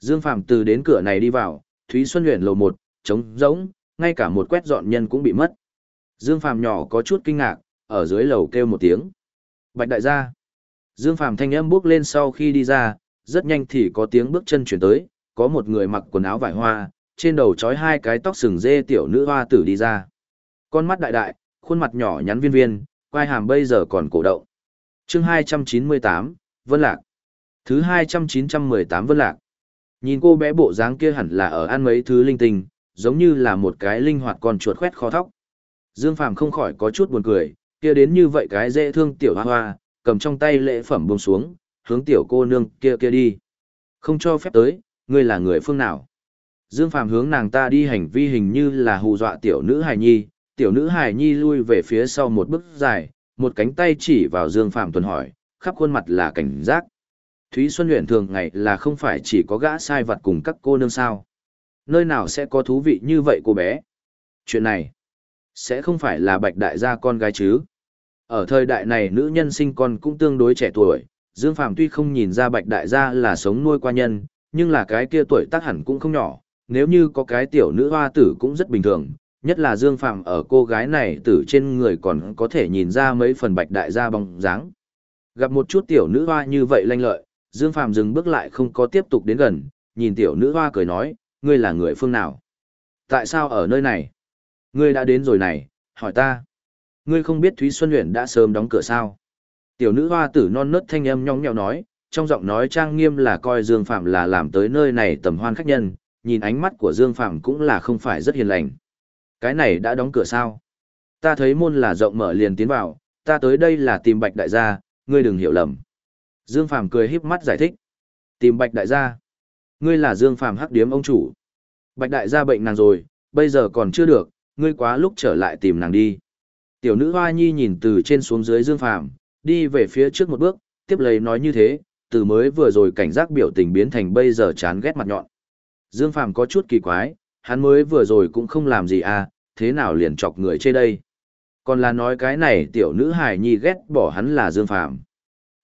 Dương Phạm từ đến cửa này đi vào, Thúy Xuân Huyền lầu một, trống rỗng, ngay cả một quét dọn nhân cũng bị mất. Dương Phạm nhỏ có chút kinh ngạc, ở dưới lầu kêu một tiếng. Bạch đại gia. Dương Phạm thanh âm bước lên sau khi đi ra, rất nhanh thì có tiếng bước chân chuyển tới, có một người mặc quần áo vải hoa, trên đầu trói hai cái tóc sừng dê tiểu nữ hoa tử đi ra. Con mắt đại đại, khuôn mặt nhỏ nhắn viên viên, quai hàm bây giờ còn cổ động. chương 298, Vân Lạc. Thứ 2918 Vân Lạc. Nhìn cô bé bộ dáng kia hẳn là ở ăn mấy thứ linh tinh, giống như là một cái linh hoạt con chuột khoét khó thóc. Dương Phàm không khỏi có chút buồn cười, kia đến như vậy cái dễ thương tiểu hoa hoa, cầm trong tay lễ phẩm buông xuống, hướng tiểu cô nương kia kia đi. Không cho phép tới, ngươi là người phương nào? Dương Phàm hướng nàng ta đi hành vi hình như là hù dọa tiểu nữ hài nhi, tiểu nữ hài nhi lui về phía sau một bước dài, một cánh tay chỉ vào Dương Phàm tuần hỏi, khắp khuôn mặt là cảnh giác. Thúy Xuân luyện thường ngày là không phải chỉ có gã sai vật cùng các cô nương sao. Nơi nào sẽ có thú vị như vậy cô bé? Chuyện này, sẽ không phải là bạch đại gia con gái chứ? Ở thời đại này nữ nhân sinh con cũng tương đối trẻ tuổi, Dương Phàm tuy không nhìn ra bạch đại gia là sống nuôi qua nhân, nhưng là cái kia tuổi tác hẳn cũng không nhỏ, nếu như có cái tiểu nữ hoa tử cũng rất bình thường, nhất là Dương Phàm ở cô gái này tử trên người còn có thể nhìn ra mấy phần bạch đại gia bóng dáng. Gặp một chút tiểu nữ hoa như vậy lanh lợi, Dương Phàm dừng bước lại không có tiếp tục đến gần, nhìn tiểu nữ hoa cười nói, ngươi là người phương nào? Tại sao ở nơi này? Ngươi đã đến rồi này, hỏi ta. Ngươi không biết Thúy Xuân Huyền đã sớm đóng cửa sao? Tiểu nữ hoa tử non nớt thanh âm nhong nhẽo nói, trong giọng nói trang nghiêm là coi Dương Phạm là làm tới nơi này tầm hoan khách nhân, nhìn ánh mắt của Dương Phạm cũng là không phải rất hiền lành. Cái này đã đóng cửa sao? Ta thấy môn là rộng mở liền tiến vào, ta tới đây là tìm Bạch đại gia, ngươi đừng hiểu lầm. Dương Phàm cười híp mắt giải thích. Tìm Bạch đại gia. Ngươi là Dương Phàm hắc điếm ông chủ. Bạch đại gia bệnh nàng rồi, bây giờ còn chưa được, ngươi quá lúc trở lại tìm nàng đi. Tiểu nữ hoa nhi nhìn từ trên xuống dưới Dương Phàm, đi về phía trước một bước, tiếp lấy nói như thế, từ mới vừa rồi cảnh giác biểu tình biến thành bây giờ chán ghét mặt nhọn. Dương Phàm có chút kỳ quái, hắn mới vừa rồi cũng không làm gì à, thế nào liền chọc người chê đây. Còn là nói cái này tiểu nữ hài nhi ghét bỏ hắn là Dương Phàm.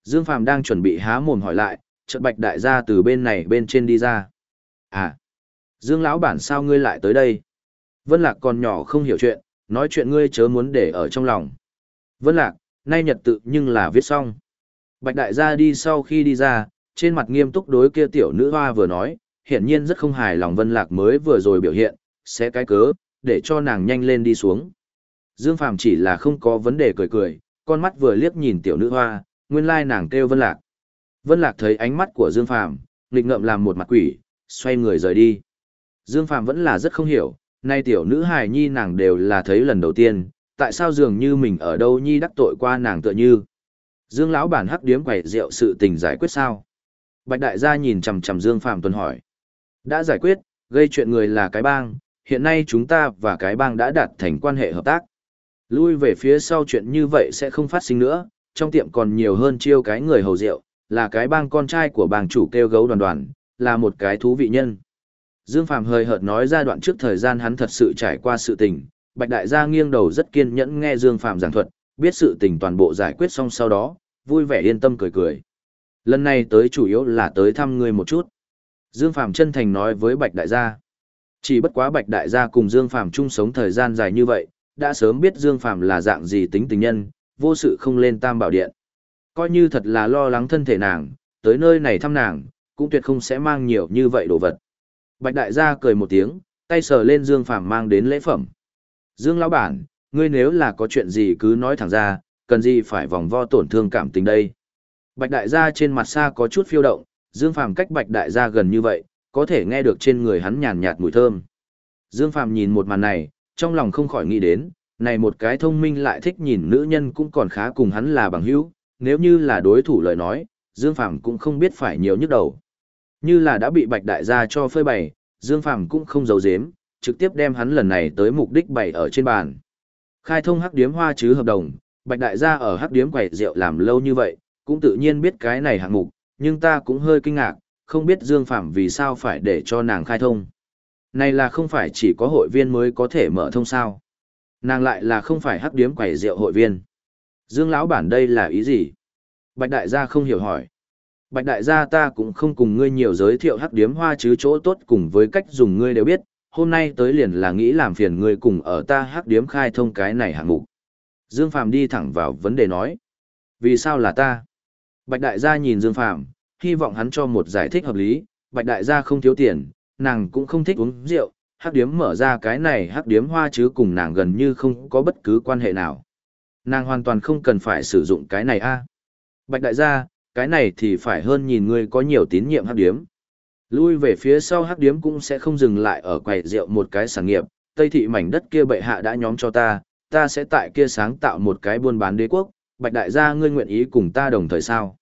Dương Phàm đang chuẩn bị há mồm hỏi lại, chợt bạch đại gia từ bên này bên trên đi ra. À, Dương lão bản sao ngươi lại tới đây? Vân Lạc còn nhỏ không hiểu chuyện, nói chuyện ngươi chớ muốn để ở trong lòng. Vân Lạc, nay nhật tự nhưng là viết xong. Bạch đại gia đi sau khi đi ra, trên mặt nghiêm túc đối kia tiểu nữ hoa vừa nói, hiển nhiên rất không hài lòng Vân Lạc mới vừa rồi biểu hiện, sẽ cái cớ, để cho nàng nhanh lên đi xuống. Dương Phàm chỉ là không có vấn đề cười cười, con mắt vừa liếc nhìn tiểu nữ hoa, nguyên lai nàng kêu Vân Lạc. Vân Lạc thấy ánh mắt của Dương Phàm, nghịch ngợm làm một mặt quỷ, xoay người rời đi. Dương Phàm vẫn là rất không hiểu, nay tiểu nữ hài nhi nàng đều là thấy lần đầu tiên, tại sao dường như mình ở đâu nhi đắc tội qua nàng tựa như. Dương lão bản hắc điếm quẩy rượu sự tình giải quyết sao? Bạch đại gia nhìn chằm chằm Dương Phạm Tuấn hỏi. Đã giải quyết, gây chuyện người là cái bang, hiện nay chúng ta và cái bang đã đạt thành quan hệ hợp tác. Lui về phía sau chuyện như vậy sẽ không phát sinh nữa, trong tiệm còn nhiều hơn chiêu cái người hầu rượu, là cái bang con trai của bang chủ kêu gấu đoàn đoàn, là một cái thú vị nhân. Dương Phạm hơi hợt nói ra đoạn trước thời gian hắn thật sự trải qua sự tình, Bạch Đại gia nghiêng đầu rất kiên nhẫn nghe Dương Phạm giảng thuật, biết sự tình toàn bộ giải quyết xong sau đó, vui vẻ yên tâm cười cười. Lần này tới chủ yếu là tới thăm ngươi một chút. Dương Phạm chân thành nói với Bạch Đại gia. Chỉ bất quá Bạch Đại gia cùng Dương Phạm chung sống thời gian dài như vậy, đã sớm biết Dương Phạm là dạng gì tính tình nhân, vô sự không lên tam bảo điện. Coi như thật là lo lắng thân thể nàng, tới nơi này thăm nàng, cũng tuyệt không sẽ mang nhiều như vậy đồ vật. Bạch Đại gia cười một tiếng, tay sờ lên Dương Phạm mang đến lễ phẩm. Dương lão bản, ngươi nếu là có chuyện gì cứ nói thẳng ra, cần gì phải vòng vo tổn thương cảm tình đây. Bạch đại gia trên mặt xa có chút phiêu động, Dương Phàm cách bạch đại gia gần như vậy, có thể nghe được trên người hắn nhàn nhạt mùi thơm. Dương Phàm nhìn một màn này, trong lòng không khỏi nghĩ đến, này một cái thông minh lại thích nhìn nữ nhân cũng còn khá cùng hắn là bằng hữu, nếu như là đối thủ lời nói, Dương Phàm cũng không biết phải nhiều nhức đầu. Như là đã bị bạch đại gia cho phơi bày, Dương Phàm cũng không giấu giếm, trực tiếp đem hắn lần này tới mục đích bày ở trên bàn. Khai thông hắc điếm hoa chứ hợp đồng, Bạch đại gia ở hắc điếm quẩy rượu làm lâu như vậy, cũng tự nhiên biết cái này hạng mục, nhưng ta cũng hơi kinh ngạc, không biết Dương Phàm vì sao phải để cho nàng khai thông. Này là không phải chỉ có hội viên mới có thể mở thông sao. Nàng lại là không phải hắc điếm quầy rượu hội viên. Dương lão bản đây là ý gì? Bạch đại gia không hiểu hỏi. Bạch đại gia ta cũng không cùng ngươi nhiều giới thiệu hắc điếm hoa chứ chỗ tốt cùng với cách dùng ngươi đều biết, hôm nay tới liền là nghĩ làm phiền ngươi cùng ở ta hắc điếm khai thông cái này hạng mục. Dương Phàm đi thẳng vào vấn đề nói. Vì sao là ta? Bạch đại gia nhìn Dương Phàm hy vọng hắn cho một giải thích hợp lý, Bạch đại gia không thiếu tiền, nàng cũng không thích uống rượu, hắc điếm mở ra cái này hắc điếm hoa chứ cùng nàng gần như không có bất cứ quan hệ nào. Nàng hoàn toàn không cần phải sử dụng cái này a. Bạch đại gia, cái này thì phải hơn nhìn ngươi có nhiều tín nhiệm hắc điếm. Lui về phía sau hắc điếm cũng sẽ không dừng lại ở quầy rượu một cái sản nghiệp, Tây thị mảnh đất kia bệ hạ đã nhóm cho ta, ta sẽ tại kia sáng tạo một cái buôn bán đế quốc, Bạch đại gia ngươi nguyện ý cùng ta đồng thời sao?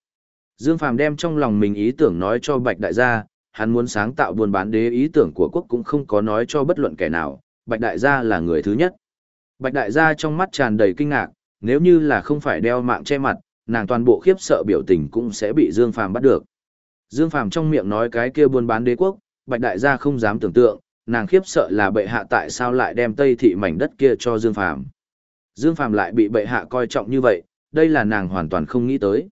Dương Phàm đem trong lòng mình ý tưởng nói cho Bạch đại gia, hắn muốn sáng tạo buôn bán đế ý tưởng của quốc cũng không có nói cho bất luận kẻ nào, Bạch đại gia là người thứ nhất. Bạch đại gia trong mắt tràn đầy kinh ngạc, nếu như là không phải đeo mạng che mặt, nàng toàn bộ khiếp sợ biểu tình cũng sẽ bị Dương Phàm bắt được. Dương Phàm trong miệng nói cái kia buôn bán đế quốc, Bạch đại gia không dám tưởng tượng, nàng khiếp sợ là bệ hạ tại sao lại đem Tây thị mảnh đất kia cho Dương Phàm. Dương Phàm lại bị bệ hạ coi trọng như vậy, đây là nàng hoàn toàn không nghĩ tới.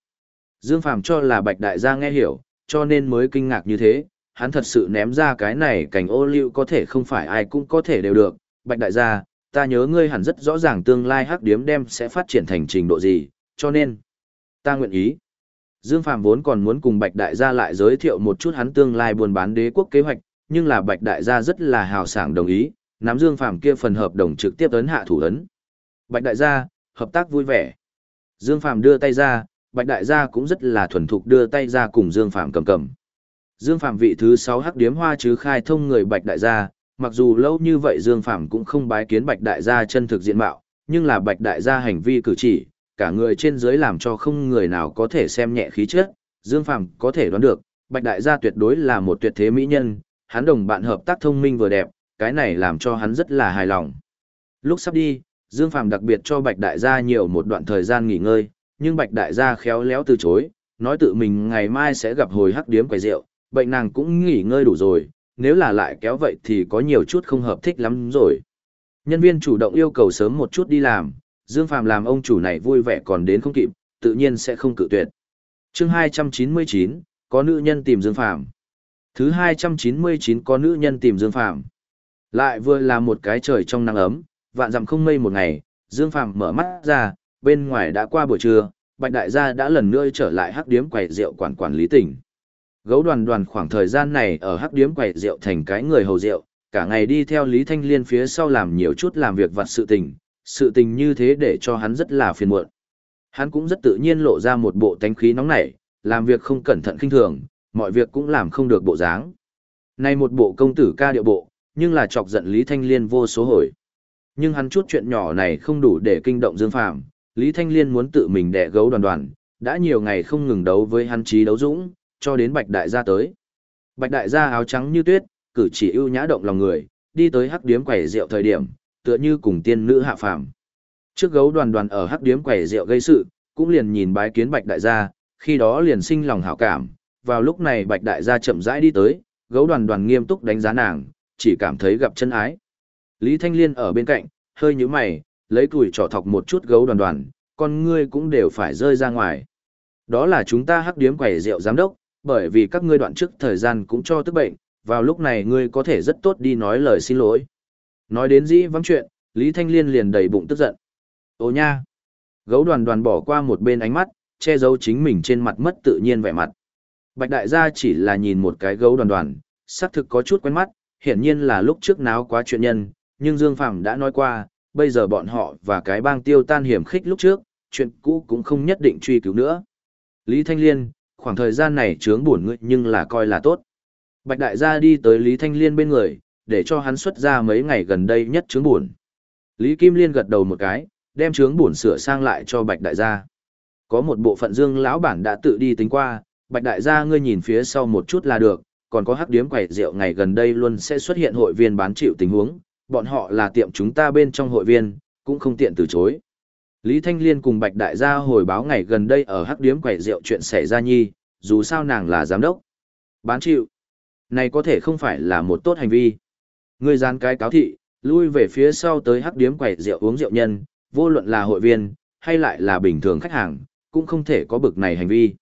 Dương Phàm cho là Bạch đại gia nghe hiểu, cho nên mới kinh ngạc như thế, hắn thật sự ném ra cái này cảnh ô liu có thể không phải ai cũng có thể đều được. Bạch đại gia, ta nhớ ngươi hẳn rất rõ ràng tương lai hắc điếm đem sẽ phát triển thành trình độ gì, cho nên, ta nguyện ý. Dương Phàm vốn còn muốn cùng Bạch Đại gia lại giới thiệu một chút hắn tương lai buôn bán đế quốc kế hoạch, nhưng là Bạch Đại gia rất là hào sảng đồng ý, nắm Dương Phàm kia phần hợp đồng trực tiếp ấn hạ thủ ấn. Bạch Đại gia, hợp tác vui vẻ. Dương Phàm đưa tay ra, Bạch Đại gia cũng rất là thuần thục đưa tay ra cùng Dương Phàm cầm cầm. Dương Phàm vị thứ 6 hắc điếm hoa chứ khai thông người Bạch Đại gia, mặc dù lâu như vậy Dương Phàm cũng không bái kiến Bạch Đại gia chân thực diện mạo, nhưng là Bạch Đại gia hành vi cử chỉ, cả người trên dưới làm cho không người nào có thể xem nhẹ khí chất, Dương Phàm có thể đoán được, Bạch Đại gia tuyệt đối là một tuyệt thế mỹ nhân, hắn đồng bạn hợp tác thông minh vừa đẹp, cái này làm cho hắn rất là hài lòng. Lúc sắp đi, Dương Phàm đặc biệt cho Bạch Đại gia nhiều một đoạn thời gian nghỉ ngơi, nhưng Bạch Đại gia khéo léo từ chối, nói tự mình ngày mai sẽ gặp hồi hắc điếm quầy rượu, bệnh nàng cũng nghỉ ngơi đủ rồi, nếu là lại kéo vậy thì có nhiều chút không hợp thích lắm rồi. Nhân viên chủ động yêu cầu sớm một chút đi làm, Dương Phàm làm ông chủ này vui vẻ còn đến không kịp, tự nhiên sẽ không cự tuyệt. Chương 299, có nữ nhân tìm Dương Phàm. Thứ 299 có nữ nhân tìm Dương Phàm. Lại vừa là một cái trời trong nắng ấm, vạn dặm không mây một ngày, Dương Phàm mở mắt ra, bên ngoài đã qua buổi trưa, Bạch Đại gia đã lần nữa trở lại hắc điếm quầy rượu quản quản lý tỉnh. Gấu đoàn đoàn khoảng thời gian này ở hắc điếm quầy rượu thành cái người hầu rượu, cả ngày đi theo Lý Thanh Liên phía sau làm nhiều chút làm việc vặt sự tình, sự tình như thế để cho hắn rất là phiền muộn. Hắn cũng rất tự nhiên lộ ra một bộ tánh khí nóng nảy, làm việc không cẩn thận kinh thường, mọi việc cũng làm không được bộ dáng. Này một bộ công tử ca điệu bộ, nhưng là chọc giận Lý Thanh Liên vô số hồi. Nhưng hắn chút chuyện nhỏ này không đủ để kinh động Dương Phàm, Lý Thanh Liên muốn tự mình đẻ gấu đoàn đoàn, đã nhiều ngày không ngừng đấu với hắn trí đấu dũng, cho đến Bạch Đại gia tới. Bạch Đại gia áo trắng như tuyết, cử chỉ ưu nhã động lòng người, đi tới hắc điếm quẩy rượu thời điểm, tựa như cùng tiên nữ hạ phàm. Trước gấu đoàn đoàn ở hắc điếm quẩy rượu gây sự, cũng liền nhìn bái kiến Bạch Đại gia, khi đó liền sinh lòng hảo cảm, vào lúc này Bạch Đại gia chậm rãi đi tới, gấu đoàn đoàn nghiêm túc đánh giá nàng, chỉ cảm thấy gặp chân ái. Lý Thanh Liên ở bên cạnh, hơi nhíu mày, lấy tuổi trỏ thọc một chút gấu đoàn đoàn, con ngươi cũng đều phải rơi ra ngoài. Đó là chúng ta hắc điếm quẩy rượu giám đốc, bởi vì các ngươi đoạn trước thời gian cũng cho tức bệnh, vào lúc này ngươi có thể rất tốt đi nói lời xin lỗi. Nói đến dĩ vắng chuyện, Lý Thanh Liên liền đầy bụng tức giận. Ô nha! Gấu đoàn đoàn bỏ qua một bên ánh mắt, che giấu chính mình trên mặt mất tự nhiên vẻ mặt. Bạch đại gia chỉ là nhìn một cái gấu đoàn đoàn, xác thực có chút quen mắt, hiển nhiên là lúc trước náo quá chuyện nhân, nhưng Dương Phàm đã nói qua, bây giờ bọn họ và cái bang tiêu tan hiểm khích lúc trước, chuyện cũ cũng không nhất định truy cứu nữa. Lý Thanh Liên, khoảng thời gian này chướng buồn ngươi nhưng là coi là tốt. Bạch đại gia đi tới Lý Thanh Liên bên người, để cho hắn xuất ra mấy ngày gần đây nhất chướng buồn. Lý Kim Liên gật đầu một cái, đem chướng buồn sửa sang lại cho Bạch đại gia. Có một bộ phận Dương lão bản đã tự đi tính qua, Bạch đại gia ngươi nhìn phía sau một chút là được, còn có hắc điếm quẩy rượu ngày gần đây luôn sẽ xuất hiện hội viên bán chịu tình huống, bọn họ là tiệm chúng ta bên trong hội viên, cũng không tiện từ chối. Lý Thanh Liên cùng Bạch Đại gia hồi báo ngày gần đây ở hắc điếm quẩy rượu chuyện xảy ra nhi, dù sao nàng là giám đốc. Bán chịu. Này có thể không phải là một tốt hành vi. Người gian cái cáo thị, lui về phía sau tới hắc điếm quẩy rượu uống rượu nhân, vô luận là hội viên, hay lại là bình thường khách hàng, cũng không thể có bực này hành vi.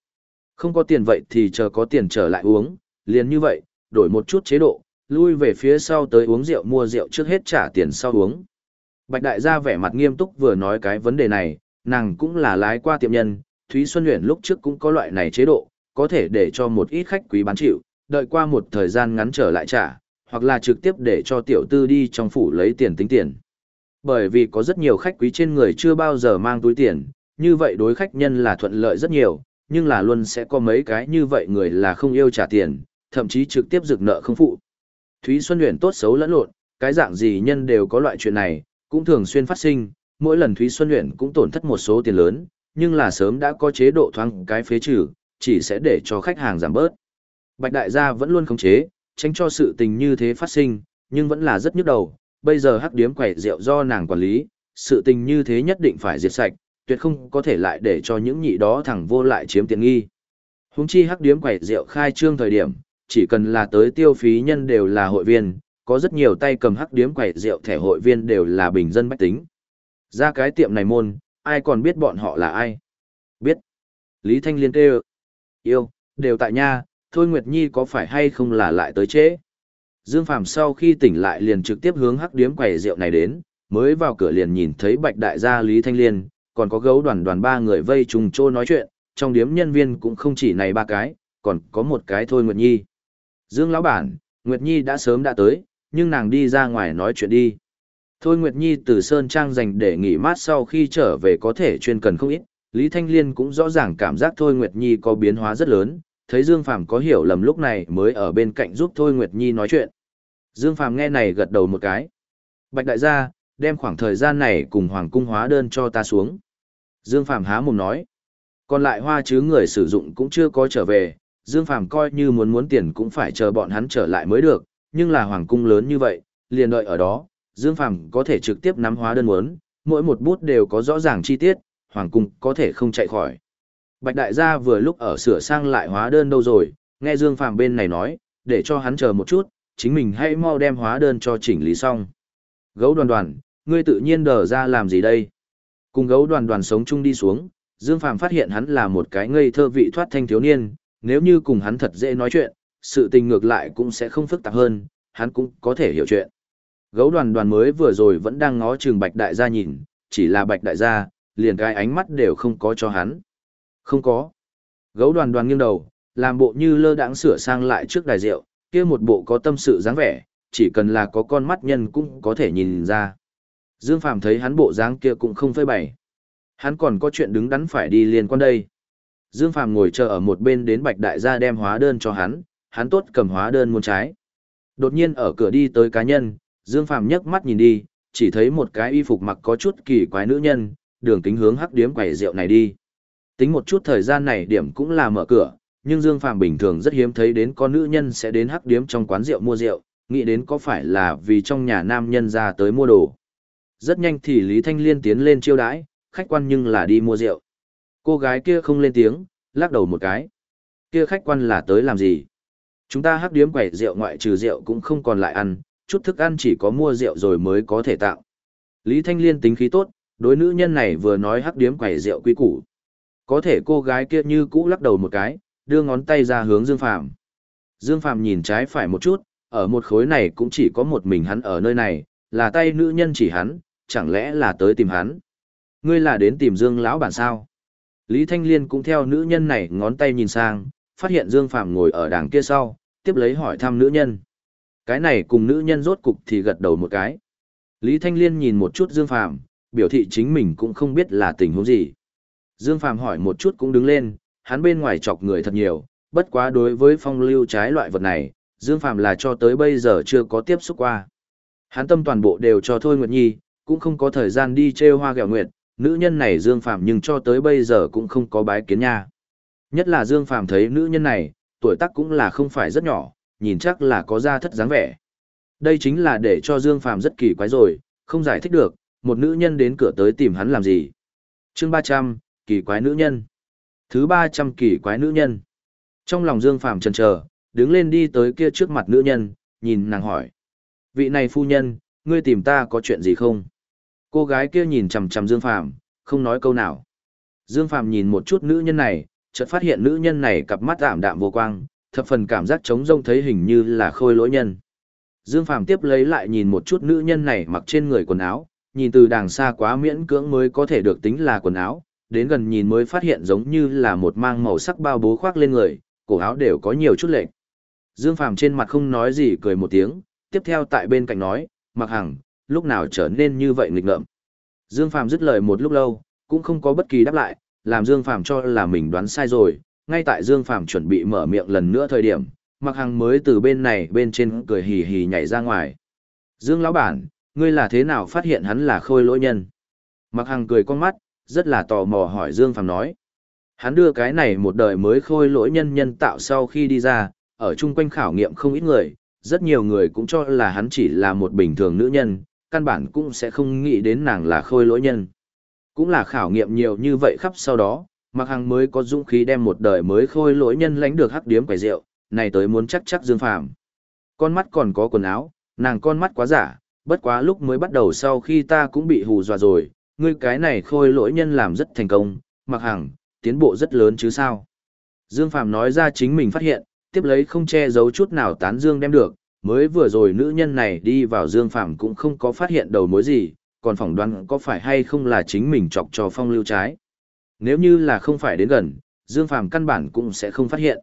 Không có tiền vậy thì chờ có tiền trở lại uống, liền như vậy, đổi một chút chế độ, lui về phía sau tới uống rượu mua rượu trước hết trả tiền sau uống. Bạch đại gia vẻ mặt nghiêm túc vừa nói cái vấn đề này, nàng cũng là lái qua tiệm nhân, Thúy Xuân Nguyễn lúc trước cũng có loại này chế độ, có thể để cho một ít khách quý bán chịu, đợi qua một thời gian ngắn trở lại trả, hoặc là trực tiếp để cho tiểu tư đi trong phủ lấy tiền tính tiền. Bởi vì có rất nhiều khách quý trên người chưa bao giờ mang túi tiền, như vậy đối khách nhân là thuận lợi rất nhiều, nhưng là luôn sẽ có mấy cái như vậy người là không yêu trả tiền, thậm chí trực tiếp rực nợ không phụ. Thúy Xuân Uyển tốt xấu lẫn lộn, cái dạng gì nhân đều có loại chuyện này, cũng thường xuyên phát sinh, mỗi lần Thúy Xuân Uyển cũng tổn thất một số tiền lớn, nhưng là sớm đã có chế độ thoáng cái phế trừ, chỉ sẽ để cho khách hàng giảm bớt. Bạch đại gia vẫn luôn khống chế, tránh cho sự tình như thế phát sinh, nhưng vẫn là rất nhức đầu, bây giờ hắc điếm quẩy rượu do nàng quản lý, sự tình như thế nhất định phải diệt sạch, tuyệt không có thể lại để cho những nhị đó thẳng vô lại chiếm tiện nghi. Húng chi hắc điếm quẩy rượu khai trương thời điểm, chỉ cần là tới tiêu phí nhân đều là hội viên, có rất nhiều tay cầm hắc điếm quẩy rượu thẻ hội viên đều là bình dân bách tính. Ra cái tiệm này môn, ai còn biết bọn họ là ai? Biết. Lý Thanh Liên kêu. Yêu, đều tại nha, Thôi Nguyệt Nhi có phải hay không là lại tới trễ? Dương Phàm sau khi tỉnh lại liền trực tiếp hướng hắc điếm quẩy rượu này đến, mới vào cửa liền nhìn thấy Bạch Đại gia Lý Thanh Liên, còn có gấu đoàn đoàn ba người vây trùng trô nói chuyện, trong điếm nhân viên cũng không chỉ này ba cái, còn có một cái thôi Nguyệt Nhi. Dương lão bản, Nguyệt Nhi đã sớm đã tới, nhưng nàng đi ra ngoài nói chuyện đi. Thôi Nguyệt Nhi từ Sơn Trang dành để nghỉ mát sau khi trở về có thể chuyên cần không ít, Lý Thanh Liên cũng rõ ràng cảm giác Thôi Nguyệt Nhi có biến hóa rất lớn, thấy Dương Phàm có hiểu lầm lúc này mới ở bên cạnh giúp Thôi Nguyệt Nhi nói chuyện. Dương Phàm nghe này gật đầu một cái. Bạch đại gia, đem khoảng thời gian này cùng Hoàng cung hóa đơn cho ta xuống. Dương Phàm há mồm nói. Còn lại hoa chứ người sử dụng cũng chưa có trở về, Dương Phàm coi như muốn muốn tiền cũng phải chờ bọn hắn trở lại mới được, nhưng là Hoàng cung lớn như vậy, liền đợi ở đó, Dương Phàm có thể trực tiếp nắm hóa đơn muốn, mỗi một bút đều có rõ ràng chi tiết, Hoàng cung có thể không chạy khỏi. Bạch đại gia vừa lúc ở sửa sang lại hóa đơn đâu rồi, nghe Dương Phàm bên này nói, để cho hắn chờ một chút, chính mình hãy mau đem hóa đơn cho chỉnh lý xong. Gấu đoàn đoàn, ngươi tự nhiên đờ ra làm gì đây? Cùng gấu đoàn đoàn sống chung đi xuống, Dương Phàm phát hiện hắn là một cái ngây thơ vị thoát thanh thiếu niên, nếu như cùng hắn thật dễ nói chuyện, sự tình ngược lại cũng sẽ không phức tạp hơn, hắn cũng có thể hiểu chuyện. Gấu đoàn đoàn mới vừa rồi vẫn đang ngó chừng bạch đại gia nhìn, chỉ là bạch đại gia, liền cái ánh mắt đều không có cho hắn. Không có. Gấu đoàn đoàn nghiêng đầu, làm bộ như lơ đãng sửa sang lại trước đài rượu, kia một bộ có tâm sự dáng vẻ, chỉ cần là có con mắt nhân cũng có thể nhìn ra. Dương Phàm thấy hắn bộ dáng kia cũng không phơi bày. Hắn còn có chuyện đứng đắn phải đi liên quan đây. Dương Phàm ngồi chờ ở một bên đến Bạch Đại gia đem hóa đơn cho hắn, hắn tốt cầm hóa đơn muôn trái. Đột nhiên ở cửa đi tới cá nhân, Dương Phàm nhấc mắt nhìn đi, chỉ thấy một cái y phục mặc có chút kỳ quái nữ nhân, đường kính hướng hắc điếm quầy rượu này đi. Tính một chút thời gian này điểm cũng là mở cửa, nhưng Dương Phàm bình thường rất hiếm thấy đến có nữ nhân sẽ đến hắc điếm trong quán rượu mua rượu, nghĩ đến có phải là vì trong nhà nam nhân ra tới mua đồ. Rất nhanh thì Lý Thanh Liên tiến lên chiêu đãi, khách quan nhưng là đi mua rượu. Cô gái kia không lên tiếng, lắc đầu một cái. Kia khách quan là tới làm gì? Chúng ta hắc điếm quẩy rượu ngoại trừ rượu cũng không còn lại ăn, chút thức ăn chỉ có mua rượu rồi mới có thể tạo. Lý Thanh Liên tính khí tốt, đối nữ nhân này vừa nói hắc điếm quẩy rượu quý củ. Có thể cô gái kia như cũ lắc đầu một cái, đưa ngón tay ra hướng Dương Phàm. Dương Phàm nhìn trái phải một chút, ở một khối này cũng chỉ có một mình hắn ở nơi này, là tay nữ nhân chỉ hắn, chẳng lẽ là tới tìm hắn. Ngươi là đến tìm Dương lão bản sao? Lý Thanh Liên cũng theo nữ nhân này ngón tay nhìn sang, phát hiện Dương Phàm ngồi ở đằng kia sau, tiếp lấy hỏi thăm nữ nhân. Cái này cùng nữ nhân rốt cục thì gật đầu một cái. Lý Thanh Liên nhìn một chút Dương Phàm, biểu thị chính mình cũng không biết là tình huống gì. Dương Phàm hỏi một chút cũng đứng lên, hắn bên ngoài chọc người thật nhiều, bất quá đối với phong lưu trái loại vật này, Dương Phàm là cho tới bây giờ chưa có tiếp xúc qua. Hắn tâm toàn bộ đều cho Thôi Nguyệt Nhi, cũng không có thời gian đi trêu hoa gẹo nguyệt, nữ nhân này Dương Phàm nhưng cho tới bây giờ cũng không có bái kiến nha. Nhất là Dương Phàm thấy nữ nhân này, tuổi tác cũng là không phải rất nhỏ, nhìn chắc là có da thất dáng vẻ. Đây chính là để cho Dương Phàm rất kỳ quái rồi, không giải thích được, một nữ nhân đến cửa tới tìm hắn làm gì. Chương 300, kỳ quái nữ nhân. Thứ 300 kỳ quái nữ nhân. Trong lòng Dương Phàm chần chờ, đứng lên đi tới kia trước mặt nữ nhân, nhìn nàng hỏi. Vị này phu nhân, ngươi tìm ta có chuyện gì không? Cô gái kia nhìn chằm chằm Dương Phàm, không nói câu nào. Dương Phàm nhìn một chút nữ nhân này, chợt phát hiện nữ nhân này cặp mắt ảm đạm vô quang, thập phần cảm giác trống rông thấy hình như là khôi lỗi nhân. Dương Phàm tiếp lấy lại nhìn một chút nữ nhân này mặc trên người quần áo, nhìn từ đàng xa quá miễn cưỡng mới có thể được tính là quần áo, đến gần nhìn mới phát hiện giống như là một mang màu sắc bao bố khoác lên người, cổ áo đều có nhiều chút lệch. Dương Phàm trên mặt không nói gì cười một tiếng, tiếp theo tại bên cạnh nói, mặc hằng, lúc nào trở nên như vậy nghịch ngợm. Dương Phàm dứt lời một lúc lâu, cũng không có bất kỳ đáp lại, làm Dương Phàm cho là mình đoán sai rồi, ngay tại Dương Phàm chuẩn bị mở miệng lần nữa thời điểm, Mặc Hằng mới từ bên này bên trên cười hì hì nhảy ra ngoài. Dương lão bản, ngươi là thế nào phát hiện hắn là khôi lỗi nhân? Mặc Hằng cười con mắt, rất là tò mò hỏi Dương Phàm nói. Hắn đưa cái này một đời mới khôi lỗi nhân nhân tạo sau khi đi ra, ở chung quanh khảo nghiệm không ít người, rất nhiều người cũng cho là hắn chỉ là một bình thường nữ nhân, căn bản cũng sẽ không nghĩ đến nàng là khôi lỗi nhân. Cũng là khảo nghiệm nhiều như vậy khắp sau đó, Mạc Hằng mới có dũng khí đem một đời mới khôi lỗi nhân lãnh được hắc điếm quầy rượu, này tới muốn chắc chắc Dương Phàm. Con mắt còn có quần áo, nàng con mắt quá giả, bất quá lúc mới bắt đầu sau khi ta cũng bị hù dọa rồi, ngươi cái này khôi lỗi nhân làm rất thành công, Mạc Hằng, tiến bộ rất lớn chứ sao. Dương Phàm nói ra chính mình phát hiện, tiếp lấy không che giấu chút nào tán Dương đem được, mới vừa rồi nữ nhân này đi vào Dương Phàm cũng không có phát hiện đầu mối gì, còn phỏng đoán có phải hay không là chính mình chọc cho phong lưu trái. Nếu như là không phải đến gần, Dương Phàm căn bản cũng sẽ không phát hiện.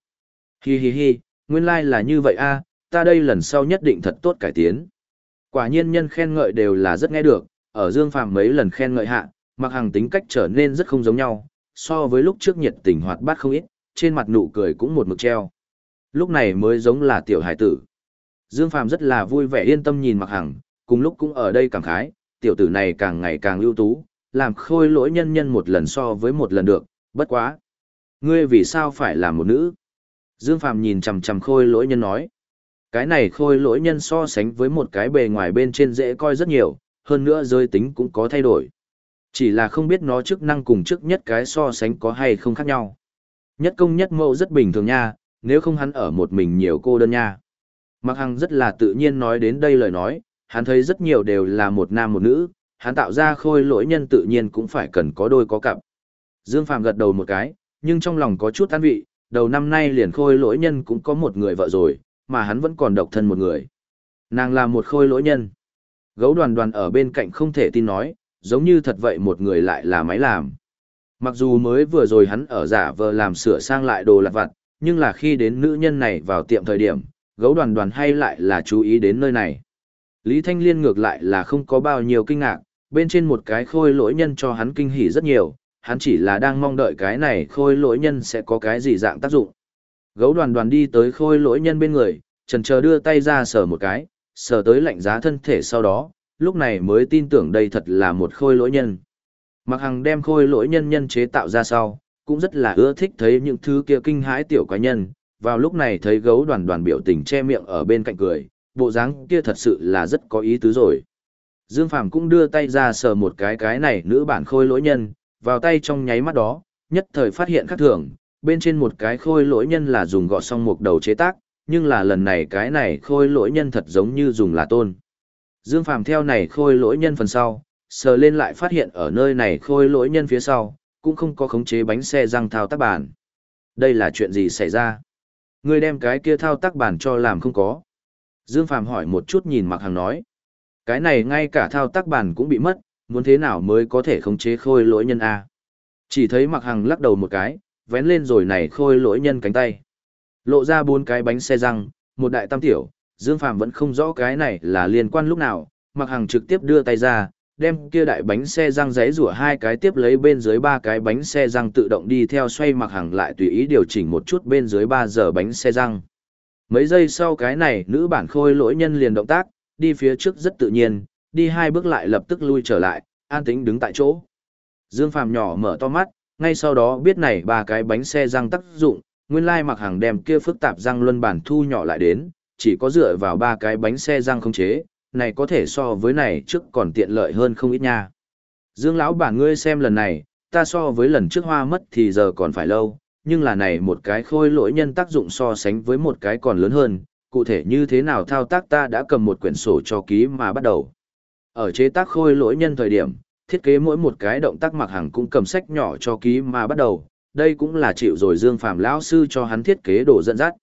Hi hi hi, nguyên lai like là như vậy a, ta đây lần sau nhất định thật tốt cải tiến. Quả nhiên nhân khen ngợi đều là rất nghe được, ở Dương Phàm mấy lần khen ngợi hạ, mặc hàng tính cách trở nên rất không giống nhau, so với lúc trước nhiệt tình hoạt bát không ít, trên mặt nụ cười cũng một mực treo. Lúc này mới giống là tiểu hải tử. Dương Phàm rất là vui vẻ yên tâm nhìn Mạc hàng, cùng lúc cũng ở đây cảm khái, tiểu tử này càng ngày càng ưu tú, làm khôi lỗi nhân nhân một lần so với một lần được, bất quá. Ngươi vì sao phải là một nữ? Dương Phàm nhìn chằm chằm khôi lỗi nhân nói. Cái này khôi lỗi nhân so sánh với một cái bề ngoài bên trên dễ coi rất nhiều, hơn nữa giới tính cũng có thay đổi. Chỉ là không biết nó chức năng cùng chức nhất cái so sánh có hay không khác nhau. Nhất công nhất mẫu rất bình thường nha, nếu không hắn ở một mình nhiều cô đơn nha. Mặc Hằng rất là tự nhiên nói đến đây lời nói, hắn thấy rất nhiều đều là một nam một nữ, hắn tạo ra khôi lỗi nhân tự nhiên cũng phải cần có đôi có cặp. Dương Phàm gật đầu một cái, nhưng trong lòng có chút an vị, đầu năm nay liền khôi lỗi nhân cũng có một người vợ rồi, mà hắn vẫn còn độc thân một người. Nàng là một khôi lỗi nhân. Gấu đoàn đoàn ở bên cạnh không thể tin nói, giống như thật vậy một người lại là máy làm. Mặc dù mới vừa rồi hắn ở giả vờ làm sửa sang lại đồ lặt vặt, nhưng là khi đến nữ nhân này vào tiệm thời điểm, gấu đoàn đoàn hay lại là chú ý đến nơi này. Lý Thanh Liên ngược lại là không có bao nhiêu kinh ngạc, bên trên một cái khôi lỗi nhân cho hắn kinh hỉ rất nhiều, hắn chỉ là đang mong đợi cái này khôi lỗi nhân sẽ có cái gì dạng tác dụng. Gấu đoàn đoàn đi tới khôi lỗi nhân bên người, trần chờ đưa tay ra sờ một cái, sờ tới lạnh giá thân thể sau đó, lúc này mới tin tưởng đây thật là một khôi lỗi nhân. Mặc hằng đem khôi lỗi nhân nhân chế tạo ra sau, cũng rất là ưa thích thấy những thứ kia kinh hãi tiểu quái nhân, vào lúc này thấy gấu đoàn đoàn biểu tình che miệng ở bên cạnh cười, bộ dáng kia thật sự là rất có ý tứ rồi. Dương Phàm cũng đưa tay ra sờ một cái cái này nữ bản khôi lỗi nhân, vào tay trong nháy mắt đó, nhất thời phát hiện khác thường, bên trên một cái khôi lỗi nhân là dùng gọt xong một đầu chế tác, nhưng là lần này cái này khôi lỗi nhân thật giống như dùng là tôn. Dương Phàm theo này khôi lỗi nhân phần sau, sờ lên lại phát hiện ở nơi này khôi lỗi nhân phía sau, cũng không có khống chế bánh xe răng thao tác bản. Đây là chuyện gì xảy ra? Ngươi đem cái kia thao tác bản cho làm không có. Dương Phàm hỏi một chút nhìn Mạc Hằng nói. Cái này ngay cả thao tác bản cũng bị mất, muốn thế nào mới có thể khống chế khôi lỗi nhân A. Chỉ thấy Mạc Hằng lắc đầu một cái, vén lên rồi này khôi lỗi nhân cánh tay. Lộ ra bốn cái bánh xe răng, một đại tam tiểu, Dương Phàm vẫn không rõ cái này là liên quan lúc nào, Mạc Hằng trực tiếp đưa tay ra, đem kia đại bánh xe răng giấy rủa hai cái tiếp lấy bên dưới ba cái bánh xe răng tự động đi theo xoay mặc hàng lại tùy ý điều chỉnh một chút bên dưới ba giờ bánh xe răng. Mấy giây sau cái này, nữ bản khôi lỗi nhân liền động tác, đi phía trước rất tự nhiên, đi hai bước lại lập tức lui trở lại, an tĩnh đứng tại chỗ. Dương Phàm nhỏ mở to mắt, ngay sau đó biết này ba cái bánh xe răng tác dụng, nguyên lai mặc hàng đem kia phức tạp răng luân bản thu nhỏ lại đến, chỉ có dựa vào ba cái bánh xe răng không chế, này có thể so với này trước còn tiện lợi hơn không ít nha. Dương lão bản ngươi xem lần này, ta so với lần trước hoa mất thì giờ còn phải lâu, nhưng là này một cái khôi lỗi nhân tác dụng so sánh với một cái còn lớn hơn, cụ thể như thế nào thao tác ta đã cầm một quyển sổ cho ký mà bắt đầu. Ở chế tác khôi lỗi nhân thời điểm, thiết kế mỗi một cái động tác mặc hàng cũng cầm sách nhỏ cho ký mà bắt đầu, đây cũng là chịu rồi Dương Phàm lão sư cho hắn thiết kế đồ dẫn dắt.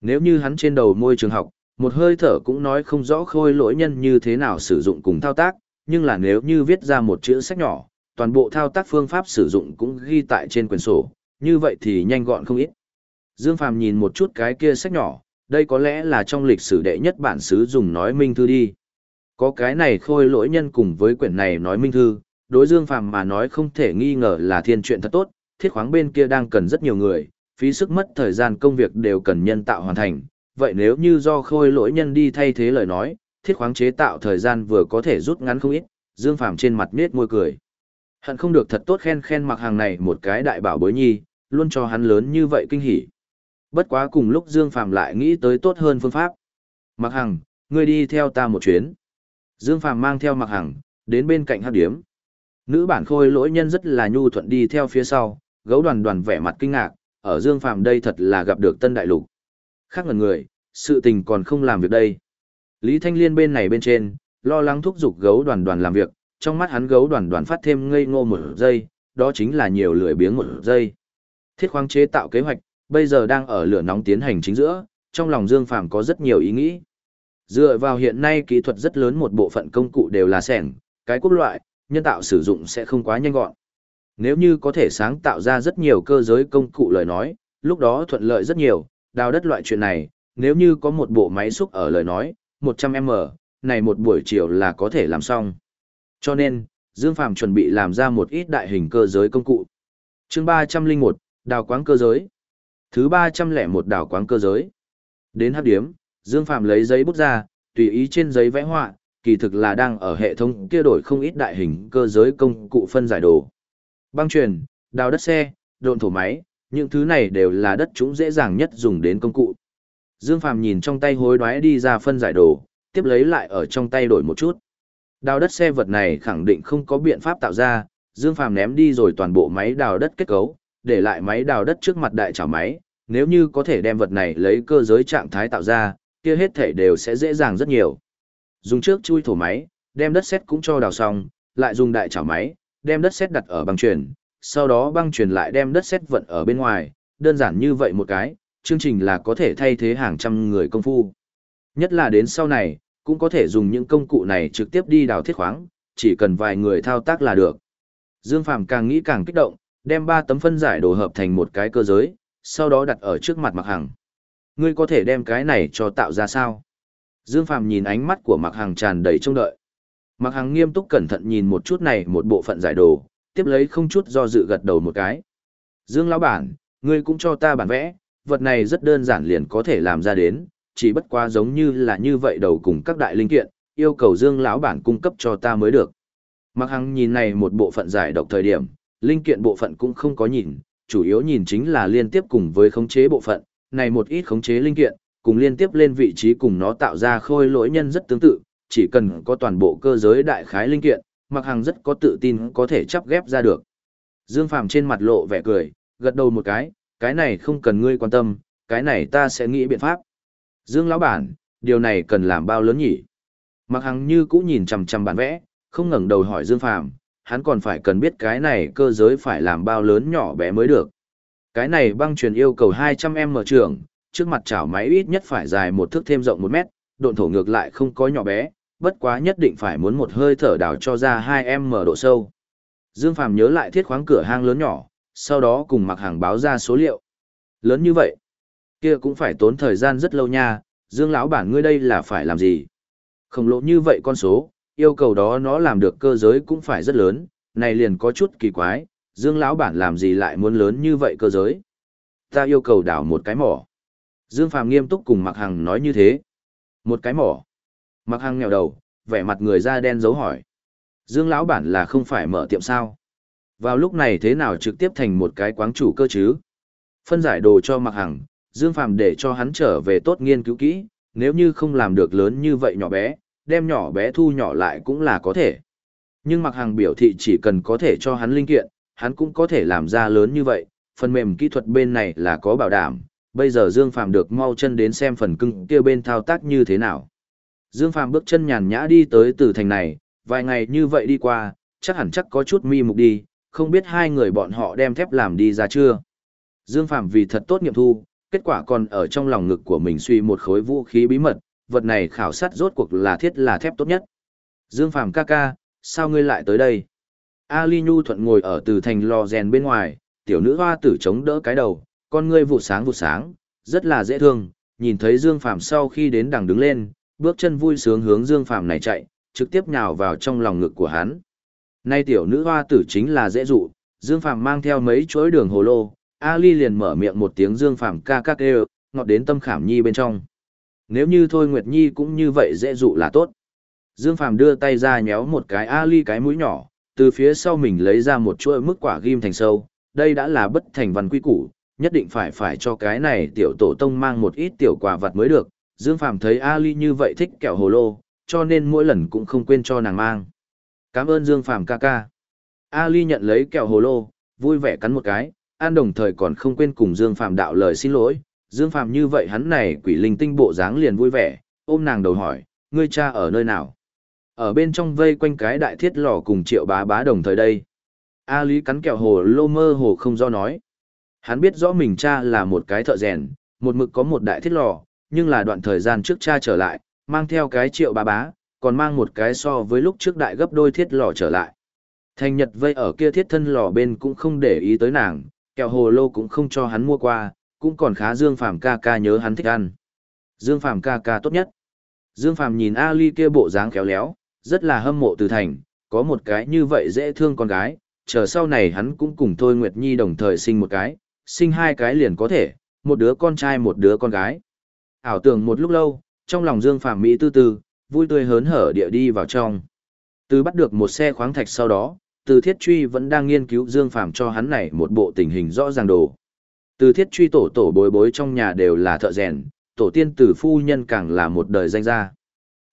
Nếu như hắn trên đầu môi trường học, một hơi thở cũng nói không rõ khôi lỗi nhân như thế nào sử dụng cùng thao tác, nhưng là nếu như viết ra một chữ sách nhỏ, toàn bộ thao tác phương pháp sử dụng cũng ghi tại trên quyển sổ, như vậy thì nhanh gọn không ít. Dương Phàm nhìn một chút cái kia sách nhỏ, đây có lẽ là trong lịch sử đệ nhất bản xứ dùng nói minh thư đi. Có cái này khôi lỗi nhân cùng với quyển này nói minh thư, đối Dương Phàm mà nói không thể nghi ngờ là thiên chuyện thật tốt, thiết khoáng bên kia đang cần rất nhiều người, phí sức mất thời gian công việc đều cần nhân tạo hoàn thành. Vậy nếu như do khôi lỗi nhân đi thay thế lời nói, thiết khoáng chế tạo thời gian vừa có thể rút ngắn không ít, Dương Phàm trên mặt nết môi cười. Hận không được thật tốt khen khen mặc hàng này một cái đại bảo bối nhi, luôn cho hắn lớn như vậy kinh hỉ. Bất quá cùng lúc Dương Phàm lại nghĩ tới tốt hơn phương pháp. Mặc Hằng, ngươi đi theo ta một chuyến. Dương Phàm mang theo Mặc Hằng, đến bên cạnh hát điếm. Nữ bản khôi lỗi nhân rất là nhu thuận đi theo phía sau, gấu đoàn đoàn vẻ mặt kinh ngạc, ở Dương Phàm đây thật là gặp được tân đại lục. Khác ngần người, sự tình còn không làm việc đây. Lý Thanh Liên bên này bên trên, lo lắng thúc giục gấu đoàn đoàn làm việc, trong mắt hắn gấu đoàn đoàn phát thêm ngây ngô một giây, đó chính là nhiều lười biếng một giây. Thiết khoáng chế tạo kế hoạch, bây giờ đang ở lửa nóng tiến hành chính giữa, trong lòng Dương Phàm có rất nhiều ý nghĩ. Dựa vào hiện nay kỹ thuật rất lớn một bộ phận công cụ đều là sẻng, cái quốc loại, nhân tạo sử dụng sẽ không quá nhanh gọn. Nếu như có thể sáng tạo ra rất nhiều cơ giới công cụ lời nói, lúc đó thuận lợi rất nhiều, đào đất loại chuyện này, nếu như có một bộ máy xúc ở lời nói, 100M, này một buổi chiều là có thể làm xong. Cho nên, Dương Phàm chuẩn bị làm ra một ít đại hình cơ giới công cụ. chương 301, đào quáng cơ giới. Thứ 301 đào quáng cơ giới. Đến hấp điếm, Dương Phàm lấy giấy bút ra, tùy ý trên giấy vẽ họa, kỳ thực là đang ở hệ thống kia đổi không ít đại hình cơ giới công cụ phân giải đồ. Băng truyền, đào đất xe, độn thổ máy, những thứ này đều là đất chúng dễ dàng nhất dùng đến công cụ. Dương Phàm nhìn trong tay hối đoái đi ra phân giải đồ, tiếp lấy lại ở trong tay đổi một chút. Đào đất xe vật này khẳng định không có biện pháp tạo ra, Dương Phàm ném đi rồi toàn bộ máy đào đất kết cấu, để lại máy đào đất trước mặt đại chảo máy, nếu như có thể đem vật này lấy cơ giới trạng thái tạo ra, kia hết thể đều sẽ dễ dàng rất nhiều. Dùng trước chui thổ máy, đem đất sét cũng cho đào xong, lại dùng đại chảo máy, đem đất sét đặt ở băng truyền, sau đó băng truyền lại đem đất xét vận ở bên ngoài, đơn giản như vậy một cái, chương trình là có thể thay thế hàng trăm người công phu. Nhất là đến sau này, cũng có thể dùng những công cụ này trực tiếp đi đào thiết khoáng, chỉ cần vài người thao tác là được. Dương Phàm càng nghĩ càng kích động, đem ba tấm phân giải đồ hợp thành một cái cơ giới, sau đó đặt ở trước mặt Mạc Hằng. Ngươi có thể đem cái này cho tạo ra sao? Dương Phàm nhìn ánh mắt của Mạc Hằng tràn đầy trông đợi. Mạc Hằng nghiêm túc cẩn thận nhìn một chút này một bộ phận giải đồ, tiếp lấy không chút do dự gật đầu một cái. Dương lão bản, ngươi cũng cho ta bản vẽ, vật này rất đơn giản liền có thể làm ra đến, chỉ bất quá giống như là như vậy đầu cùng các đại linh kiện, yêu cầu Dương lão bản cung cấp cho ta mới được. mặc Hằng nhìn này một bộ phận giải độc thời điểm, linh kiện bộ phận cũng không có nhìn, chủ yếu nhìn chính là liên tiếp cùng với khống chế bộ phận, này một ít khống chế linh kiện, cùng liên tiếp lên vị trí cùng nó tạo ra khôi lỗi nhân rất tương tự, chỉ cần có toàn bộ cơ giới đại khái linh kiện, Mặc Hằng rất có tự tin có thể chắp ghép ra được. Dương Phàm trên mặt lộ vẻ cười, gật đầu một cái, cái này không cần ngươi quan tâm, cái này ta sẽ nghĩ biện pháp. Dương lão bản, điều này cần làm bao lớn nhỉ? Mặc Hằng như cũ nhìn chằm chằm bản vẽ, không ngẩng đầu hỏi Dương Phàm, hắn còn phải cần biết cái này cơ giới phải làm bao lớn nhỏ bé mới được. Cái này băng truyền yêu cầu 200m trường, trước mặt chảo máy ít nhất phải dài một thước thêm rộng một mét, độn thổ ngược lại không có nhỏ bé, bất quá nhất định phải muốn một hơi thở đào cho ra 2m độ sâu. Dương Phàm nhớ lại thiết khoáng cửa hang lớn nhỏ, sau đó cùng mặc hàng báo ra số liệu. Lớn như vậy, kia cũng phải tốn thời gian rất lâu nha, Dương lão bản ngươi đây là phải làm gì? Không lộ như vậy con số, yêu cầu đó nó làm được cơ giới cũng phải rất lớn, này liền có chút kỳ quái, Dương lão bản làm gì lại muốn lớn như vậy cơ giới? Ta yêu cầu đào một cái mỏ. Dương Phàm nghiêm túc cùng Mạc Hằng nói như thế. Một cái mỏ mặc hàng nghèo đầu, vẻ mặt người da đen dấu hỏi. Dương lão bản là không phải mở tiệm sao? Vào lúc này thế nào trực tiếp thành một cái quáng chủ cơ chứ? Phân giải đồ cho mặc Hằng, Dương Phàm để cho hắn trở về tốt nghiên cứu kỹ, nếu như không làm được lớn như vậy nhỏ bé, đem nhỏ bé thu nhỏ lại cũng là có thể. Nhưng mặc Hằng biểu thị chỉ cần có thể cho hắn linh kiện, hắn cũng có thể làm ra lớn như vậy, phần mềm kỹ thuật bên này là có bảo đảm, bây giờ Dương Phàm được mau chân đến xem phần cưng kia bên thao tác như thế nào. Dương Phàm bước chân nhàn nhã đi tới từ thành này, vài ngày như vậy đi qua, chắc hẳn chắc có chút mi mục đi, không biết hai người bọn họ đem thép làm đi ra chưa. Dương Phàm vì thật tốt nghiệm thu, kết quả còn ở trong lòng ngực của mình suy một khối vũ khí bí mật, vật này khảo sát rốt cuộc là thiết là thép tốt nhất. Dương Phàm ca ca, sao ngươi lại tới đây? Ali Nhu thuận ngồi ở từ thành lò rèn bên ngoài, tiểu nữ hoa tử chống đỡ cái đầu, con ngươi vụ sáng vụ sáng, rất là dễ thương, nhìn thấy Dương Phàm sau khi đến đằng đứng lên, bước chân vui sướng hướng Dương Phạm này chạy, trực tiếp nhào vào trong lòng ngực của hắn. Nay tiểu nữ hoa tử chính là dễ dụ, Dương Phạm mang theo mấy chuỗi đường hồ lô, Ali liền mở miệng một tiếng Dương Phạm ca ca kêu, ngọt đến tâm khảm nhi bên trong. Nếu như thôi Nguyệt Nhi cũng như vậy dễ dụ là tốt. Dương Phạm đưa tay ra nhéo một cái Ali cái mũi nhỏ, từ phía sau mình lấy ra một chuỗi mức quả ghim thành sâu, đây đã là bất thành văn quy củ, nhất định phải phải cho cái này tiểu tổ tông mang một ít tiểu quà vật mới được. Dương Phạm thấy Ali như vậy thích kẹo hồ lô, cho nên mỗi lần cũng không quên cho nàng mang. Cảm ơn Dương Phạm ca ca. Ali nhận lấy kẹo hồ lô, vui vẻ cắn một cái, an đồng thời còn không quên cùng Dương Phạm đạo lời xin lỗi. Dương Phạm như vậy hắn này quỷ linh tinh bộ dáng liền vui vẻ, ôm nàng đầu hỏi, ngươi cha ở nơi nào? Ở bên trong vây quanh cái đại thiết lò cùng triệu bá bá đồng thời đây. A Lý cắn kẹo hồ lô mơ hồ không do nói. Hắn biết rõ mình cha là một cái thợ rèn, một mực có một đại thiết lò, nhưng là đoạn thời gian trước cha trở lại, mang theo cái triệu bá bá, còn mang một cái so với lúc trước đại gấp đôi thiết lò trở lại. Thành Nhật vây ở kia thiết thân lò bên cũng không để ý tới nàng, kẹo hồ lô cũng không cho hắn mua qua, cũng còn khá Dương Phàm ca ca nhớ hắn thích ăn. Dương Phàm ca ca tốt nhất. Dương Phàm nhìn Ali kia bộ dáng khéo léo, rất là hâm mộ từ thành, có một cái như vậy dễ thương con gái, chờ sau này hắn cũng cùng Thôi Nguyệt Nhi đồng thời sinh một cái, sinh hai cái liền có thể, một đứa con trai một đứa con gái. Ảo tưởng một lúc lâu, trong lòng Dương Phàm Mỹ tư tư, vui tươi hớn hở địa đi vào trong. Từ bắt được một xe khoáng thạch sau đó, từ thiết truy vẫn đang nghiên cứu Dương Phàm cho hắn này một bộ tình hình rõ ràng đồ. Từ thiết truy tổ tổ bối bối trong nhà đều là thợ rèn, tổ tiên từ phu nhân càng là một đời danh gia.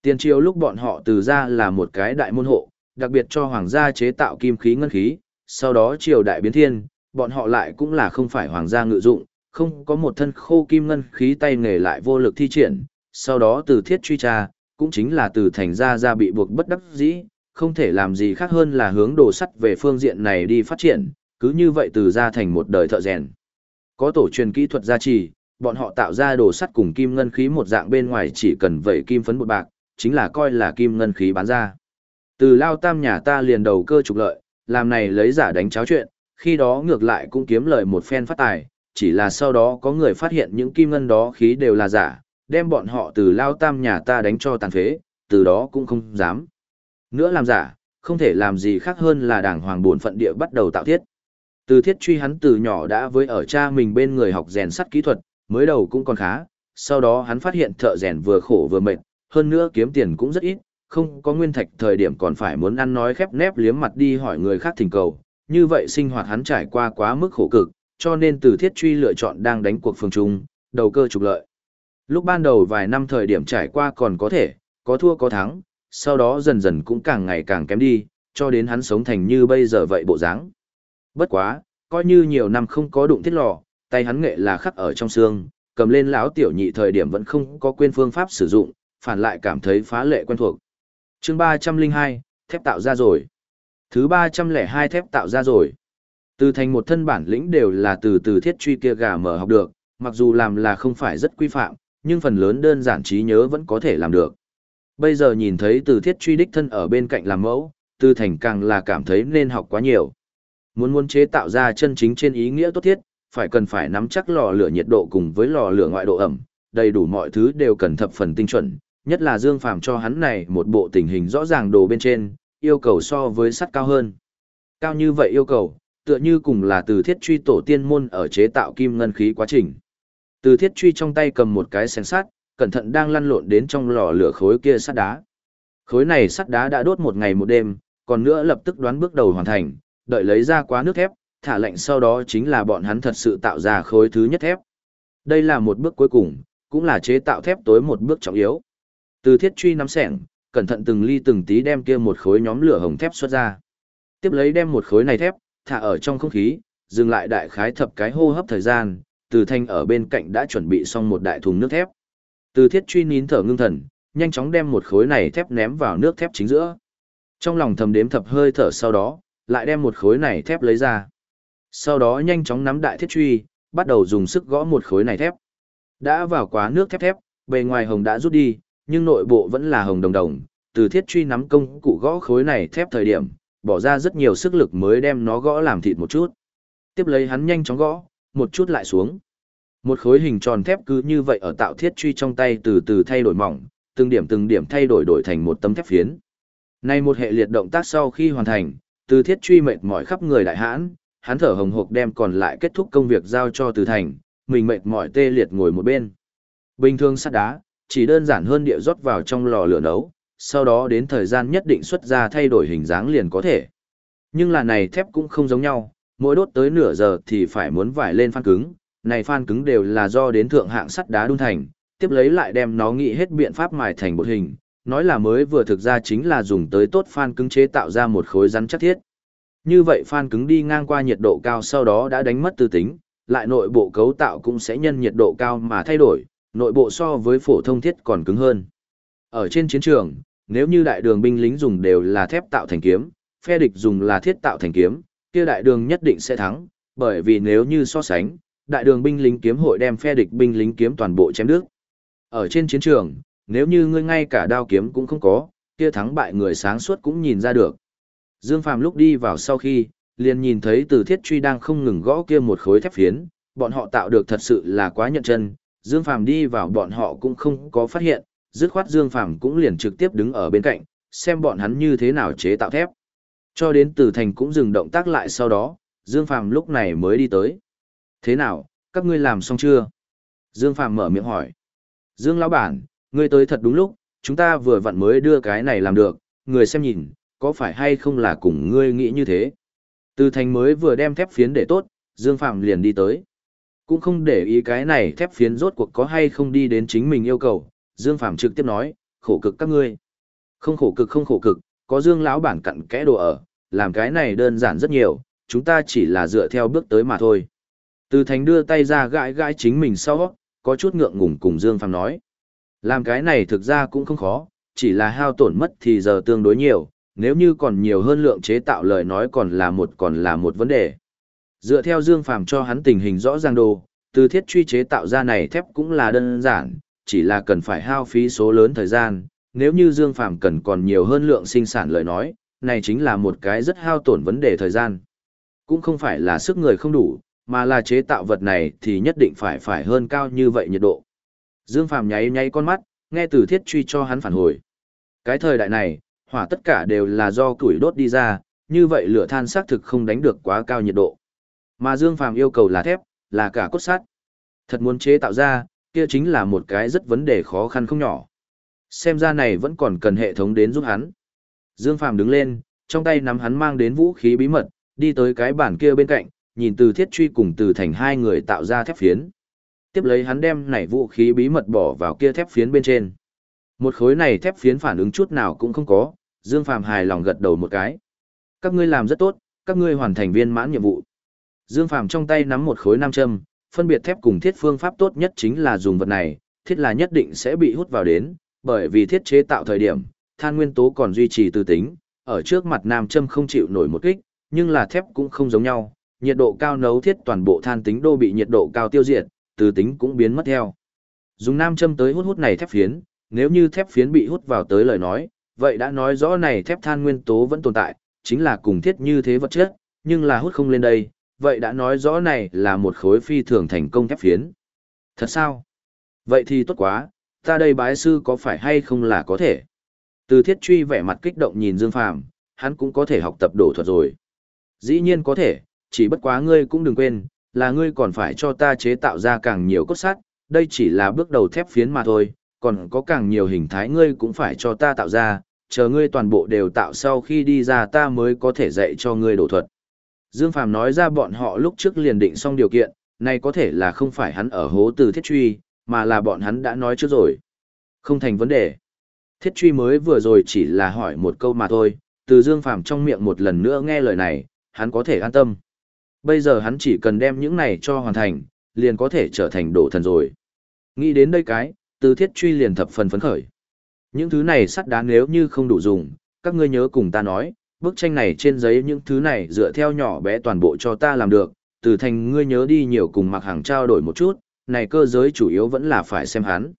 Tiền triều lúc bọn họ từ ra là một cái đại môn hộ, đặc biệt cho hoàng gia chế tạo kim khí ngân khí, sau đó triều đại biến thiên, bọn họ lại cũng là không phải hoàng gia ngự dụng, không có một thân khô kim ngân khí tay nghề lại vô lực thi triển, sau đó từ thiết truy tra, cũng chính là từ thành gia ra bị buộc bất đắc dĩ, không thể làm gì khác hơn là hướng đồ sắt về phương diện này đi phát triển, cứ như vậy từ ra thành một đời thợ rèn. Có tổ truyền kỹ thuật gia trì, bọn họ tạo ra đồ sắt cùng kim ngân khí một dạng bên ngoài chỉ cần vẩy kim phấn bột bạc, chính là coi là kim ngân khí bán ra. Từ lao tam nhà ta liền đầu cơ trục lợi, làm này lấy giả đánh cháo chuyện, khi đó ngược lại cũng kiếm lợi một phen phát tài, chỉ là sau đó có người phát hiện những kim ngân đó khí đều là giả, đem bọn họ từ lao tam nhà ta đánh cho tàn phế, từ đó cũng không dám. Nữa làm giả, không thể làm gì khác hơn là đảng hoàng buồn phận địa bắt đầu tạo thiết. Từ thiết truy hắn từ nhỏ đã với ở cha mình bên người học rèn sắt kỹ thuật, mới đầu cũng còn khá, sau đó hắn phát hiện thợ rèn vừa khổ vừa mệt, hơn nữa kiếm tiền cũng rất ít, không có nguyên thạch thời điểm còn phải muốn ăn nói khép nép liếm mặt đi hỏi người khác thỉnh cầu, như vậy sinh hoạt hắn trải qua quá mức khổ cực, cho nên từ thiết truy lựa chọn đang đánh cuộc phương trung, đầu cơ trục lợi. Lúc ban đầu vài năm thời điểm trải qua còn có thể, có thua có thắng, sau đó dần dần cũng càng ngày càng kém đi, cho đến hắn sống thành như bây giờ vậy bộ dáng. Bất quá, coi như nhiều năm không có đụng thiết lò, tay hắn nghệ là khắc ở trong xương, cầm lên lão tiểu nhị thời điểm vẫn không có quên phương pháp sử dụng, phản lại cảm thấy phá lệ quen thuộc. chương 302, thép tạo ra rồi. Thứ 302 thép tạo ra rồi. Từ thành một thân bản lĩnh đều là từ từ thiết truy kia gà mở học được, mặc dù làm là không phải rất quy phạm, nhưng phần lớn đơn giản trí nhớ vẫn có thể làm được. Bây giờ nhìn thấy từ thiết truy đích thân ở bên cạnh làm mẫu, từ thành càng là cảm thấy nên học quá nhiều. Muốn muốn chế tạo ra chân chính trên ý nghĩa tốt thiết, phải cần phải nắm chắc lò lửa nhiệt độ cùng với lò lửa ngoại độ ẩm, đầy đủ mọi thứ đều cần thập phần tinh chuẩn, nhất là Dương Phàm cho hắn này một bộ tình hình rõ ràng đồ bên trên, yêu cầu so với sắt cao hơn. Cao như vậy yêu cầu, tựa như cùng là từ thiết truy tổ tiên môn ở chế tạo kim ngân khí quá trình. Từ thiết truy trong tay cầm một cái xén sắt, cẩn thận đang lăn lộn đến trong lò lửa khối kia sắt đá. Khối này sắt đá đã đốt một ngày một đêm, còn nữa lập tức đoán bước đầu hoàn thành, đợi lấy ra quá nước thép, thả lệnh sau đó chính là bọn hắn thật sự tạo ra khối thứ nhất thép. Đây là một bước cuối cùng, cũng là chế tạo thép tối một bước trọng yếu. Từ thiết truy nắm sẻng, cẩn thận từng ly từng tí đem kia một khối nhóm lửa hồng thép xuất ra. Tiếp lấy đem một khối này thép, thả ở trong không khí, dừng lại đại khái thập cái hô hấp thời gian, từ thanh ở bên cạnh đã chuẩn bị xong một đại thùng nước thép. Từ thiết truy nín thở ngưng thần, nhanh chóng đem một khối này thép ném vào nước thép chính giữa. Trong lòng thầm đếm thập hơi thở sau đó, lại đem một khối này thép lấy ra. Sau đó nhanh chóng nắm đại thiết truy, bắt đầu dùng sức gõ một khối này thép. Đã vào quá nước thép thép, bề ngoài hồng đã rút đi, nhưng nội bộ vẫn là hồng đồng đồng. Từ thiết truy nắm công cụ gõ khối này thép thời điểm, bỏ ra rất nhiều sức lực mới đem nó gõ làm thịt một chút. Tiếp lấy hắn nhanh chóng gõ, một chút lại xuống. Một khối hình tròn thép cứ như vậy ở tạo thiết truy trong tay từ từ thay đổi mỏng, từng điểm từng điểm thay đổi đổi thành một tấm thép phiến. Nay một hệ liệt động tác sau khi hoàn thành, từ thiết truy mệt mỏi khắp người đại hãn, hắn thở hồng hộc đem còn lại kết thúc công việc giao cho từ thành, mình mệt mỏi tê liệt ngồi một bên. Bình thường sắt đá, chỉ đơn giản hơn địa rót vào trong lò lửa nấu, sau đó đến thời gian nhất định xuất ra thay đổi hình dáng liền có thể. Nhưng là này thép cũng không giống nhau, mỗi đốt tới nửa giờ thì phải muốn vải lên phan cứng, này phan cứng đều là do đến thượng hạng sắt đá đun thành, tiếp lấy lại đem nó nghĩ hết biện pháp mài thành bột hình, nói là mới vừa thực ra chính là dùng tới tốt phan cứng chế tạo ra một khối rắn chắc thiết. Như vậy phan cứng đi ngang qua nhiệt độ cao sau đó đã đánh mất tư tính, lại nội bộ cấu tạo cũng sẽ nhân nhiệt độ cao mà thay đổi, nội bộ so với phổ thông thiết còn cứng hơn. Ở trên chiến trường, nếu như đại đường binh lính dùng đều là thép tạo thành kiếm, phe địch dùng là thiết tạo thành kiếm, kia đại đường nhất định sẽ thắng, bởi vì nếu như so sánh, đại đường binh lính kiếm hội đem phe địch binh lính kiếm toàn bộ chém đứt. Ở trên chiến trường, nếu như ngươi ngay cả đao kiếm cũng không có, kia thắng bại người sáng suốt cũng nhìn ra được. Dương Phàm lúc đi vào sau khi, liền nhìn thấy từ thiết truy đang không ngừng gõ kia một khối thép phiến, bọn họ tạo được thật sự là quá nhận chân, Dương Phàm đi vào bọn họ cũng không có phát hiện, dứt khoát Dương Phàm cũng liền trực tiếp đứng ở bên cạnh, xem bọn hắn như thế nào chế tạo thép. Cho đến từ thành cũng dừng động tác lại sau đó, Dương Phàm lúc này mới đi tới. Thế nào, các ngươi làm xong chưa? Dương Phàm mở miệng hỏi. Dương lão bản, ngươi tới thật đúng lúc, chúng ta vừa vặn mới đưa cái này làm được, người xem nhìn, có phải hay không là cùng ngươi nghĩ như thế? Từ thành mới vừa đem thép phiến để tốt, Dương Phàm liền đi tới. Cũng không để ý cái này thép phiến rốt cuộc có hay không đi đến chính mình yêu cầu, Dương Phàm trực tiếp nói, khổ cực các ngươi. Không khổ cực không khổ cực, có Dương lão bản cặn kẽ đồ ở, làm cái này đơn giản rất nhiều, chúng ta chỉ là dựa theo bước tới mà thôi. Từ thành đưa tay ra gãi gãi chính mình sau, có chút ngượng ngùng cùng Dương Phàm nói. Làm cái này thực ra cũng không khó, chỉ là hao tổn mất thì giờ tương đối nhiều, nếu như còn nhiều hơn lượng chế tạo lời nói còn là một còn là một vấn đề. Dựa theo Dương Phàm cho hắn tình hình rõ ràng đồ, từ thiết truy chế tạo ra này thép cũng là đơn giản, chỉ là cần phải hao phí số lớn thời gian, nếu như Dương Phàm cần còn nhiều hơn lượng sinh sản lời nói, này chính là một cái rất hao tổn vấn đề thời gian. Cũng không phải là sức người không đủ, mà là chế tạo vật này thì nhất định phải phải hơn cao như vậy nhiệt độ. Dương Phàm nháy nháy con mắt, nghe từ thiết truy cho hắn phản hồi. Cái thời đại này, hỏa tất cả đều là do củi đốt đi ra, như vậy lửa than xác thực không đánh được quá cao nhiệt độ. Mà Dương Phàm yêu cầu là thép, là cả cốt sắt. Thật muốn chế tạo ra, kia chính là một cái rất vấn đề khó khăn không nhỏ. Xem ra này vẫn còn cần hệ thống đến giúp hắn. Dương Phàm đứng lên, trong tay nắm hắn mang đến vũ khí bí mật, đi tới cái bản kia bên cạnh, nhìn từ thiết truy cùng từ thành hai người tạo ra thép phiến. Tiếp lấy hắn đem nảy vũ khí bí mật bỏ vào kia thép phiến bên trên. Một khối này thép phiến phản ứng chút nào cũng không có, Dương Phàm hài lòng gật đầu một cái. Các ngươi làm rất tốt, các ngươi hoàn thành viên mãn nhiệm vụ. Dương Phàm trong tay nắm một khối nam châm, phân biệt thép cùng thiết phương pháp tốt nhất chính là dùng vật này, thiết là nhất định sẽ bị hút vào đến, bởi vì thiết chế tạo thời điểm, than nguyên tố còn duy trì tư tính, ở trước mặt nam châm không chịu nổi một kích, nhưng là thép cũng không giống nhau, nhiệt độ cao nấu thiết toàn bộ than tính đô bị nhiệt độ cao tiêu diệt, tư tính cũng biến mất theo. Dùng nam châm tới hút hút này thép phiến, nếu như thép phiến bị hút vào tới lời nói, vậy đã nói rõ này thép than nguyên tố vẫn tồn tại, chính là cùng thiết như thế vật chất, nhưng là hút không lên đây, vậy đã nói rõ này là một khối phi thường thành công thép phiến. Thật sao? Vậy thì tốt quá, ta đây bái sư có phải hay không là có thể? Từ thiết truy vẻ mặt kích động nhìn Dương Phàm hắn cũng có thể học tập đổ thuật rồi. Dĩ nhiên có thể, chỉ bất quá ngươi cũng đừng quên, là ngươi còn phải cho ta chế tạo ra càng nhiều cốt sắt, đây chỉ là bước đầu thép phiến mà thôi, còn có càng nhiều hình thái ngươi cũng phải cho ta tạo ra, chờ ngươi toàn bộ đều tạo sau khi đi ra ta mới có thể dạy cho ngươi đổ thuật. Dương Phàm nói ra bọn họ lúc trước liền định xong điều kiện, này có thể là không phải hắn ở hố từ thiết truy, mà là bọn hắn đã nói trước rồi. Không thành vấn đề. Thiết truy mới vừa rồi chỉ là hỏi một câu mà thôi, từ Dương Phàm trong miệng một lần nữa nghe lời này, hắn có thể an tâm. Bây giờ hắn chỉ cần đem những này cho hoàn thành, liền có thể trở thành đổ thần rồi. Nghĩ đến đây cái, từ thiết truy liền thập phần phấn khởi. Những thứ này sắt đá nếu như không đủ dùng, các ngươi nhớ cùng ta nói, bức tranh này trên giấy những thứ này dựa theo nhỏ bé toàn bộ cho ta làm được, từ thành ngươi nhớ đi nhiều cùng mặc hàng trao đổi một chút, này cơ giới chủ yếu vẫn là phải xem hắn.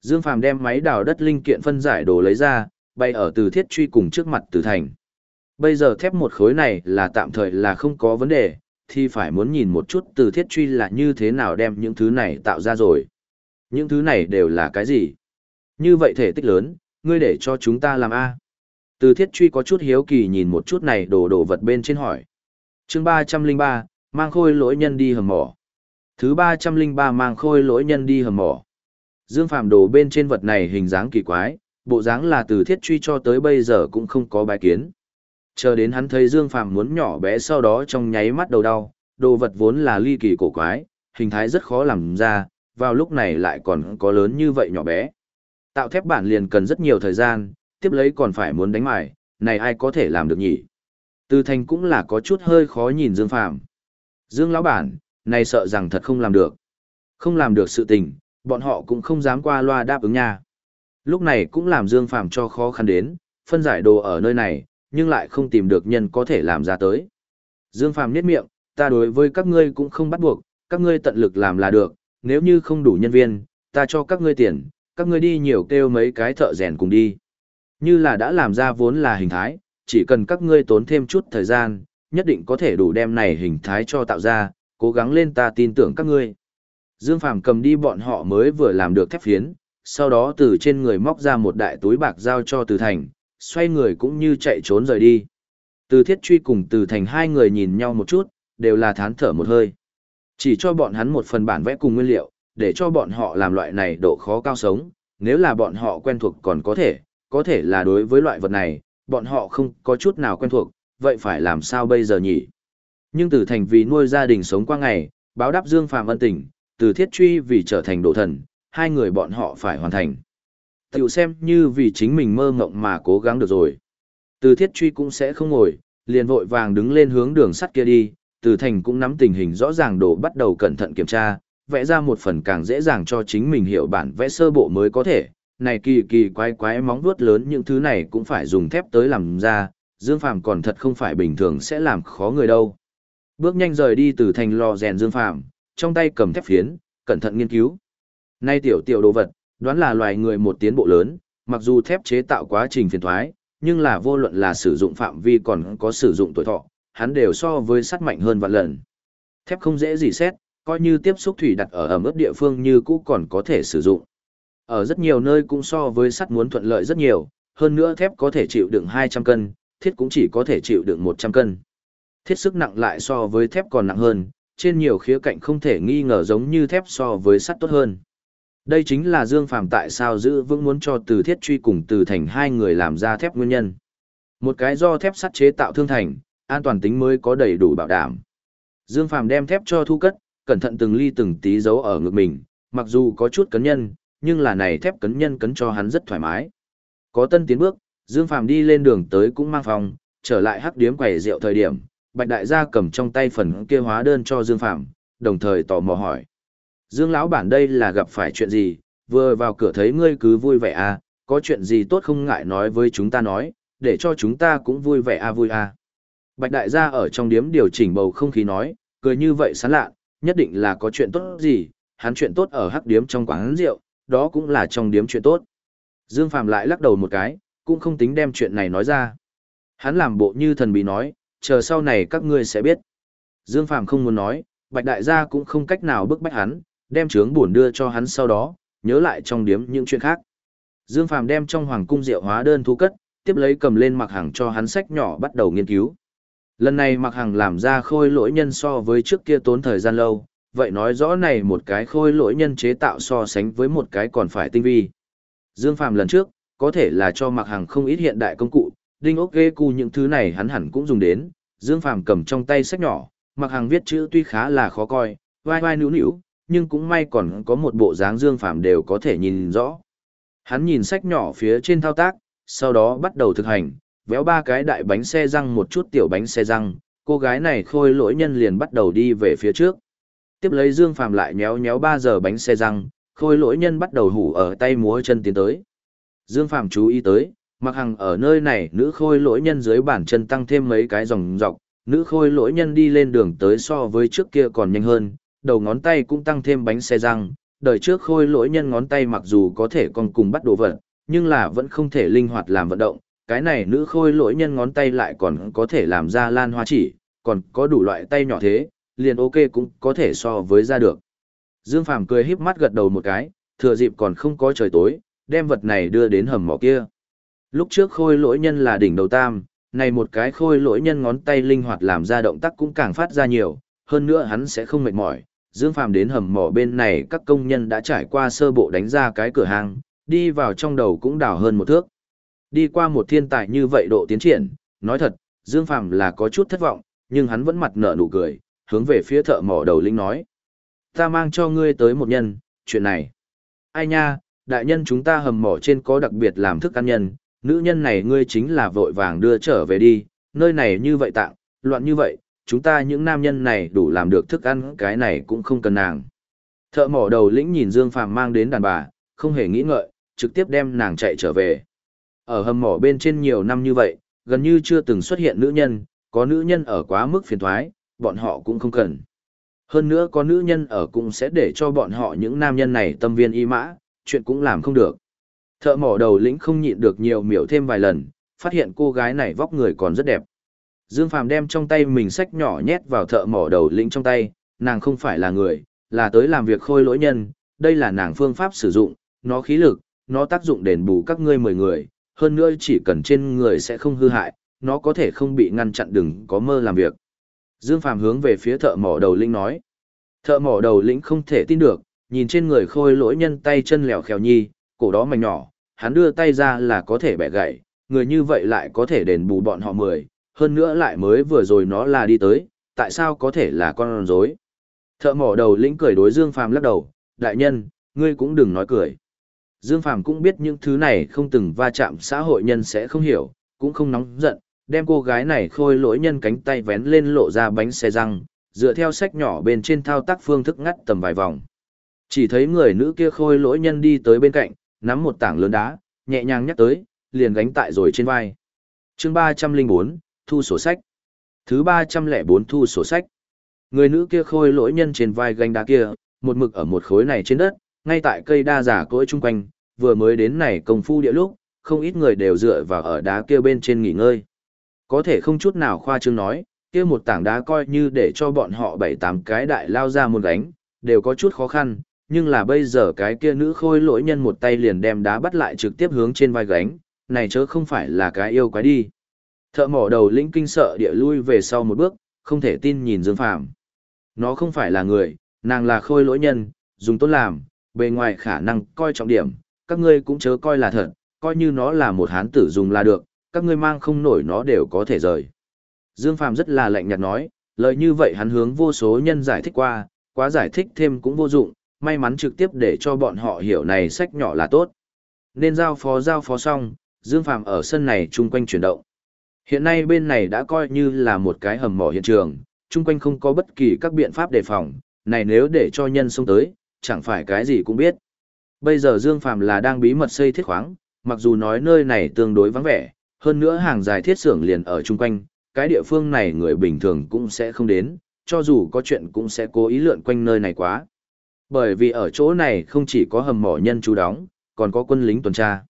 Dương Phàm đem máy đào đất linh kiện phân giải đồ lấy ra, bay ở từ thiết truy cùng trước mặt từ thành. Bây giờ thép một khối này là tạm thời là không có vấn đề, thì phải muốn nhìn một chút từ thiết truy là như thế nào đem những thứ này tạo ra rồi. Những thứ này đều là cái gì? Như vậy thể tích lớn, ngươi để cho chúng ta làm A. Từ thiết truy có chút hiếu kỳ nhìn một chút này đồ đồ vật bên trên hỏi. chương ba trăm linh ba mang khôi lỗi nhân đi hầm mỏ. Thứ ba trăm linh ba mang khôi lỗi nhân đi hầm mỏ. Dương Phàm đồ bên trên vật này hình dáng kỳ quái, bộ dáng là từ thiết truy cho tới bây giờ cũng không có bài kiến. Chờ đến hắn thấy Dương Phàm muốn nhỏ bé sau đó trong nháy mắt đầu đau, đồ vật vốn là ly kỳ cổ quái, hình thái rất khó làm ra, vào lúc này lại còn có lớn như vậy nhỏ bé. Tạo thép bản liền cần rất nhiều thời gian, tiếp lấy còn phải muốn đánh mài, này ai có thể làm được nhỉ? Từ thành cũng là có chút hơi khó nhìn Dương Phàm. Dương lão bản, này sợ rằng thật không làm được. Không làm được sự tình, bọn họ cũng không dám qua loa đáp ứng nha. Lúc này cũng làm Dương Phàm cho khó khăn đến, phân giải đồ ở nơi này, nhưng lại không tìm được nhân có thể làm ra tới. Dương Phàm niết miệng, ta đối với các ngươi cũng không bắt buộc, các ngươi tận lực làm là được, nếu như không đủ nhân viên, ta cho các ngươi tiền, các ngươi đi nhiều kêu mấy cái thợ rèn cùng đi. Như là đã làm ra vốn là hình thái, chỉ cần các ngươi tốn thêm chút thời gian, nhất định có thể đủ đem này hình thái cho tạo ra, cố gắng lên ta tin tưởng các ngươi. Dương Phàm cầm đi bọn họ mới vừa làm được thép phiến, sau đó từ trên người móc ra một đại túi bạc giao cho Từ Thành, xoay người cũng như chạy trốn rời đi. Từ Thiết Truy cùng Từ Thành hai người nhìn nhau một chút, đều là thán thở một hơi. Chỉ cho bọn hắn một phần bản vẽ cùng nguyên liệu, để cho bọn họ làm loại này độ khó cao sống, nếu là bọn họ quen thuộc còn có thể, có thể là đối với loại vật này, bọn họ không có chút nào quen thuộc, vậy phải làm sao bây giờ nhỉ? Nhưng từ thành vì nuôi gia đình sống qua ngày, báo đáp Dương Phàm ân tình, từ thiết truy vì trở thành độ thần, hai người bọn họ phải hoàn thành. Tiểu xem như vì chính mình mơ ngộng mà cố gắng được rồi. Từ thiết truy cũng sẽ không ngồi, liền vội vàng đứng lên hướng đường sắt kia đi, từ thành cũng nắm tình hình rõ ràng đồ bắt đầu cẩn thận kiểm tra, vẽ ra một phần càng dễ dàng cho chính mình hiểu bản vẽ sơ bộ mới có thể. Này kỳ kỳ quái quái móng vuốt lớn những thứ này cũng phải dùng thép tới làm ra, Dương Phàm còn thật không phải bình thường sẽ làm khó người đâu. Bước nhanh rời đi từ thành lò rèn Dương Phàm, trong tay cầm thép phiến, cẩn thận nghiên cứu. Nay tiểu tiểu đồ vật, đoán là loài người một tiến bộ lớn, mặc dù thép chế tạo quá trình phiền thoái, nhưng là vô luận là sử dụng phạm vi còn có sử dụng tuổi thọ, hắn đều so với sắt mạnh hơn vạn lần. Thép không dễ gì xét, coi như tiếp xúc thủy đặt ở ẩm ướt địa phương như cũ còn có thể sử dụng. Ở rất nhiều nơi cũng so với sắt muốn thuận lợi rất nhiều, hơn nữa thép có thể chịu đựng 200 cân, thiết cũng chỉ có thể chịu đựng 100 cân. Thiết sức nặng lại so với thép còn nặng hơn, trên nhiều khía cạnh không thể nghi ngờ giống như thép so với sắt tốt hơn. Đây chính là Dương Phàm tại sao giữ vững muốn cho từ thiết truy cùng từ thành hai người làm ra thép nguyên nhân. Một cái do thép sắt chế tạo thương thành, an toàn tính mới có đầy đủ bảo đảm. Dương Phàm đem thép cho thu cất, cẩn thận từng ly từng tí giấu ở ngực mình, mặc dù có chút cấn nhân, nhưng là này thép cấn nhân cấn cho hắn rất thoải mái. Có tân tiến bước, Dương Phàm đi lên đường tới cũng mang phòng, trở lại hắc điếm quầy rượu thời điểm, Bạch Đại gia cầm trong tay phần kia hóa đơn cho Dương Phàm, đồng thời tò mò hỏi. Dương lão bản đây là gặp phải chuyện gì, vừa vào cửa thấy ngươi cứ vui vẻ à, có chuyện gì tốt không ngại nói với chúng ta nói, để cho chúng ta cũng vui vẻ à vui à. Bạch Đại gia ở trong điếm điều chỉnh bầu không khí nói, cười như vậy sán lạ, nhất định là có chuyện tốt gì, hắn chuyện tốt ở hắc điếm trong quán rượu, đó cũng là trong điếm chuyện tốt. Dương Phàm lại lắc đầu một cái, cũng không tính đem chuyện này nói ra. Hắn làm bộ như thần bí nói, chờ sau này các ngươi sẽ biết. Dương Phàm không muốn nói, Bạch Đại gia cũng không cách nào bức bách hắn, đem trướng buồn đưa cho hắn sau đó, nhớ lại trong điếm những chuyện khác. Dương Phàm đem trong hoàng cung rượu hóa đơn thu cất, tiếp lấy cầm lên mặc hàng cho hắn sách nhỏ bắt đầu nghiên cứu. Lần này mặc hàng làm ra khôi lỗi nhân so với trước kia tốn thời gian lâu, vậy nói rõ này một cái khôi lỗi nhân chế tạo so sánh với một cái còn phải tinh vi. Dương Phàm lần trước, có thể là cho mặc hàng không ít hiện đại công cụ, đinh ốc ghê cu những thứ này hắn hẳn cũng dùng đến. Dương Phàm cầm trong tay sách nhỏ, mặc hàng viết chữ tuy khá là khó coi, vai vai nữu nữu, nhưng cũng may còn có một bộ dáng Dương Phàm đều có thể nhìn rõ. Hắn nhìn sách nhỏ phía trên thao tác, sau đó bắt đầu thực hành, véo ba cái đại bánh xe răng một chút tiểu bánh xe răng, cô gái này khôi lỗi nhân liền bắt đầu đi về phía trước. Tiếp lấy Dương Phàm lại nhéo nhéo 3 giờ bánh xe răng, khôi lỗi nhân bắt đầu hủ ở tay múa chân tiến tới. Dương Phàm chú ý tới, Mặc hằng ở nơi này nữ khôi lỗi nhân dưới bản chân tăng thêm mấy cái dòng dọc, nữ khôi lỗi nhân đi lên đường tới so với trước kia còn nhanh hơn, đầu ngón tay cũng tăng thêm bánh xe răng, đời trước khôi lỗi nhân ngón tay mặc dù có thể còn cùng bắt đồ vật, nhưng là vẫn không thể linh hoạt làm vận động, cái này nữ khôi lỗi nhân ngón tay lại còn có thể làm ra lan hoa chỉ, còn có đủ loại tay nhỏ thế, liền ok cũng có thể so với ra được. Dương Phàm cười híp mắt gật đầu một cái, thừa dịp còn không có trời tối, đem vật này đưa đến hầm mỏ kia. Lúc trước khôi lỗi nhân là đỉnh đầu tam, này một cái khôi lỗi nhân ngón tay linh hoạt làm ra động tác cũng càng phát ra nhiều, hơn nữa hắn sẽ không mệt mỏi. Dương Phàm đến hầm mỏ bên này các công nhân đã trải qua sơ bộ đánh ra cái cửa hàng, đi vào trong đầu cũng đào hơn một thước. Đi qua một thiên tài như vậy độ tiến triển, nói thật, Dương Phàm là có chút thất vọng, nhưng hắn vẫn mặt nở nụ cười, hướng về phía thợ mỏ đầu lĩnh nói. Ta mang cho ngươi tới một nhân, chuyện này. Ai nha, đại nhân chúng ta hầm mỏ trên có đặc biệt làm thức ăn nhân, nữ nhân này ngươi chính là vội vàng đưa trở về đi, nơi này như vậy tặng, loạn như vậy, chúng ta những nam nhân này đủ làm được thức ăn cái này cũng không cần nàng. Thợ mỏ đầu lĩnh nhìn Dương Phàm mang đến đàn bà, không hề nghĩ ngợi, trực tiếp đem nàng chạy trở về. Ở hầm mỏ bên trên nhiều năm như vậy, gần như chưa từng xuất hiện nữ nhân, có nữ nhân ở quá mức phiền thoái, bọn họ cũng không cần. Hơn nữa có nữ nhân ở cũng sẽ để cho bọn họ những nam nhân này tâm viên y mã, chuyện cũng làm không được. Thợ mỏ đầu lĩnh không nhịn được nhiều miểu thêm vài lần, phát hiện cô gái này vóc người còn rất đẹp. Dương Phàm đem trong tay mình sách nhỏ nhét vào thợ mỏ đầu lĩnh trong tay, nàng không phải là người, là tới làm việc khôi lỗi nhân, đây là nàng phương pháp sử dụng, nó khí lực, nó tác dụng đền bù các ngươi mười người, hơn nữa chỉ cần trên người sẽ không hư hại, nó có thể không bị ngăn chặn đừng có mơ làm việc. Dương Phàm hướng về phía thợ mỏ đầu lĩnh nói. Thợ mỏ đầu lĩnh không thể tin được, nhìn trên người khôi lỗi nhân tay chân lèo khèo nhi, cổ đó mảnh nhỏ, hắn đưa tay ra là có thể bẻ gãy, người như vậy lại có thể đền bù bọn họ mười, hơn nữa lại mới vừa rồi nó là đi tới, tại sao có thể là con rối? Thợ mỏ đầu lĩnh cười đối Dương Phàm lắc đầu, đại nhân, ngươi cũng đừng nói cười. Dương Phàm cũng biết những thứ này không từng va chạm xã hội nhân sẽ không hiểu, cũng không nóng giận, đem cô gái này khôi lỗi nhân cánh tay vén lên lộ ra bánh xe răng, dựa theo sách nhỏ bên trên thao tác phương thức ngắt tầm vài vòng. Chỉ thấy người nữ kia khôi lỗi nhân đi tới bên cạnh, nắm một tảng lớn đá, nhẹ nhàng nhắc tới, liền gánh tại rồi trên vai. chương 304, thu sổ sách. Thứ 304 thu sổ sách. Người nữ kia khôi lỗi nhân trên vai gánh đá kia, một mực ở một khối này trên đất, ngay tại cây đa giả cỗi chung quanh, vừa mới đến này công phu địa lúc, không ít người đều dựa vào ở đá kia bên trên nghỉ ngơi. Có thể không chút nào khoa trương nói, kia một tảng đá coi như để cho bọn họ bảy tám cái đại lao ra một gánh, đều có chút khó khăn, nhưng là bây giờ cái kia nữ khôi lỗi nhân một tay liền đem đá bắt lại trực tiếp hướng trên vai gánh, này chớ không phải là cái yêu quái đi. Thợ mỏ đầu lĩnh kinh sợ địa lui về sau một bước, không thể tin nhìn Dương Phàm. Nó không phải là người, nàng là khôi lỗi nhân, dùng tốt làm, bề ngoài khả năng coi trọng điểm, các ngươi cũng chớ coi là thật, coi như nó là một hán tử dùng là được, các ngươi mang không nổi nó đều có thể rời. Dương Phàm rất là lạnh nhạt nói, lời như vậy hắn hướng vô số nhân giải thích qua, quá giải thích thêm cũng vô dụng, may mắn trực tiếp để cho bọn họ hiểu này sách nhỏ là tốt. Nên giao phó giao phó xong, Dương Phàm ở sân này chung quanh chuyển động. Hiện nay bên này đã coi như là một cái hầm mỏ hiện trường, chung quanh không có bất kỳ các biện pháp đề phòng, này nếu để cho nhân xông tới, chẳng phải cái gì cũng biết. Bây giờ Dương Phàm là đang bí mật xây thiết khoáng, mặc dù nói nơi này tương đối vắng vẻ, hơn nữa hàng dài thiết xưởng liền ở chung quanh, cái địa phương này người bình thường cũng sẽ không đến, cho dù có chuyện cũng sẽ cố ý lượn quanh nơi này quá. Bởi vì ở chỗ này không chỉ có hầm mỏ nhân chú đóng, còn có quân lính tuần tra.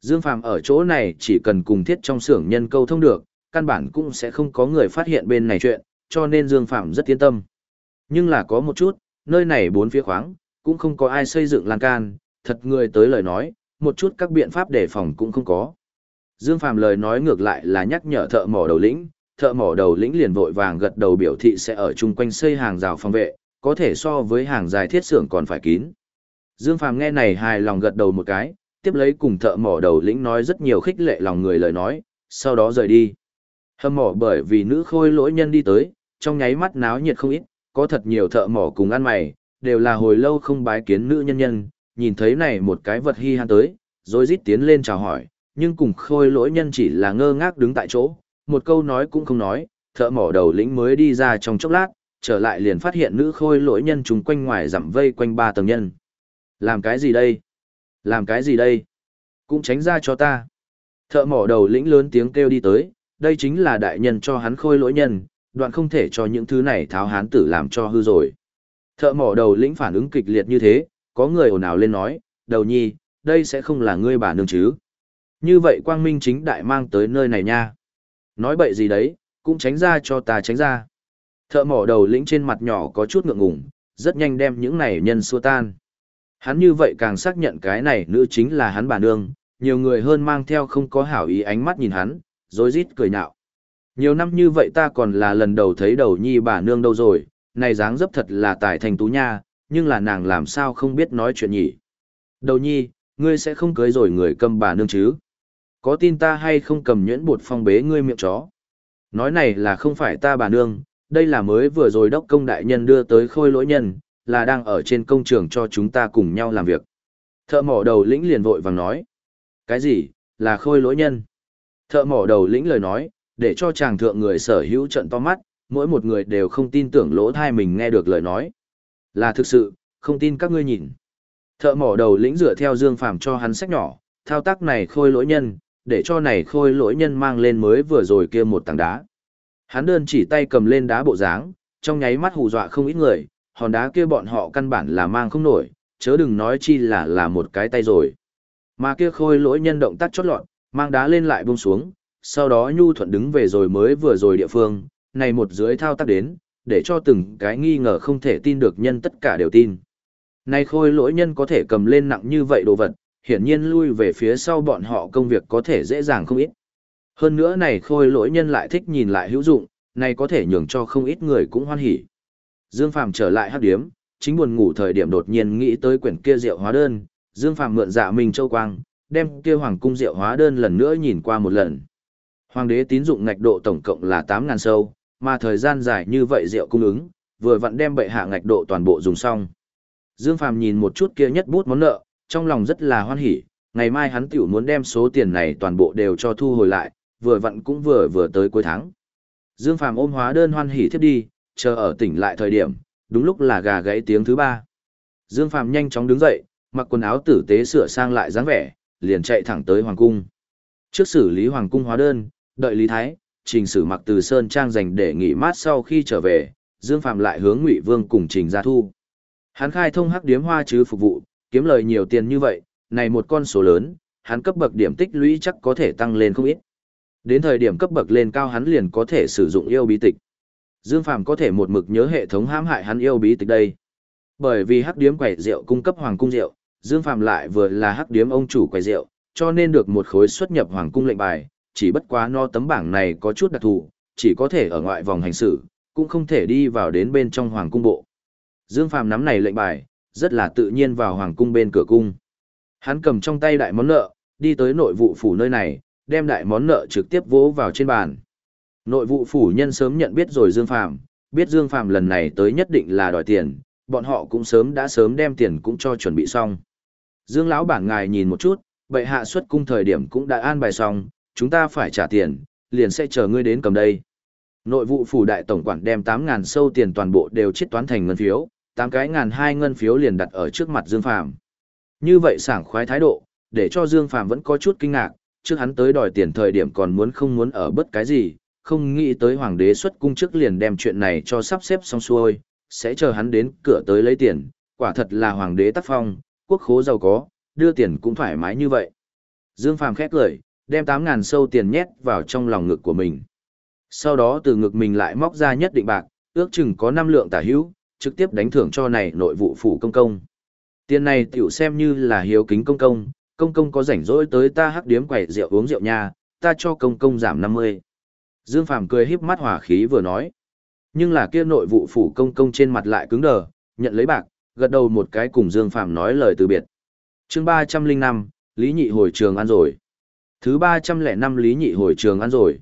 Dương Phàm ở chỗ này chỉ cần cùng thiết trong xưởng nhân câu thông được, căn bản cũng sẽ không có người phát hiện bên này chuyện, cho nên Dương Phàm rất yên tâm. Nhưng là có một chút, nơi này bốn phía khoáng, cũng không có ai xây dựng lan can, thật người tới lời nói, một chút các biện pháp đề phòng cũng không có. Dương Phàm lời nói ngược lại là nhắc nhở thợ mỏ đầu lĩnh, thợ mỏ đầu lĩnh liền vội vàng gật đầu biểu thị sẽ ở chung quanh xây hàng rào phòng vệ, có thể so với hàng dài thiết xưởng còn phải kín. Dương Phàm nghe này hài lòng gật đầu một cái, tiếp lấy cùng thợ mỏ đầu lĩnh nói rất nhiều khích lệ lòng người lời nói, sau đó rời đi. Hầm mỏ bởi vì nữ khôi lỗi nhân đi tới, trong nháy mắt náo nhiệt không ít, có thật nhiều thợ mỏ cùng ăn mày, đều là hồi lâu không bái kiến nữ nhân nhân, nhìn thấy này một cái vật hi han tới, rồi rít tiến lên chào hỏi, nhưng cùng khôi lỗi nhân chỉ là ngơ ngác đứng tại chỗ, một câu nói cũng không nói, thợ mỏ đầu lĩnh mới đi ra trong chốc lát, trở lại liền phát hiện nữ khôi lỗi nhân chúng quanh ngoài dặm vây quanh ba tầng nhân. Làm cái gì đây? Làm cái gì đây? Cũng tránh ra cho ta. Thợ mỏ đầu lĩnh lớn tiếng kêu đi tới, đây chính là đại nhân cho hắn khôi lỗi nhân, đoạn không thể cho những thứ này tháo hán tử làm cho hư rồi. Thợ mỏ đầu lĩnh phản ứng kịch liệt như thế, có người ồn ào lên nói, đầu nhi, đây sẽ không là ngươi bà nương chứ. Như vậy quang minh chính đại mang tới nơi này nha. Nói bậy gì đấy, cũng tránh ra cho ta tránh ra. Thợ mỏ đầu lĩnh trên mặt nhỏ có chút ngượng ngùng, rất nhanh đem những này nhân xua tan. Hắn như vậy càng xác nhận cái này nữ chính là hắn bà nương, nhiều người hơn mang theo không có hảo ý ánh mắt nhìn hắn, rồi rít cười nhạo. Nhiều năm như vậy ta còn là lần đầu thấy đầu nhi bà nương đâu rồi, này dáng dấp thật là tài thành tú nha, nhưng là nàng làm sao không biết nói chuyện nhỉ. Đầu nhi, ngươi sẽ không cưới rồi người cầm bà nương chứ? Có tin ta hay không cầm nhuyễn bột phong bế ngươi miệng chó? Nói này là không phải ta bà nương, đây là mới vừa rồi đốc công đại nhân đưa tới khôi lỗi nhân, là đang ở trên công trường cho chúng ta cùng nhau làm việc. Thợ mỏ đầu lĩnh liền vội vàng nói. Cái gì, là khôi lỗi nhân? Thợ mỏ đầu lĩnh lời nói, để cho chàng thượng người sở hữu trận to mắt, mỗi một người đều không tin tưởng lỗ thai mình nghe được lời nói. Là thực sự, không tin các ngươi nhìn. Thợ mỏ đầu lĩnh dựa theo Dương Phàm cho hắn sách nhỏ, thao tác này khôi lỗi nhân, để cho này khôi lỗi nhân mang lên mới vừa rồi kia một tảng đá. Hắn đơn chỉ tay cầm lên đá bộ dáng, trong nháy mắt hù dọa không ít người, hòn đá kia bọn họ căn bản là mang không nổi, chớ đừng nói chi là là một cái tay rồi. Mà kia khôi lỗi nhân động tác chót lọt, mang đá lên lại buông xuống, sau đó nhu thuận đứng về rồi mới vừa rồi địa phương, này một dưới thao tác đến, để cho từng cái nghi ngờ không thể tin được nhân tất cả đều tin. Này khôi lỗi nhân có thể cầm lên nặng như vậy đồ vật, hiển nhiên lui về phía sau bọn họ công việc có thể dễ dàng không ít. Hơn nữa này khôi lỗi nhân lại thích nhìn lại hữu dụng, này có thể nhường cho không ít người cũng hoan hỉ. Dương Phàm trở lại hắc điếm, chính buồn ngủ thời điểm đột nhiên nghĩ tới quyển kia rượu hóa đơn, Dương Phàm mượn dạ mình châu quang, đem kia hoàng cung rượu hóa đơn lần nữa nhìn qua một lần. Hoàng đế tín dụng ngạch độ tổng cộng là 8000 sâu, mà thời gian dài như vậy rượu cung ứng, vừa vặn đem bệ hạ ngạch độ toàn bộ dùng xong. Dương Phàm nhìn một chút kia nhất bút món nợ, trong lòng rất là hoan hỉ, ngày mai hắn tiểu muốn đem số tiền này toàn bộ đều cho thu hồi lại, vừa vặn cũng vừa vừa tới cuối tháng. Dương Phàm ôm hóa đơn hoan hỉ thiết đi, chờ ở tỉnh lại thời điểm, đúng lúc là gà gãy tiếng thứ ba. Dương Phàm nhanh chóng đứng dậy, mặc quần áo tử tế sửa sang lại dáng vẻ, liền chạy thẳng tới hoàng cung. Trước xử lý hoàng cung hóa đơn, đợi Lý Thái, Trình Sử Mặc từ sơn trang dành để nghỉ mát sau khi trở về, Dương Phàm lại hướng Ngụy Vương cùng Trình Gia Thu. Hắn khai thông hắc điếm hoa chứ phục vụ, kiếm lời nhiều tiền như vậy, này một con số lớn, hắn cấp bậc điểm tích lũy chắc có thể tăng lên không ít. Đến thời điểm cấp bậc lên cao hắn liền có thể sử dụng yêu bí tịch. Dương Phàm có thể một mực nhớ hệ thống hãm hại hắn yêu bí tịch đây. Bởi vì hắc điếm quẩy rượu cung cấp hoàng cung rượu, Dương Phàm lại vừa là hắc điếm ông chủ quầy rượu, cho nên được một khối xuất nhập hoàng cung lệnh bài, chỉ bất quá no tấm bảng này có chút đặc thù, chỉ có thể ở ngoại vòng hành xử, cũng không thể đi vào đến bên trong hoàng cung bộ. Dương Phàm nắm này lệnh bài, rất là tự nhiên vào hoàng cung bên cửa cung. Hắn cầm trong tay đại món nợ, đi tới nội vụ phủ nơi này, đem đại món nợ trực tiếp vỗ vào trên bàn. Nội vụ phủ nhân sớm nhận biết rồi Dương Phàm, biết Dương Phàm lần này tới nhất định là đòi tiền, bọn họ cũng sớm đã sớm đem tiền cũng cho chuẩn bị xong. Dương lão bản ngài nhìn một chút, bệ hạ xuất cung thời điểm cũng đã an bài xong, chúng ta phải trả tiền, liền sẽ chờ ngươi đến cầm đây. Nội vụ phủ đại tổng quản đem 8.000 sâu tiền toàn bộ đều chiết toán thành ngân phiếu, tám cái ngàn hai ngân phiếu liền đặt ở trước mặt Dương Phàm. Như vậy sảng khoái thái độ, để cho Dương Phàm vẫn có chút kinh ngạc, trước hắn tới đòi tiền thời điểm còn muốn không muốn ở bất cái gì, không nghĩ tới hoàng đế xuất cung trước liền đem chuyện này cho sắp xếp xong xuôi, sẽ chờ hắn đến cửa tới lấy tiền, quả thật là hoàng đế tác phong, quốc khố giàu có, đưa tiền cũng thoải mái như vậy. Dương Phàm khét lời, đem tám ngàn sâu tiền nhét vào trong lòng ngực của mình. Sau đó từ ngực mình lại móc ra nhất định bạc, ước chừng có năm lượng tả hữu, trực tiếp đánh thưởng cho này nội vụ phủ công công. Tiền này tiểu xem như là hiếu kính công công, công công có rảnh rỗi tới ta hắc điếm quẩy rượu uống rượu nha, ta cho công công giảm 50. Dương Phàm cười híp mắt hòa khí vừa nói. Nhưng là kia nội vụ phủ công công trên mặt lại cứng đờ, nhận lấy bạc, gật đầu một cái cùng Dương Phàm nói lời từ biệt. Chương 305, Lý Nhị hồi trường ăn rồi. Thứ 305 Lý Nhị hồi trường ăn rồi.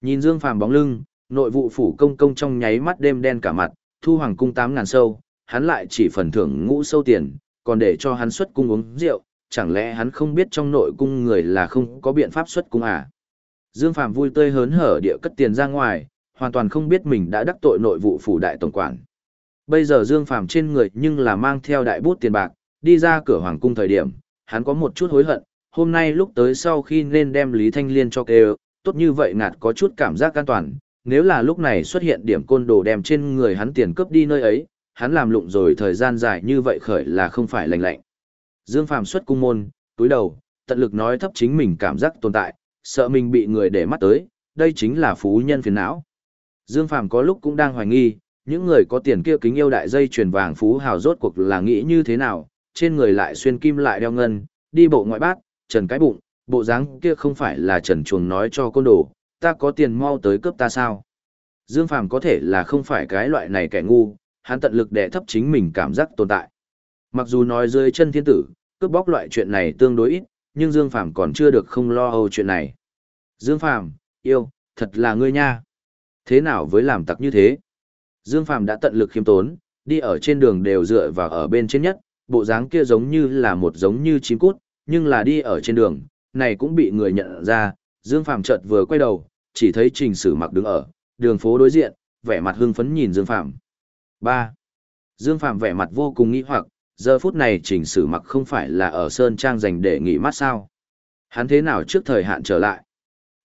Nhìn Dương Phàm bóng lưng, nội vụ phủ công công trong nháy mắt đêm đen cả mặt, thu hoàng cung tám ngàn sâu, hắn lại chỉ phần thưởng ngũ sâu tiền, còn để cho hắn xuất cung uống rượu, chẳng lẽ hắn không biết trong nội cung người là không có biện pháp xuất cung à? Dương Phạm vui tươi hớn hở địa cất tiền ra ngoài, hoàn toàn không biết mình đã đắc tội nội vụ phủ đại tổng quản. Bây giờ Dương Phạm trên người nhưng là mang theo đại bút tiền bạc, đi ra cửa hoàng cung thời điểm, hắn có một chút hối hận, hôm nay lúc tới sau khi nên đem Lý Thanh Liên cho kêu, tốt như vậy ngạt có chút cảm giác an toàn, nếu là lúc này xuất hiện điểm côn đồ đem trên người hắn tiền cướp đi nơi ấy, hắn làm lụng rồi thời gian dài như vậy khởi là không phải lành lạnh. Dương Phàm xuất cung môn, túi đầu, tận lực nói thấp chính mình cảm giác tồn tại, sợ mình bị người để mắt tới, đây chính là phú nhân phiền não. Dương Phàm có lúc cũng đang hoài nghi, những người có tiền kia kính yêu đại dây chuyền vàng phú hào rốt cuộc là nghĩ như thế nào, trên người lại xuyên kim lại đeo ngân, đi bộ ngoại bát, trần cái bụng, bộ dáng kia không phải là trần chuồng nói cho côn đồ, ta có tiền mau tới cướp ta sao. Dương Phàm có thể là không phải cái loại này kẻ ngu, hắn tận lực để thấp chính mình cảm giác tồn tại. Mặc dù nói dưới chân thiên tử, cướp bóc loại chuyện này tương đối ít, nhưng Dương Phàm còn chưa được không lo âu chuyện này. Dương Phàm, yêu, thật là ngươi nha. Thế nào với làm tặc như thế? Dương Phàm đã tận lực khiêm tốn, đi ở trên đường đều dựa vào ở bên trên nhất, bộ dáng kia giống như là một giống như chim cút, nhưng là đi ở trên đường, này cũng bị người nhận ra. Dương Phàm chợt vừa quay đầu, chỉ thấy Trình Sử Mặc đứng ở đường phố đối diện, vẻ mặt hưng phấn nhìn Dương Phàm. 3. Dương Phàm vẻ mặt vô cùng nghi hoặc, giờ phút này Trình Sử Mặc không phải là ở Sơn Trang dành để nghỉ mát sao? Hắn thế nào trước thời hạn trở lại?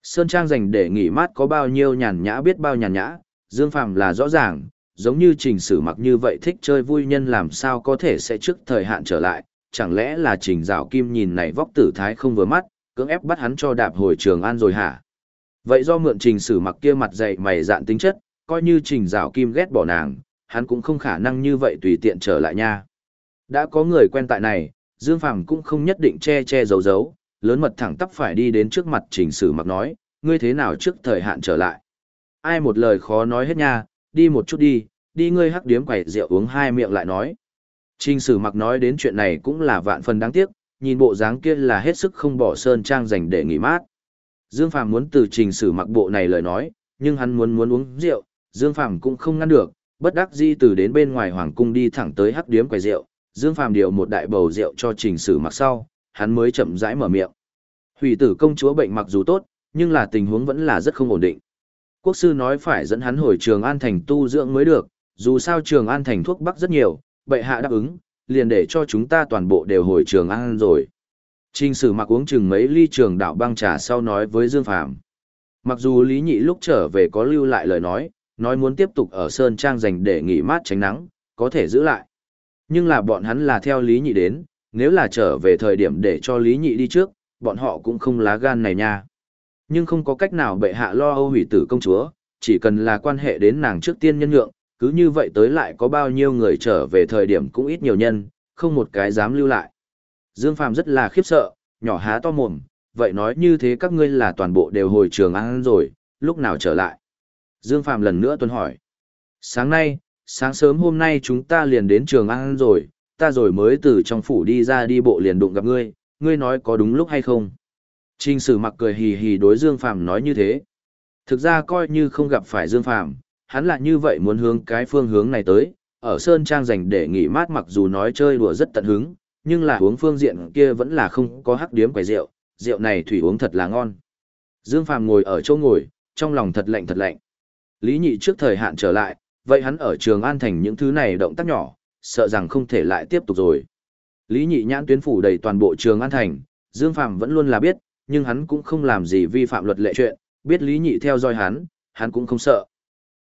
Sơn Trang dành để nghỉ mát có bao nhiêu nhàn nhã biết bao nhàn nhã, Dương Phàm là rõ ràng, giống như Trình Sử Mặc như vậy thích chơi vui nhân làm sao có thể sẽ trước thời hạn trở lại, chẳng lẽ là Trình Dạo Kim nhìn này vóc tử thái không vừa mắt, cưỡng ép bắt hắn cho đạp hồi trường an rồi hả? Vậy do mượn Trình Sử Mặc kia mặt dày mày dạn tính chất, coi như Trình rào Kim ghét bỏ nàng, hắn cũng không khả năng như vậy tùy tiện trở lại nha. Đã có người quen tại này, Dương Phàm cũng không nhất định che che giấu giấu, lớn mật thẳng tắp phải đi đến trước mặt Trình Sử Mặc nói, ngươi thế nào trước thời hạn trở lại. Ai một lời khó nói hết nha, đi một chút đi, đi ngươi hắc điếm quẩy rượu uống hai miệng lại nói. Trình Sử Mặc nói đến chuyện này cũng là vạn phần đáng tiếc, nhìn bộ dáng kia là hết sức không bỏ sơn trang dành để nghỉ mát. Dương Phàm muốn từ Trình Sử Mặc bộ này lời nói, nhưng hắn muốn muốn uống rượu, Dương Phàm cũng không ngăn được, bất đắc dĩ từ đến bên ngoài hoàng cung đi thẳng tới hắc điếm quầy rượu, Dương Phàm điều một đại bầu rượu cho Trình Sử Mặc sau, hắn mới chậm rãi mở miệng. Hủy tử công chúa bệnh mặc dù tốt, nhưng là tình huống vẫn là rất không ổn định. Quốc sư nói phải dẫn hắn hồi Trường An thành tu dưỡng mới được, dù sao Trường An thành thuốc bắc rất nhiều, bệ hạ đáp ứng, liền để cho chúng ta toàn bộ đều hồi Trường An rồi. Trình Sử Mặc uống chừng mấy ly trường đạo băng trà sau nói với Dương Phàm. Mặc dù Lý Nhị lúc trở về có lưu lại lời nói, nói muốn tiếp tục ở Sơn Trang dành để nghỉ mát tránh nắng, có thể giữ lại. Nhưng là bọn hắn là theo Lý Nhị đến, nếu là trở về thời điểm để cho Lý Nhị đi trước, bọn họ cũng không lá gan này nha. Nhưng không có cách nào bệ hạ lo âu hủy tử công chúa, chỉ cần là quan hệ đến nàng trước tiên nhân nhượng, cứ như vậy tới lại có bao nhiêu người trở về thời điểm cũng ít nhiều nhân, không một cái dám lưu lại. Dương Phàm rất là khiếp sợ, nhỏ há to mồm, vậy nói như thế các ngươi là toàn bộ đều hồi trường ăn rồi, lúc nào trở lại? Dương Phàm lần nữa tuân hỏi. Sáng nay, sáng sớm hôm nay chúng ta liền đến trường ăn rồi, ta rồi mới từ trong phủ đi ra đi bộ liền đụng gặp ngươi, ngươi nói có đúng lúc hay không? Trình sử mặc cười hì hì đối Dương Phàm nói như thế. Thực ra coi như không gặp phải Dương Phàm hắn là như vậy muốn hướng cái phương hướng này tới, ở Sơn Trang dành để nghỉ mát mặc dù nói chơi đùa rất tận hứng, nhưng là uống phương diện kia vẫn là không có hắc điếm quầy rượu, rượu này thủy uống thật là ngon. Dương Phàm ngồi ở chỗ ngồi, trong lòng thật lạnh thật lạnh. Lý Nhị trước thời hạn trở lại, vậy hắn ở trường An Thành những thứ này động tác nhỏ, sợ rằng không thể lại tiếp tục rồi. Lý Nhị nhãn tuyến phủ đầy toàn bộ trường An Thành, Dương Phàm vẫn luôn là biết, nhưng hắn cũng không làm gì vi phạm luật lệ chuyện, biết Lý Nhị theo dõi hắn, hắn cũng không sợ.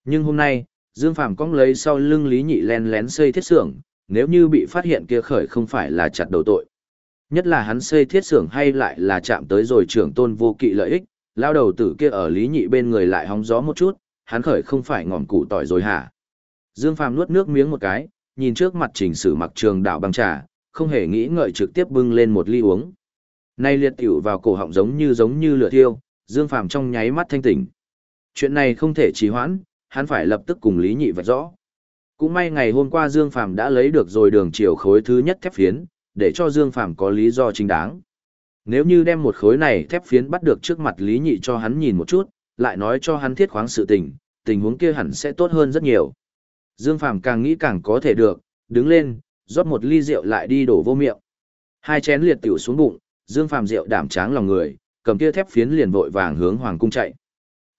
Nhưng hôm nay, Dương Phàm cong lấy sau lưng Lý Nhị len lén xây thiết xưởng, nếu như bị phát hiện kia khởi không phải là chặt đầu tội. Nhất là hắn xây thiết xưởng hay lại là chạm tới rồi trưởng tôn vô kỵ lợi ích, lao đầu tử kia ở Lý Nhị bên người lại hóng gió một chút, hắn khởi không phải ngọn củ tỏi rồi hả? Dương Phàm nuốt nước miếng một cái, nhìn trước mặt Trình Sử Mặc Trường đạo băng trà, không hề nghĩ ngợi trực tiếp bưng lên một ly uống. Nay liệt tiểu vào cổ họng giống như giống như lửa thiêu, Dương Phàm trong nháy mắt thanh tỉnh. Chuyện này không thể trì hoãn, hắn phải lập tức cùng Lý Nhị vạch rõ. Cũng may ngày hôm qua Dương Phàm đã lấy được rồi đường chiều khối thứ nhất thép phiến, để cho Dương Phàm có lý do chính đáng. Nếu như đem một khối này thép phiến bắt được trước mặt Lý Nhị cho hắn nhìn một chút, lại nói cho hắn thiết khoáng sự tình, tình huống kia hẳn sẽ tốt hơn rất nhiều. Dương Phàm càng nghĩ càng có thể được, đứng lên, rót một ly rượu lại đi đổ vô miệng. Hai chén liệt tiểu xuống bụng, Dương Phàm rượu đảm tráng lòng người, cầm kia thép phiến liền vội vàng hướng hoàng cung chạy.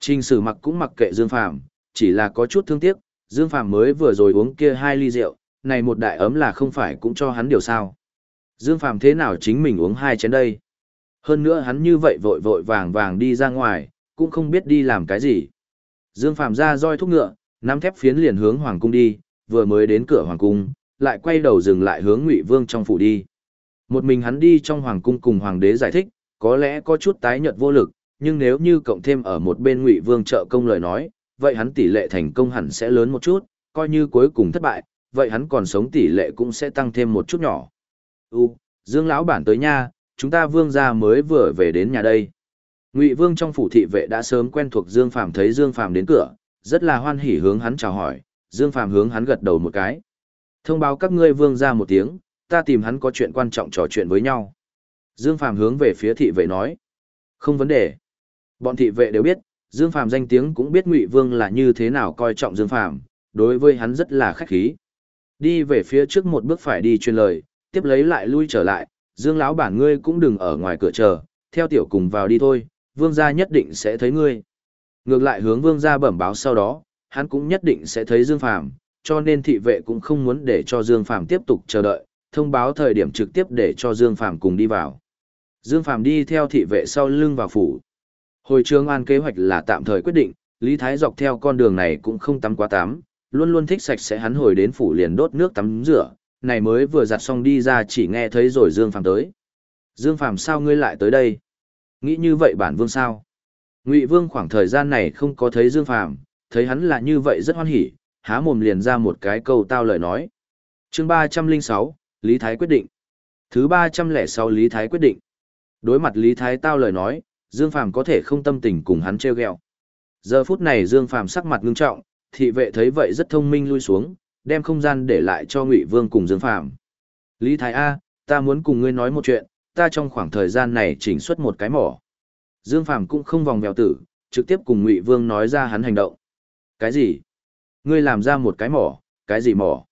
Trình Sử Mặc cũng mặc kệ Dương Phàm, chỉ là có chút thương tiếc, Dương Phàm mới vừa rồi uống kia hai ly rượu, này một đại ấm là không phải cũng cho hắn điều sao? Dương Phàm thế nào chính mình uống hai chén đây? Hơn nữa hắn như vậy vội vội vàng vàng đi ra ngoài, cũng không biết đi làm cái gì. Dương Phạm ra roi thúc ngựa, nắm thép phiến liền hướng hoàng cung đi, vừa mới đến cửa hoàng cung, lại quay đầu dừng lại hướng Ngụy Vương trong phủ đi. Một mình hắn đi trong hoàng cung cùng hoàng đế giải thích, có lẽ có chút tái nhợt vô lực, nhưng nếu như cộng thêm ở một bên Ngụy Vương trợ công lời nói, vậy hắn tỷ lệ thành công hẳn sẽ lớn một chút, coi như cuối cùng thất bại, vậy hắn còn sống tỷ lệ cũng sẽ tăng thêm một chút nhỏ. U, Dương lão bản tới nha, chúng ta Vương gia mới vừa về đến nhà đây. Ngụy Vương trong phủ thị vệ đã sớm quen thuộc Dương Phàm thấy Dương Phàm đến cửa, rất là hoan hỉ hướng hắn chào hỏi, Dương Phàm hướng hắn gật đầu một cái. Thông báo các ngươi Vương gia một tiếng, ta tìm hắn có chuyện quan trọng trò chuyện với nhau. Dương Phàm hướng về phía thị vệ nói. Không vấn đề. Bọn thị vệ đều biết, Dương Phàm danh tiếng cũng biết Ngụy Vương là như thế nào coi trọng Dương Phàm, đối với hắn rất là khách khí. Đi về phía trước một bước phải đi truyền lời, tiếp lấy lại lui trở lại, Dương lão bản ngươi cũng đừng ở ngoài cửa chờ, theo tiểu cùng vào đi thôi, Vương gia nhất định sẽ thấy ngươi. Ngược lại hướng Vương gia bẩm báo sau đó, hắn cũng nhất định sẽ thấy Dương Phàm, cho nên thị vệ cũng không muốn để cho Dương Phàm tiếp tục chờ đợi, thông báo thời điểm trực tiếp để cho Dương Phàm cùng đi vào. Dương Phàm đi theo thị vệ sau lưng vào phủ. Hồi trường an kế hoạch là tạm thời quyết định, Lý Thái dọc theo con đường này cũng không tắm quá tắm, luôn luôn thích sạch sẽ hắn hồi đến phủ liền đốt nước tắm rửa, này mới vừa giặt xong đi ra chỉ nghe thấy rồi Dương Phàm tới. Dương Phàm sao ngươi lại tới đây? Nghĩ như vậy bản vương sao? Ngụy Vương khoảng thời gian này không có thấy Dương Phàm, thấy hắn là như vậy rất hoan hỉ, há mồm liền ra một cái câu tao lời nói. Chương ba trăm linh sáu Lý Thái quyết định. Thứ ba trăm lẻ sáu Lý Thái quyết định. Đối mặt Lý Thái tao lời nói, Dương Phàm có thể không tâm tình cùng hắn trêu ghẹo. Giờ phút này Dương Phàm sắc mặt ngưng trọng, thị vệ thấy vậy rất thông minh lui xuống, đem không gian để lại cho Ngụy Vương cùng Dương Phàm. Lý Thái A, ta muốn cùng ngươi nói một chuyện, ta trong khoảng thời gian này chỉnh xuất một cái mỏ. Dương Phàm cũng không vòng vèo tử, trực tiếp cùng Ngụy Vương nói ra hắn hành động. Cái gì? Ngươi làm ra một cái mỏ, cái gì mỏ?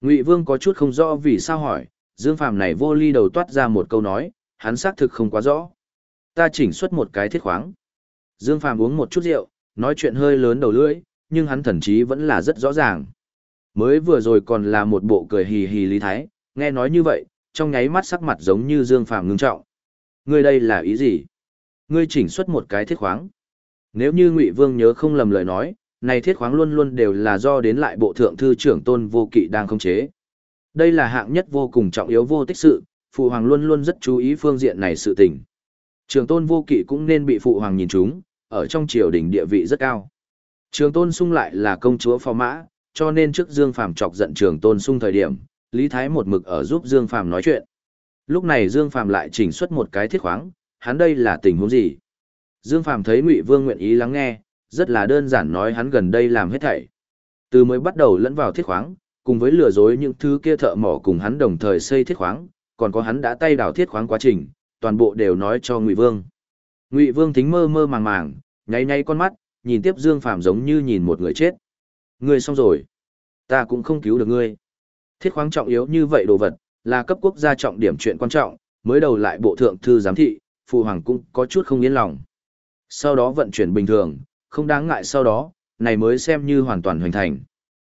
Ngụy Vương có chút không rõ vì sao hỏi, Dương Phàm này vô ly đầu toát ra một câu nói, hắn xác thực không quá rõ. Ta chỉnh xuất một cái thiết khoáng. Dương Phàm uống một chút rượu, nói chuyện hơi lớn đầu lưỡi, nhưng hắn thần chí vẫn là rất rõ ràng. Mới vừa rồi còn là một bộ cười hì hì lý thái, nghe nói như vậy, trong nháy mắt sắc mặt giống như Dương Phàm ngưng trọng. Ngươi đây là ý gì? Ngươi chỉnh xuất một cái thiết khoáng. Nếu như Ngụy Vương nhớ không lầm lời nói, này thiết khoáng luôn luôn đều là do đến lại bộ thượng thư trưởng tôn vô kỵ đang khống chế. Đây là hạng nhất vô cùng trọng yếu vô tích sự, phụ hoàng luôn luôn rất chú ý phương diện này sự tình. Trường tôn vô kỵ cũng nên bị phụ hoàng nhìn chúng, ở trong triều đình địa vị rất cao. Trường tôn sung lại là công chúa phò mã, cho nên trước Dương Phàm chọc giận trường tôn sung thời điểm, Lý Thái một mực ở giúp Dương Phàm nói chuyện. Lúc này Dương Phàm lại chỉnh xuất một cái thiết khoáng, hắn đây là tình huống gì? Dương Phàm thấy Ngụy Vương nguyện ý lắng nghe, rất là đơn giản nói hắn gần đây làm hết thảy. Từ mới bắt đầu lẫn vào thiết khoáng, cùng với lừa dối những thứ kia thợ mỏ cùng hắn đồng thời xây thiết khoáng, còn có hắn đã tay đào thiết khoáng quá trình, toàn bộ đều nói cho Ngụy Vương. Ngụy Vương thính mơ mơ màng màng, nháy nháy con mắt, nhìn tiếp Dương Phàm giống như nhìn một người chết. Ngươi xong rồi, ta cũng không cứu được ngươi. Thiết khoáng trọng yếu như vậy đồ vật, là cấp quốc gia trọng điểm chuyện quan trọng, mới đầu lại bộ thượng thư giám thị, phụ hoàng cũng có chút không yên lòng. Sau đó vận chuyển bình thường, không đáng ngại sau đó, này mới xem như hoàn toàn hoàn thành.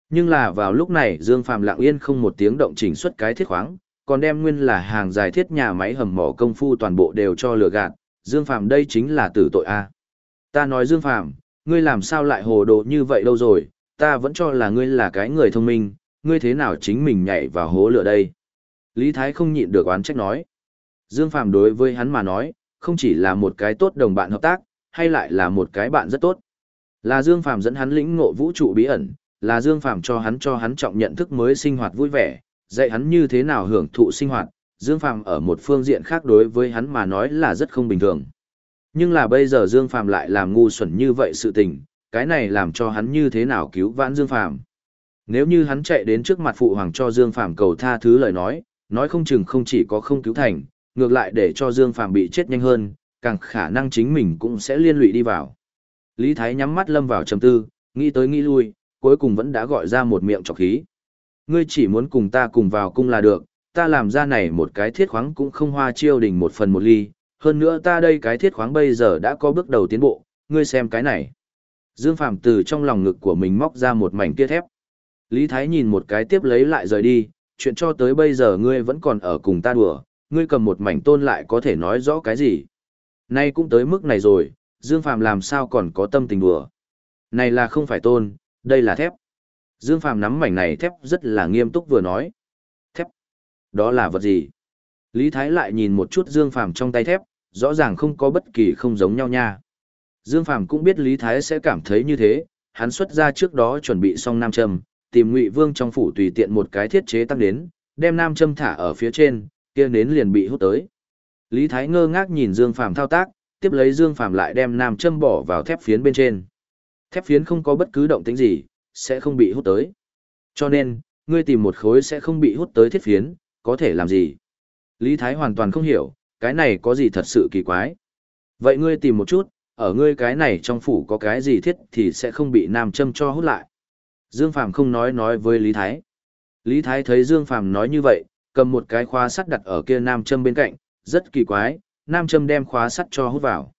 Nhưng là vào lúc này Dương Phàm lặng yên không một tiếng động chỉnh xuất cái thiết khoáng, còn đem nguyên là hàng dài thiết nhà máy hầm mỏ công phu toàn bộ đều cho lừa gạt, Dương Phàm đây chính là tử tội a. Ta nói Dương Phàm, ngươi làm sao lại hồ đồ như vậy đâu rồi, ta vẫn cho là ngươi là cái người thông minh, ngươi thế nào chính mình nhảy vào hố lửa đây? Lý Thái không nhịn được oán trách nói. Dương Phàm đối với hắn mà nói, không chỉ là một cái tốt đồng bạn hợp tác, hay lại là một cái bạn rất tốt. Là Dương Phàm dẫn hắn lĩnh ngộ vũ trụ bí ẩn, là Dương Phàm cho hắn cho hắn trọng nhận thức mới sinh hoạt vui vẻ, dạy hắn như thế nào hưởng thụ sinh hoạt, Dương Phàm ở một phương diện khác đối với hắn mà nói là rất không bình thường. Nhưng là bây giờ Dương Phàm lại làm ngu xuẩn như vậy sự tình, cái này làm cho hắn như thế nào cứu vãn Dương Phàm. Nếu như hắn chạy đến trước mặt phụ hoàng cho Dương Phàm cầu tha thứ lời nói, nói không chừng không chỉ có không cứu thành, ngược lại để cho Dương Phàm bị chết nhanh hơn, càng khả năng chính mình cũng sẽ liên lụy đi vào. Lý Thái nhắm mắt lâm vào trầm tư, nghĩ tới nghĩ lui, cuối cùng vẫn đã gọi ra một miệng trọc khí. Ngươi chỉ muốn cùng ta cùng vào cung là được, ta làm ra này một cái thiết khoáng cũng không hoa chiêu đình một phần một ly, hơn nữa ta đây cái thiết khoáng bây giờ đã có bước đầu tiến bộ, ngươi xem cái này. Dương Phạm từ trong lòng ngực của mình móc ra một mảnh kia thép. Lý Thái nhìn một cái tiếp lấy lại rời đi, chuyện cho tới bây giờ ngươi vẫn còn ở cùng ta đùa, ngươi cầm một mảnh tôn lại có thể nói rõ cái gì. Nay cũng tới mức này rồi, Dương Phạm làm sao còn có tâm tình đùa. Này là không phải tôn, đây là thép. Dương Phàm nắm mảnh này thép rất là nghiêm túc vừa nói. Thép? Đó là vật gì? Lý Thái lại nhìn một chút Dương Phàm trong tay thép, rõ ràng không có bất kỳ không giống nhau nha. Dương Phàm cũng biết Lý Thái sẽ cảm thấy như thế, hắn xuất ra trước đó chuẩn bị xong nam châm, tìm Ngụy Vương trong phủ tùy tiện một cái thiết chế tăng đến, đem nam châm thả ở phía trên, kia nến liền bị hút tới. Lý Thái ngơ ngác nhìn Dương Phàm thao tác, tiếp lấy Dương Phàm lại đem nam châm bỏ vào thép phiến bên trên. Thép phiến không có bất cứ động tĩnh gì, sẽ không bị hút tới. Cho nên, ngươi tìm một khối sẽ không bị hút tới thiết phiến, có thể làm gì? Lý Thái hoàn toàn không hiểu, cái này có gì thật sự kỳ quái. Vậy ngươi tìm một chút, ở ngươi cái này trong phủ có cái gì thiết thì sẽ không bị nam châm cho hút lại. Dương Phàm không nói nói với Lý Thái. Lý Thái thấy Dương Phàm nói như vậy, cầm một cái khóa sắt đặt ở kia nam châm bên cạnh, rất kỳ quái, nam châm đem khóa sắt cho hút vào.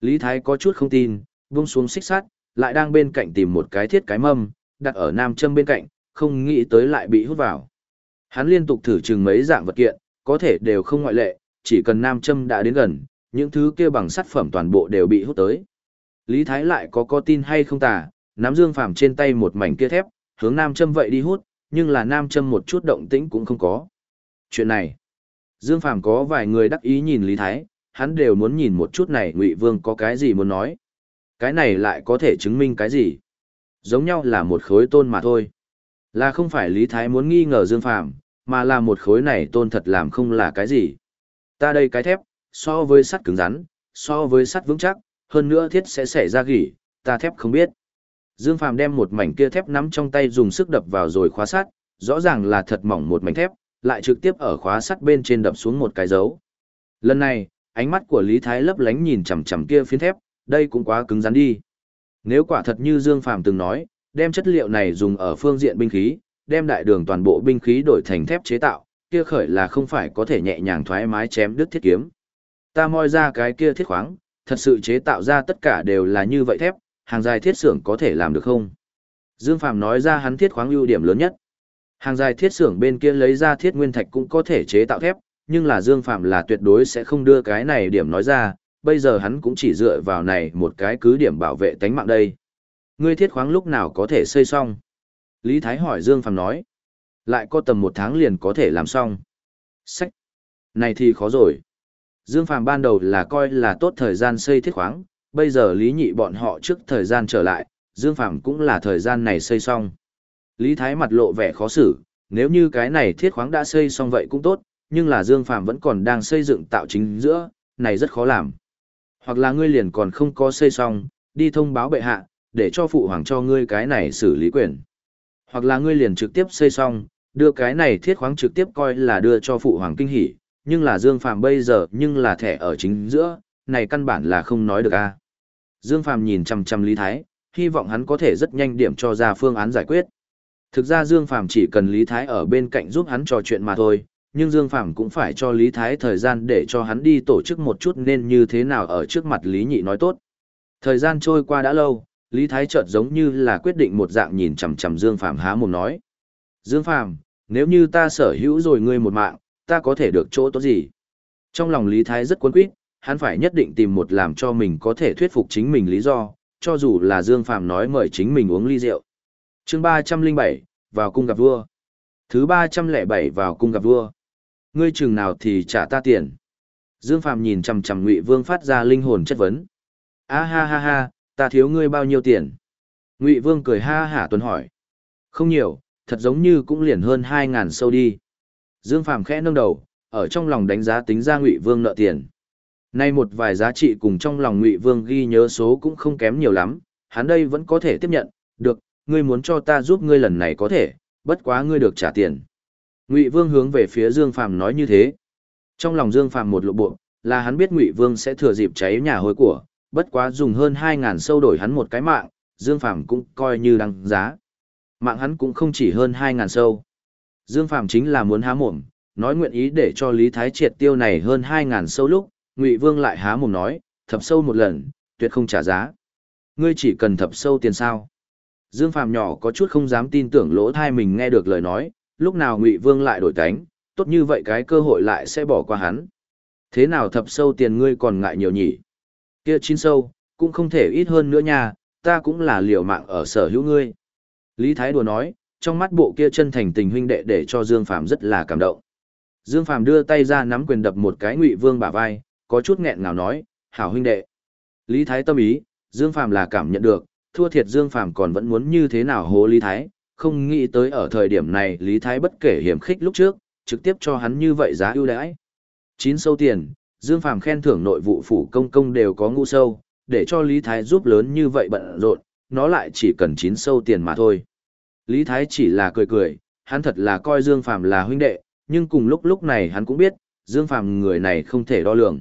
Lý Thái có chút không tin, buông xuống xích sắt, lại đang bên cạnh tìm một cái thiết cái mâm, đặt ở nam châm bên cạnh, không nghĩ tới lại bị hút vào. Hắn liên tục thử chừng mấy dạng vật kiện, có thể đều không ngoại lệ, chỉ cần nam châm đã đến gần, những thứ kia bằng sắt phẩm toàn bộ đều bị hút tới. Lý Thái lại có có tin hay không tà, nắm Dương Phàm trên tay một mảnh kia thép, hướng nam châm vậy đi hút, nhưng là nam châm một chút động tĩnh cũng không có. Chuyện này, Dương Phàm có vài người đắc ý nhìn Lý Thái, hắn đều muốn nhìn một chút này Ngụy Vương có cái gì muốn nói. Cái này lại có thể chứng minh cái gì? Giống nhau là một khối tôn mà thôi. Là không phải Lý Thái muốn nghi ngờ Dương Phàm, mà là một khối này tôn thật làm không là cái gì. Ta đây cái thép, so với sắt cứng rắn, so với sắt vững chắc, hơn nữa thiết sẽ xảy ra gỉ, ta thép không biết. Dương Phàm đem một mảnh kia thép nắm trong tay dùng sức đập vào rồi khóa sắt, rõ ràng là thật mỏng một mảnh thép, lại trực tiếp ở khóa sắt bên trên đập xuống một cái dấu. Lần này, ánh mắt của Lý Thái lấp lánh nhìn chằm chằm kia phiến thép, đây cũng quá cứng rắn đi. Nếu quả thật như Dương Phàm từng nói, đem chất liệu này dùng ở phương diện binh khí, đem đại đường toàn bộ binh khí đổi thành thép chế tạo, kia khởi là không phải có thể nhẹ nhàng thoải mái chém đứt thiết kiếm. Ta moi ra cái kia thiết khoáng, thật sự chế tạo ra tất cả đều là như vậy thép, hàng dài thiết xưởng có thể làm được không? Dương Phàm nói ra hắn thiết khoáng ưu điểm lớn nhất. Hàng dài thiết xưởng bên kia lấy ra thiết nguyên thạch cũng có thể chế tạo thép, nhưng là Dương Phàm là tuyệt đối sẽ không đưa cái này điểm nói ra, bây giờ hắn cũng chỉ dựa vào này một cái cứ điểm bảo vệ tánh mạng đây. Ngươi thiết khoáng lúc nào có thể xây xong? Lý Thái hỏi Dương Phàm nói. Lại có tầm một tháng liền có thể làm xong. Sách! Này thì khó rồi. Dương Phàm ban đầu là coi là tốt thời gian xây thiết khoáng, bây giờ Lý Nhị bọn họ trước thời gian trở lại, Dương Phàm cũng là thời gian này xây xong. Lý Thái mặt lộ vẻ khó xử, nếu như cái này thiết khoáng đã xây xong vậy cũng tốt, nhưng là Dương Phàm vẫn còn đang xây dựng tạo chính giữa, này rất khó làm. Hoặc là ngươi liền còn không có xây xong, đi thông báo bệ hạ, để cho phụ hoàng cho ngươi cái này xử lý quyền. Hoặc là ngươi liền trực tiếp xây xong, đưa cái này thiết khoáng trực tiếp coi là đưa cho phụ hoàng kinh hỉ, nhưng là Dương Phàm bây giờ nhưng là thẻ ở chính giữa, này căn bản là không nói được a. Dương Phàm nhìn chằm chằm Lý Thái, hy vọng hắn có thể rất nhanh điểm cho ra phương án giải quyết. Thực ra Dương Phàm chỉ cần Lý Thái ở bên cạnh giúp hắn trò chuyện mà thôi, nhưng Dương Phàm cũng phải cho Lý Thái thời gian để cho hắn đi tổ chức một chút nên như thế nào ở trước mặt Lý Nhị nói tốt. Thời gian trôi qua đã lâu, Lý Thái chợt giống như là quyết định một dạng nhìn chằm chằm Dương Phàm há mồm nói. Dương Phàm, nếu như ta sở hữu rồi ngươi một mạng, ta có thể được chỗ tốt gì? Trong lòng Lý Thái rất cuốn quýt, hắn phải nhất định tìm một làm cho mình có thể thuyết phục chính mình lý do, cho dù là Dương Phàm nói mời chính mình uống ly rượu. Chương 307, vào cung gặp vua. Thứ 307 vào cung gặp vua. Ngươi chừng nào thì trả ta tiền. Dương Phạm nhìn chằm chằm Ngụy Vương phát ra linh hồn chất vấn. A ha ha ha, ta thiếu ngươi bao nhiêu tiền? Ngụy Vương cười ha hả tuần hỏi. Không nhiều, thật giống như cũng liền hơn hai ngàn sâu đi. Dương Phạm khẽ nâng đầu, ở trong lòng đánh giá tính ra Ngụy Vương nợ tiền. Nay một vài giá trị cùng trong lòng Ngụy Vương ghi nhớ số cũng không kém nhiều lắm, hắn đây vẫn có thể tiếp nhận, được, ngươi muốn cho ta giúp ngươi lần này có thể, bất quá ngươi được trả tiền. Ngụy Vương hướng về phía Dương Phàm nói như thế. Trong lòng Dương Phàm một lộ bộ, là hắn biết Ngụy Vương sẽ thừa dịp cháy nhà hối của, bất quá dùng hơn 2000 sâu đổi hắn một cái mạng, Dương Phàm cũng coi như đăng giá. Mạng hắn cũng không chỉ hơn 2000 sâu. Dương Phàm chính là muốn há mồm, nói nguyện ý để cho Lý Thái triệt tiêu này hơn 2000 sâu lúc, Ngụy Vương lại há mồm nói, thập sâu một lần, tuyệt không trả giá. Ngươi chỉ cần thập sâu tiền sao? Dương Phàm nhỏ có chút không dám tin tưởng lỗ thai mình nghe được lời nói, lúc nào Ngụy Vương lại đổi tánh tốt như vậy cái cơ hội lại sẽ bỏ qua hắn. Thế nào thập sâu tiền ngươi còn ngại nhiều nhỉ? Kia chín sâu, cũng không thể ít hơn nữa nha, ta cũng là liều mạng ở sở hữu ngươi. Lý Thái đùa nói, trong mắt bộ kia chân thành tình huynh đệ để cho Dương Phàm rất là cảm động. Dương Phàm đưa tay ra nắm quyền đập một cái Ngụy Vương bả vai, có chút nghẹn ngào nói, "Hảo huynh đệ." Lý Thái tâm ý, Dương Phàm là cảm nhận được, thua thiệt Dương Phàm còn vẫn muốn như thế nào hố Lý Thái, không nghĩ tới ở thời điểm này Lý Thái bất kể hiểm khích lúc trước, trực tiếp cho hắn như vậy giá ưu đãi. Chín sâu tiền, Dương Phàm khen thưởng nội vụ phủ công công đều có ngu sâu, để cho Lý Thái giúp lớn như vậy bận rộn, nó lại chỉ cần chín sâu tiền mà thôi. Lý Thái chỉ là cười cười, hắn thật là coi Dương Phàm là huynh đệ, nhưng cùng lúc lúc này hắn cũng biết, Dương Phàm người này không thể đo lường.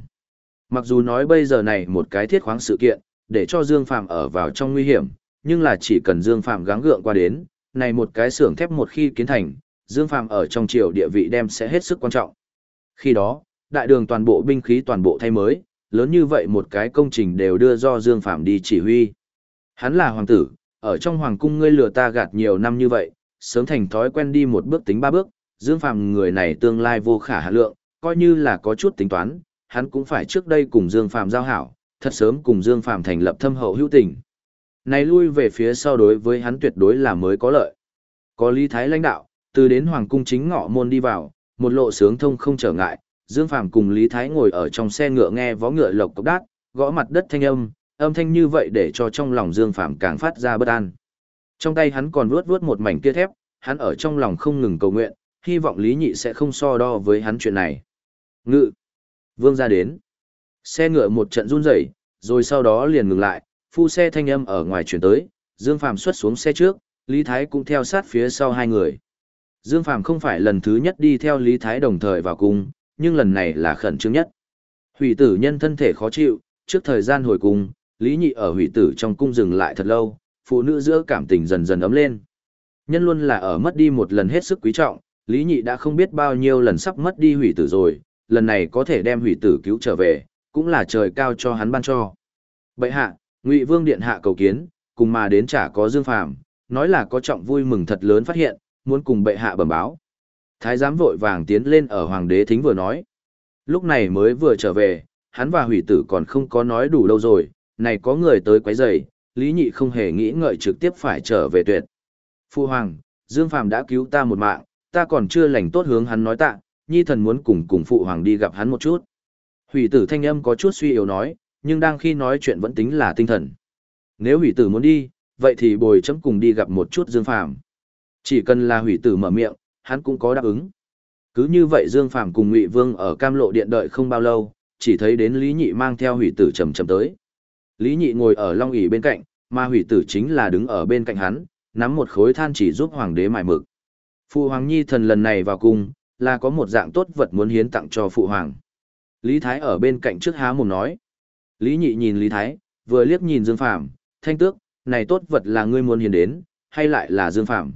Mặc dù nói bây giờ này một cái thiết khoáng sự kiện, để cho Dương Phàm ở vào trong nguy hiểm, nhưng là chỉ cần Dương Phàm gắng gượng qua đến, này một cái xưởng thép một khi kiến thành, Dương Phàm ở trong triều địa vị đem sẽ hết sức quan trọng. Khi đó, đại đường toàn bộ binh khí toàn bộ thay mới, lớn như vậy một cái công trình đều đưa do Dương Phàm đi chỉ huy. Hắn là hoàng tử, ở trong hoàng cung ngươi lừa ta gạt nhiều năm như vậy, sớm thành thói quen đi một bước tính ba bước, Dương Phàm người này tương lai vô khả hạn lượng, coi như là có chút tính toán, hắn cũng phải trước đây cùng Dương Phàm giao hảo, thật sớm cùng Dương Phàm thành lập thâm hậu hữu tình. Này lui về phía sau đối với hắn tuyệt đối là mới có lợi. Có lý thái lãnh đạo, từ đến hoàng cung chính ngọ môn đi vào, một lộ sướng thông không trở ngại, Dương Phàm cùng Lý Thái ngồi ở trong xe ngựa nghe vó ngựa lộc cốc đát, gõ mặt đất thanh âm, âm thanh như vậy để cho trong lòng Dương Phàm càng phát ra bất an. Trong tay hắn còn vuốt vuốt một mảnh kia thép, hắn ở trong lòng không ngừng cầu nguyện, hy vọng Lý Nhị sẽ không so đo với hắn chuyện này. Ngự. Vương ra đến. Xe ngựa một trận run rẩy, rồi sau đó liền ngừng lại, phu xe thanh âm ở ngoài chuyển tới, Dương Phàm xuất xuống xe trước, Lý Thái cũng theo sát phía sau hai người. Dương Phàm không phải lần thứ nhất đi theo Lý Thái đồng thời vào cung, nhưng lần này là khẩn trương nhất. Hủy tử nhân thân thể khó chịu, trước thời gian hồi cung, Lý Nhị ở hủy tử trong cung dừng lại thật lâu, phụ nữ giữa cảm tình dần dần ấm lên. Nhân luôn là ở mất đi một lần hết sức quý trọng, Lý Nhị đã không biết bao nhiêu lần sắp mất đi hủy tử rồi, lần này có thể đem hủy tử cứu trở về, cũng là trời cao cho hắn ban cho. Bệ hạ, Ngụy Vương điện hạ cầu kiến, cùng mà đến chả có Dương Phàm, nói là có trọng vui mừng thật lớn phát hiện, muốn cùng bệ hạ bẩm báo. Thái giám vội vàng tiến lên ở hoàng đế thính vừa nói. Lúc này mới vừa trở về, hắn và hủy tử còn không có nói đủ đâu rồi, này có người tới quấy rầy, Lý Nhị không hề nghĩ ngợi trực tiếp phải trở về tuyệt. Phu hoàng, Dương Phàm đã cứu ta một mạng, ta còn chưa lành tốt hướng hắn nói tạ, nhi thần muốn cùng cùng phụ hoàng đi gặp hắn một chút. Hủy tử thanh âm có chút suy yếu nói, nhưng đang khi nói chuyện vẫn tính là tinh thần. Nếu hủy tử muốn đi, vậy thì bồi chấm cùng đi gặp một chút Dương Phàm. Chỉ cần là hủy tử mở miệng, hắn cũng có đáp ứng. Cứ như vậy Dương Phàm cùng Ngụy Vương ở Cam Lộ Điện đợi không bao lâu, chỉ thấy đến Lý Nhị mang theo hủy tử chầm chầm tới. Lý Nhị ngồi ở long ỷ bên cạnh, mà hủy tử chính là đứng ở bên cạnh hắn, nắm một khối than chỉ giúp hoàng đế mài mực. Phụ hoàng nhi thần lần này vào cung, là có một dạng tốt vật muốn hiến tặng cho phụ hoàng. Lý Thái ở bên cạnh trước há mồm nói. Lý Nhị nhìn Lý Thái, vừa liếc nhìn Dương Phàm, thanh tước, này tốt vật là ngươi muốn hiền đến, hay lại là Dương Phàm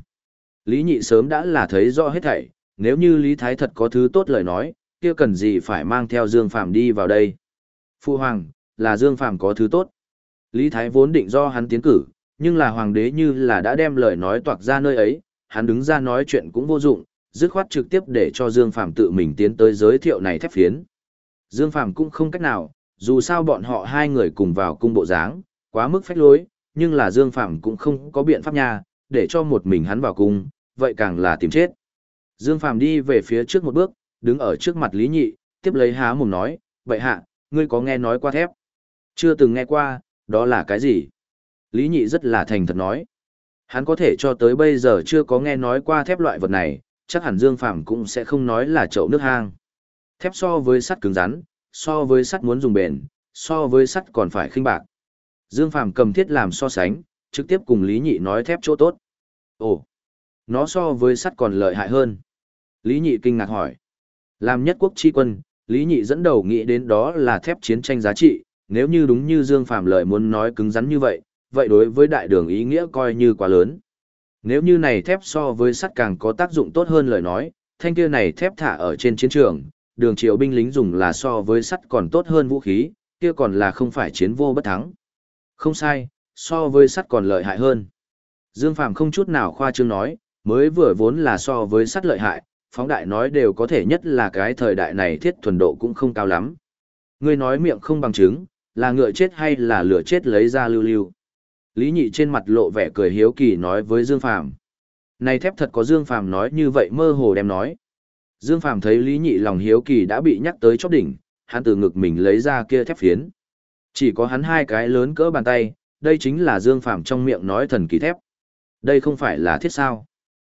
Lý Nhị sớm đã là thấy rõ hết thảy, nếu như Lý Thái thật có thứ tốt lời nói, kia cần gì phải mang theo Dương Phàm đi vào đây. Phu Hoàng, là Dương Phàm có thứ tốt. Lý Thái vốn định do hắn tiến cử, nhưng là Hoàng đế như là đã đem lời nói toạc ra nơi ấy, hắn đứng ra nói chuyện cũng vô dụng, dứt khoát trực tiếp để cho Dương Phàm tự mình tiến tới giới thiệu này thép phiến. Dương Phàm cũng không cách nào, dù sao bọn họ hai người cùng vào cung bộ dáng, quá mức phách lối, nhưng là Dương Phàm cũng không có biện pháp nha, để cho một mình hắn vào cung, vậy càng là tìm chết. Dương Phàm đi về phía trước một bước, đứng ở trước mặt Lý Nhị, tiếp lấy há mồm nói, vậy hạ, ngươi có nghe nói qua thép? Chưa từng nghe qua, đó là cái gì? Lý Nhị rất là thành thật nói. Hắn có thể cho tới bây giờ chưa có nghe nói qua thép loại vật này, chắc hẳn Dương Phàm cũng sẽ không nói là chậu nước hang. Thép so với sắt cứng rắn, so với sắt muốn dùng bền, so với sắt còn phải khinh bạc. Dương Phàm cầm thiết làm so sánh, trực tiếp cùng Lý Nhị nói thép chỗ tốt. Ồ, nó so với sắt còn lợi hại hơn. Lý Nhị kinh ngạc hỏi. Làm nhất quốc chi quân, Lý Nhị dẫn đầu nghĩ đến đó là thép chiến tranh giá trị, nếu như đúng như Dương Phàm lời muốn nói cứng rắn như vậy, vậy đối với đại đường ý nghĩa coi như quá lớn. Nếu như này thép so với sắt càng có tác dụng tốt hơn lời nói, thanh kia này thép thả ở trên chiến trường, đường triều binh lính dùng là so với sắt còn tốt hơn vũ khí, kia còn là không phải chiến vô bất thắng. Không sai, so với sắt còn lợi hại hơn. Dương Phàm không chút nào khoa trương nói, mới vừa vốn là so với sắt lợi hại, phóng đại nói đều có thể nhất là cái thời đại này thiết thuần độ cũng không cao lắm. Ngươi nói miệng không bằng chứng, là ngựa chết hay là lửa chết lấy ra lưu lưu. Lý Nhị trên mặt lộ vẻ cười hiếu kỳ nói với Dương Phàm. Này thép thật có Dương Phàm nói như vậy mơ hồ đem nói. Dương Phàm thấy Lý Nhị lòng hiếu kỳ đã bị nhắc tới chóp đỉnh, hắn từ ngực mình lấy ra kia thép phiến. Chỉ có hắn hai cái lớn cỡ bàn tay, đây chính là Dương Phàm trong miệng nói thần kỳ thép. Đây không phải là thiết sao.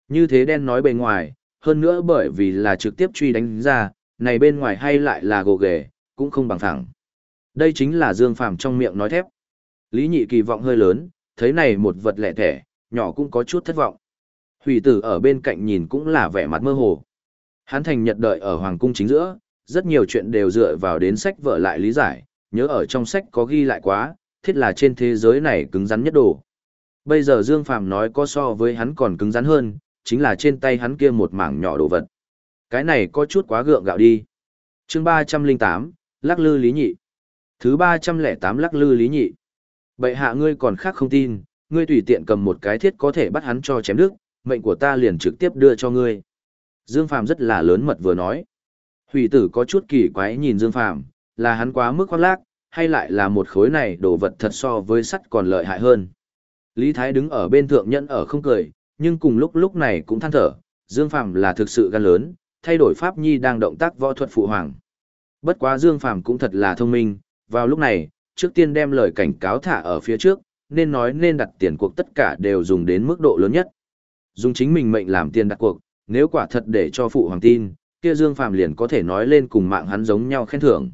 Như thế đen nói bề ngoài, hơn nữa bởi vì là trực tiếp truy đánh ra, này bên ngoài hay lại là gồ ghề, cũng không bằng thẳng. Đây chính là Dương Phàm trong miệng nói thép. Lý Nhị kỳ vọng hơi lớn, thấy này một vật lẻ thẻ, nhỏ cũng có chút thất vọng. Hủy tử ở bên cạnh nhìn cũng là vẻ mặt mơ hồ. Hắn thành nhật đợi ở Hoàng cung chính giữa, rất nhiều chuyện đều dựa vào đến sách vợ lại lý giải, nhớ ở trong sách có ghi lại quá, thiết là trên thế giới này cứng rắn nhất đồ. Bây giờ Dương Phàm nói có so với hắn còn cứng rắn hơn, chính là trên tay hắn kia một mảng nhỏ đồ vật. Cái này có chút quá gượng gạo đi. chương 308, Lắc lư lý nhị. Thứ 308 Lắc lư lý nhị. Bệ hạ ngươi còn khác không tin, ngươi tùy tiện cầm một cái thiết có thể bắt hắn cho chém đức, mệnh của ta liền trực tiếp đưa cho ngươi. Dương Phàm rất là lớn mật vừa nói. Hủy tử có chút kỳ quái nhìn Dương Phàm, là hắn quá mức khoác lác, hay lại là một khối này đồ vật thật so với sắt còn lợi hại hơn. Lý Thái đứng ở bên thượng nhẫn ở không cười, nhưng cùng lúc lúc này cũng than thở, Dương Phàm là thực sự gan lớn, thay đổi Pháp Nhi đang động tác võ thuật phụ hoàng. Bất quá Dương Phàm cũng thật là thông minh, vào lúc này, trước tiên đem lời cảnh cáo thả ở phía trước, nên nói nên đặt tiền cuộc tất cả đều dùng đến mức độ lớn nhất. Dùng chính mình mệnh làm tiền đặt cuộc, nếu quả thật để cho phụ hoàng tin, kia Dương Phàm liền có thể nói lên cùng mạng hắn giống nhau khen thưởng.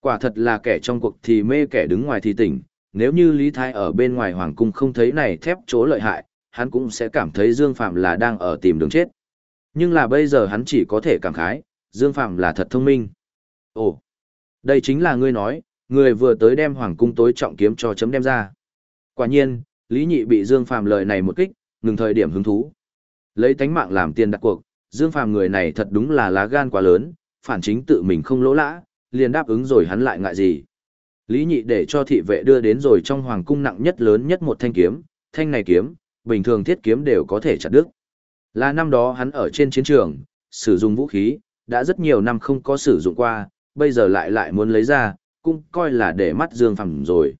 Quả thật là kẻ trong cuộc thì mê kẻ đứng ngoài thì tỉnh, nếu như Lý Thái ở bên ngoài hoàng cung không thấy này thép chỗ lợi hại, hắn cũng sẽ cảm thấy Dương Phàm là đang ở tìm đường chết. Nhưng là bây giờ hắn chỉ có thể cảm khái, Dương Phàm là thật thông minh. Ồ, đây chính là ngươi nói, người vừa tới đem hoàng cung tối trọng kiếm cho chấm đem ra. Quả nhiên, Lý Nhị bị Dương Phàm lời này một kích, ngừng thời điểm hứng thú. Lấy tánh mạng làm tiền đặt cuộc, Dương Phàm người này thật đúng là lá gan quá lớn, phản chính tự mình không lỗ lã, liền đáp ứng rồi hắn lại ngại gì. Lý Nhị để cho thị vệ đưa đến rồi trong hoàng cung nặng nhất lớn nhất một thanh kiếm, thanh này kiếm, bình thường thiết kiếm đều có thể chặt đứt. Là năm đó hắn ở trên chiến trường, sử dụng vũ khí, đã rất nhiều năm không có sử dụng qua, bây giờ lại lại muốn lấy ra, cũng coi là để mắt Dương Phàm rồi.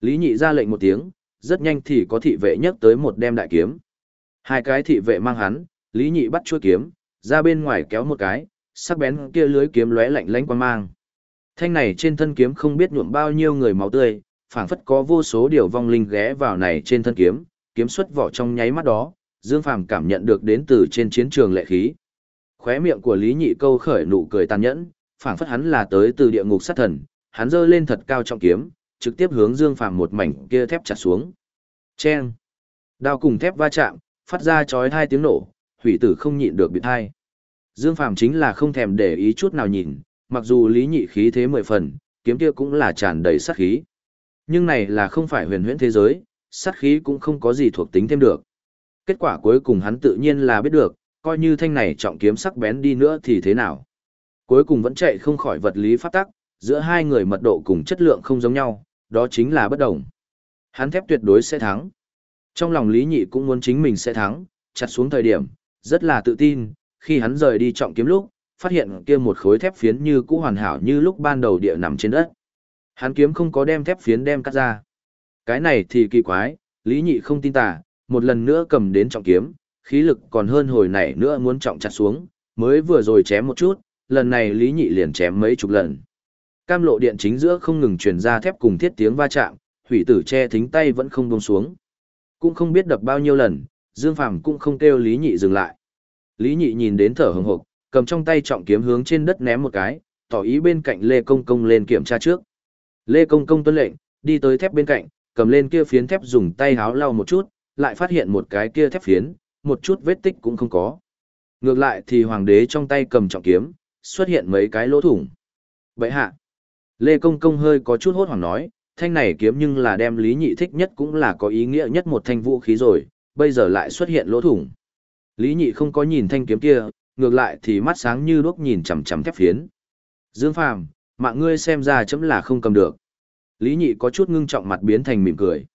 Lý Nhị ra lệnh một tiếng, rất nhanh thì có thị vệ nhấc tới một đem đại kiếm. Hai cái thị vệ mang hắn, Lý Nhị bắt chuôi kiếm, ra bên ngoài kéo một cái, sắc bén kia lưới kiếm lóe lạnh lánh quan mang. Thanh này trên thân kiếm không biết nhuộm bao nhiêu người máu tươi, phảng phất có vô số điều vong linh ghé vào này trên thân kiếm, kiếm xuất vỏ trong nháy mắt đó, Dương Phàm cảm nhận được đến từ trên chiến trường lệ khí. Khóe miệng của Lý Nhị câu khởi nụ cười tàn nhẫn, phảng phất hắn là tới từ địa ngục sát thần, hắn giơ lên thật cao trong kiếm, trực tiếp hướng Dương Phàm một mảnh kia thép chặt xuống. Chen! Đao cùng thép va chạm, phát ra chói hai tiếng nổ, hủy tử không nhịn được bị thai. Dương Phàm chính là không thèm để ý chút nào nhìn, mặc dù lý nhị khí thế mười phần, kiếm kia cũng là tràn đầy sát khí. Nhưng này là không phải huyền huyễn thế giới, sát khí cũng không có gì thuộc tính thêm được. Kết quả cuối cùng hắn tự nhiên là biết được, coi như thanh này trọng kiếm sắc bén đi nữa thì thế nào. Cuối cùng vẫn chạy không khỏi vật lý pháp tắc, giữa hai người mật độ cùng chất lượng không giống nhau, đó chính là bất đồng. Hắn thép tuyệt đối sẽ thắng. Trong lòng Lý Nhị cũng muốn chính mình sẽ thắng, chặt xuống thời điểm, rất là tự tin, khi hắn rời đi trọng kiếm lúc, phát hiện kia một khối thép phiến như cũ hoàn hảo như lúc ban đầu địa nằm trên đất. Hắn kiếm không có đem thép phiến đem cắt ra. Cái này thì kỳ quái, Lý Nhị không tin tà, một lần nữa cầm đến trọng kiếm, khí lực còn hơn hồi này nữa muốn trọng chặt xuống, mới vừa rồi chém một chút, lần này Lý Nhị liền chém mấy chục lần. Cam lộ điện chính giữa không ngừng truyền ra thép cùng thiết tiếng va chạm, hủy tử che thính tay vẫn không buông xuống. Cũng không biết đập bao nhiêu lần, Dương Phàm cũng không kêu Lý Nhị dừng lại. Lý Nhị nhìn đến thở hừng hực, cầm trong tay trọng kiếm hướng trên đất ném một cái, tỏ ý bên cạnh Lê Công Công lên kiểm tra trước. Lê Công Công tuân lệnh, đi tới thép bên cạnh, cầm lên kia phiến thép dùng tay háo lau một chút, lại phát hiện một cái kia thép phiến, một chút vết tích cũng không có. Ngược lại thì hoàng đế trong tay cầm trọng kiếm, xuất hiện mấy cái lỗ thủng. Vậy hạ, Lê Công Công hơi có chút hốt hoảng nói, thanh này kiếm nhưng là đem Lý Nhị thích nhất cũng là có ý nghĩa nhất một thanh vũ khí rồi, bây giờ lại xuất hiện lỗ thủng. Lý Nhị không có nhìn thanh kiếm kia, ngược lại thì mắt sáng như đuốc nhìn chằm chằm thép phiến. Dương Phàm, mạng ngươi xem ra chấm là không cầm được. Lý Nhị có chút ngưng trọng mặt biến thành mỉm cười.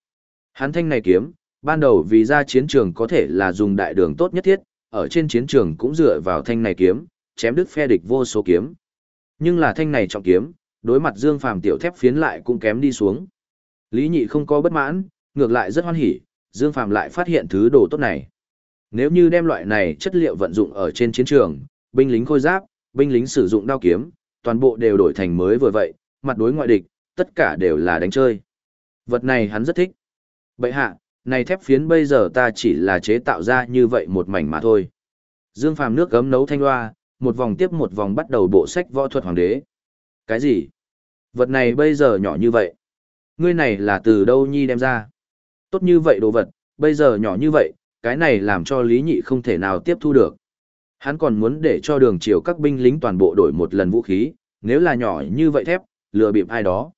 Hắn thanh này kiếm, ban đầu vì ra chiến trường có thể là dùng đại đường tốt nhất thiết, ở trên chiến trường cũng dựa vào thanh này kiếm, chém đứt phe địch vô số kiếm. Nhưng là thanh này trọng kiếm, đối mặt Dương Phàm tiểu thép phiến lại cũng kém đi xuống. Lý Nhị không có bất mãn, ngược lại rất hoan hỉ, Dương Phàm lại phát hiện thứ đồ tốt này. Nếu như đem loại này chất liệu vận dụng ở trên chiến trường, binh lính khôi giáp, binh lính sử dụng đao kiếm, toàn bộ đều đổi thành mới vừa vậy, mặt đối ngoại địch, tất cả đều là đánh chơi. Vật này hắn rất thích. Bậy hạ, này thép phiến bây giờ ta chỉ là chế tạo ra như vậy một mảnh mà thôi. Dương Phàm nước gấm nấu thanh loa, một vòng tiếp một vòng bắt đầu bộ sách võ thuật hoàng đế. Cái gì? Vật này bây giờ nhỏ như vậy. Ngươi này là từ đâu nhi đem ra? Tốt như vậy đồ vật, bây giờ nhỏ như vậy, cái này làm cho Lý Nhị không thể nào tiếp thu được. Hắn còn muốn để cho đường chiều các binh lính toàn bộ đổi một lần vũ khí, nếu là nhỏ như vậy thép, lừa bịp ai đó.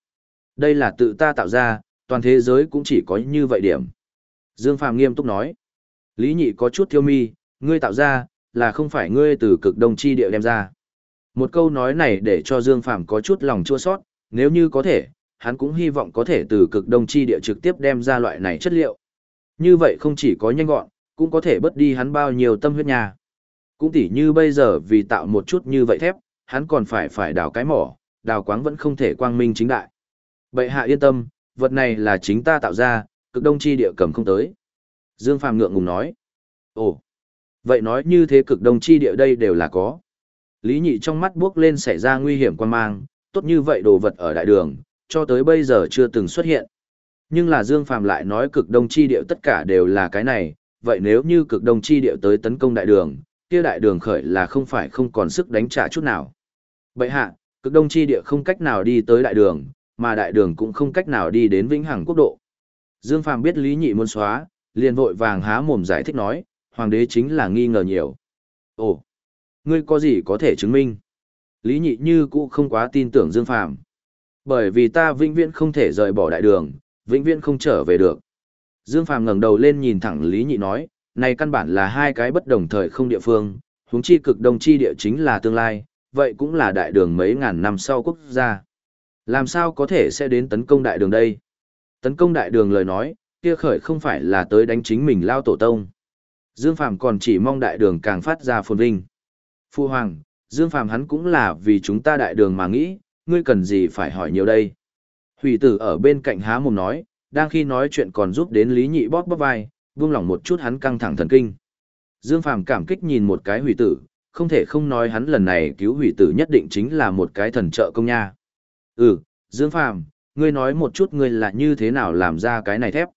Đây là tự ta tạo ra, toàn thế giới cũng chỉ có như vậy điểm. Dương Phàm nghiêm túc nói. Lý Nhị có chút thiêu mi, ngươi tạo ra, là không phải ngươi từ cực đông chi địa đem ra. Một câu nói này để cho Dương Phàm có chút lòng chua sót, nếu như có thể, hắn cũng hy vọng có thể từ cực đông chi địa trực tiếp đem ra loại này chất liệu. Như vậy không chỉ có nhanh gọn, cũng có thể bớt đi hắn bao nhiêu tâm huyết nhà. Cũng tỉ như bây giờ vì tạo một chút như vậy thép, hắn còn phải phải đào cái mỏ, đào quáng vẫn không thể quang minh chính đại. Bệ hạ yên tâm, vật này là chính ta tạo ra, cực đông chi địa cầm không tới. Dương Phàm ngượng ngùng nói. Ồ, vậy nói như thế cực đông chi địa đây đều là có. Lý nhị trong mắt bước lên xảy ra nguy hiểm quan mang, tốt như vậy đồ vật ở đại đường, cho tới bây giờ chưa từng xuất hiện. Nhưng là Dương Phàm lại nói cực đông chi địa tất cả đều là cái này, vậy nếu như cực đông chi địa tới tấn công đại đường, kia đại đường khởi là không phải không còn sức đánh trả chút nào. Bậy hạ, cực đông chi địa không cách nào đi tới đại đường, mà đại đường cũng không cách nào đi đến vĩnh hằng quốc độ. Dương Phàm biết Lý Nhị muốn xóa, liền vội vàng há mồm giải thích nói, hoàng đế chính là nghi ngờ nhiều. Ồ, ngươi có gì có thể chứng minh? Lý Nhị như cũng không quá tin tưởng Dương Phàm. Bởi vì ta vĩnh viễn không thể rời bỏ đại đường, vĩnh viễn không trở về được. Dương Phàm ngẩng đầu lên nhìn thẳng Lý Nhị nói, này căn bản là hai cái bất đồng thời không địa phương, huống chi cực đông chi địa chính là tương lai, vậy cũng là đại đường mấy ngàn năm sau quốc gia. Làm sao có thể sẽ đến tấn công đại đường đây? Tấn công đại đường lời nói, kia khởi không phải là tới đánh chính mình lao tổ tông. Dương Phàm còn chỉ mong đại đường càng phát ra phồn vinh. Phu Hoàng, Dương Phàm hắn cũng là vì chúng ta đại đường mà nghĩ, ngươi cần gì phải hỏi nhiều đây. Hủy tử ở bên cạnh há mồm nói, đang khi nói chuyện còn giúp đến Lý Nhị bóp bóp vai, buông lỏng một chút hắn căng thẳng thần kinh. Dương Phàm cảm kích nhìn một cái hủy tử, không thể không nói hắn lần này cứu hủy tử nhất định chính là một cái thần trợ công nha. Ừ, Dương Phàm, ngươi nói một chút ngươi là như thế nào làm ra cái này thép.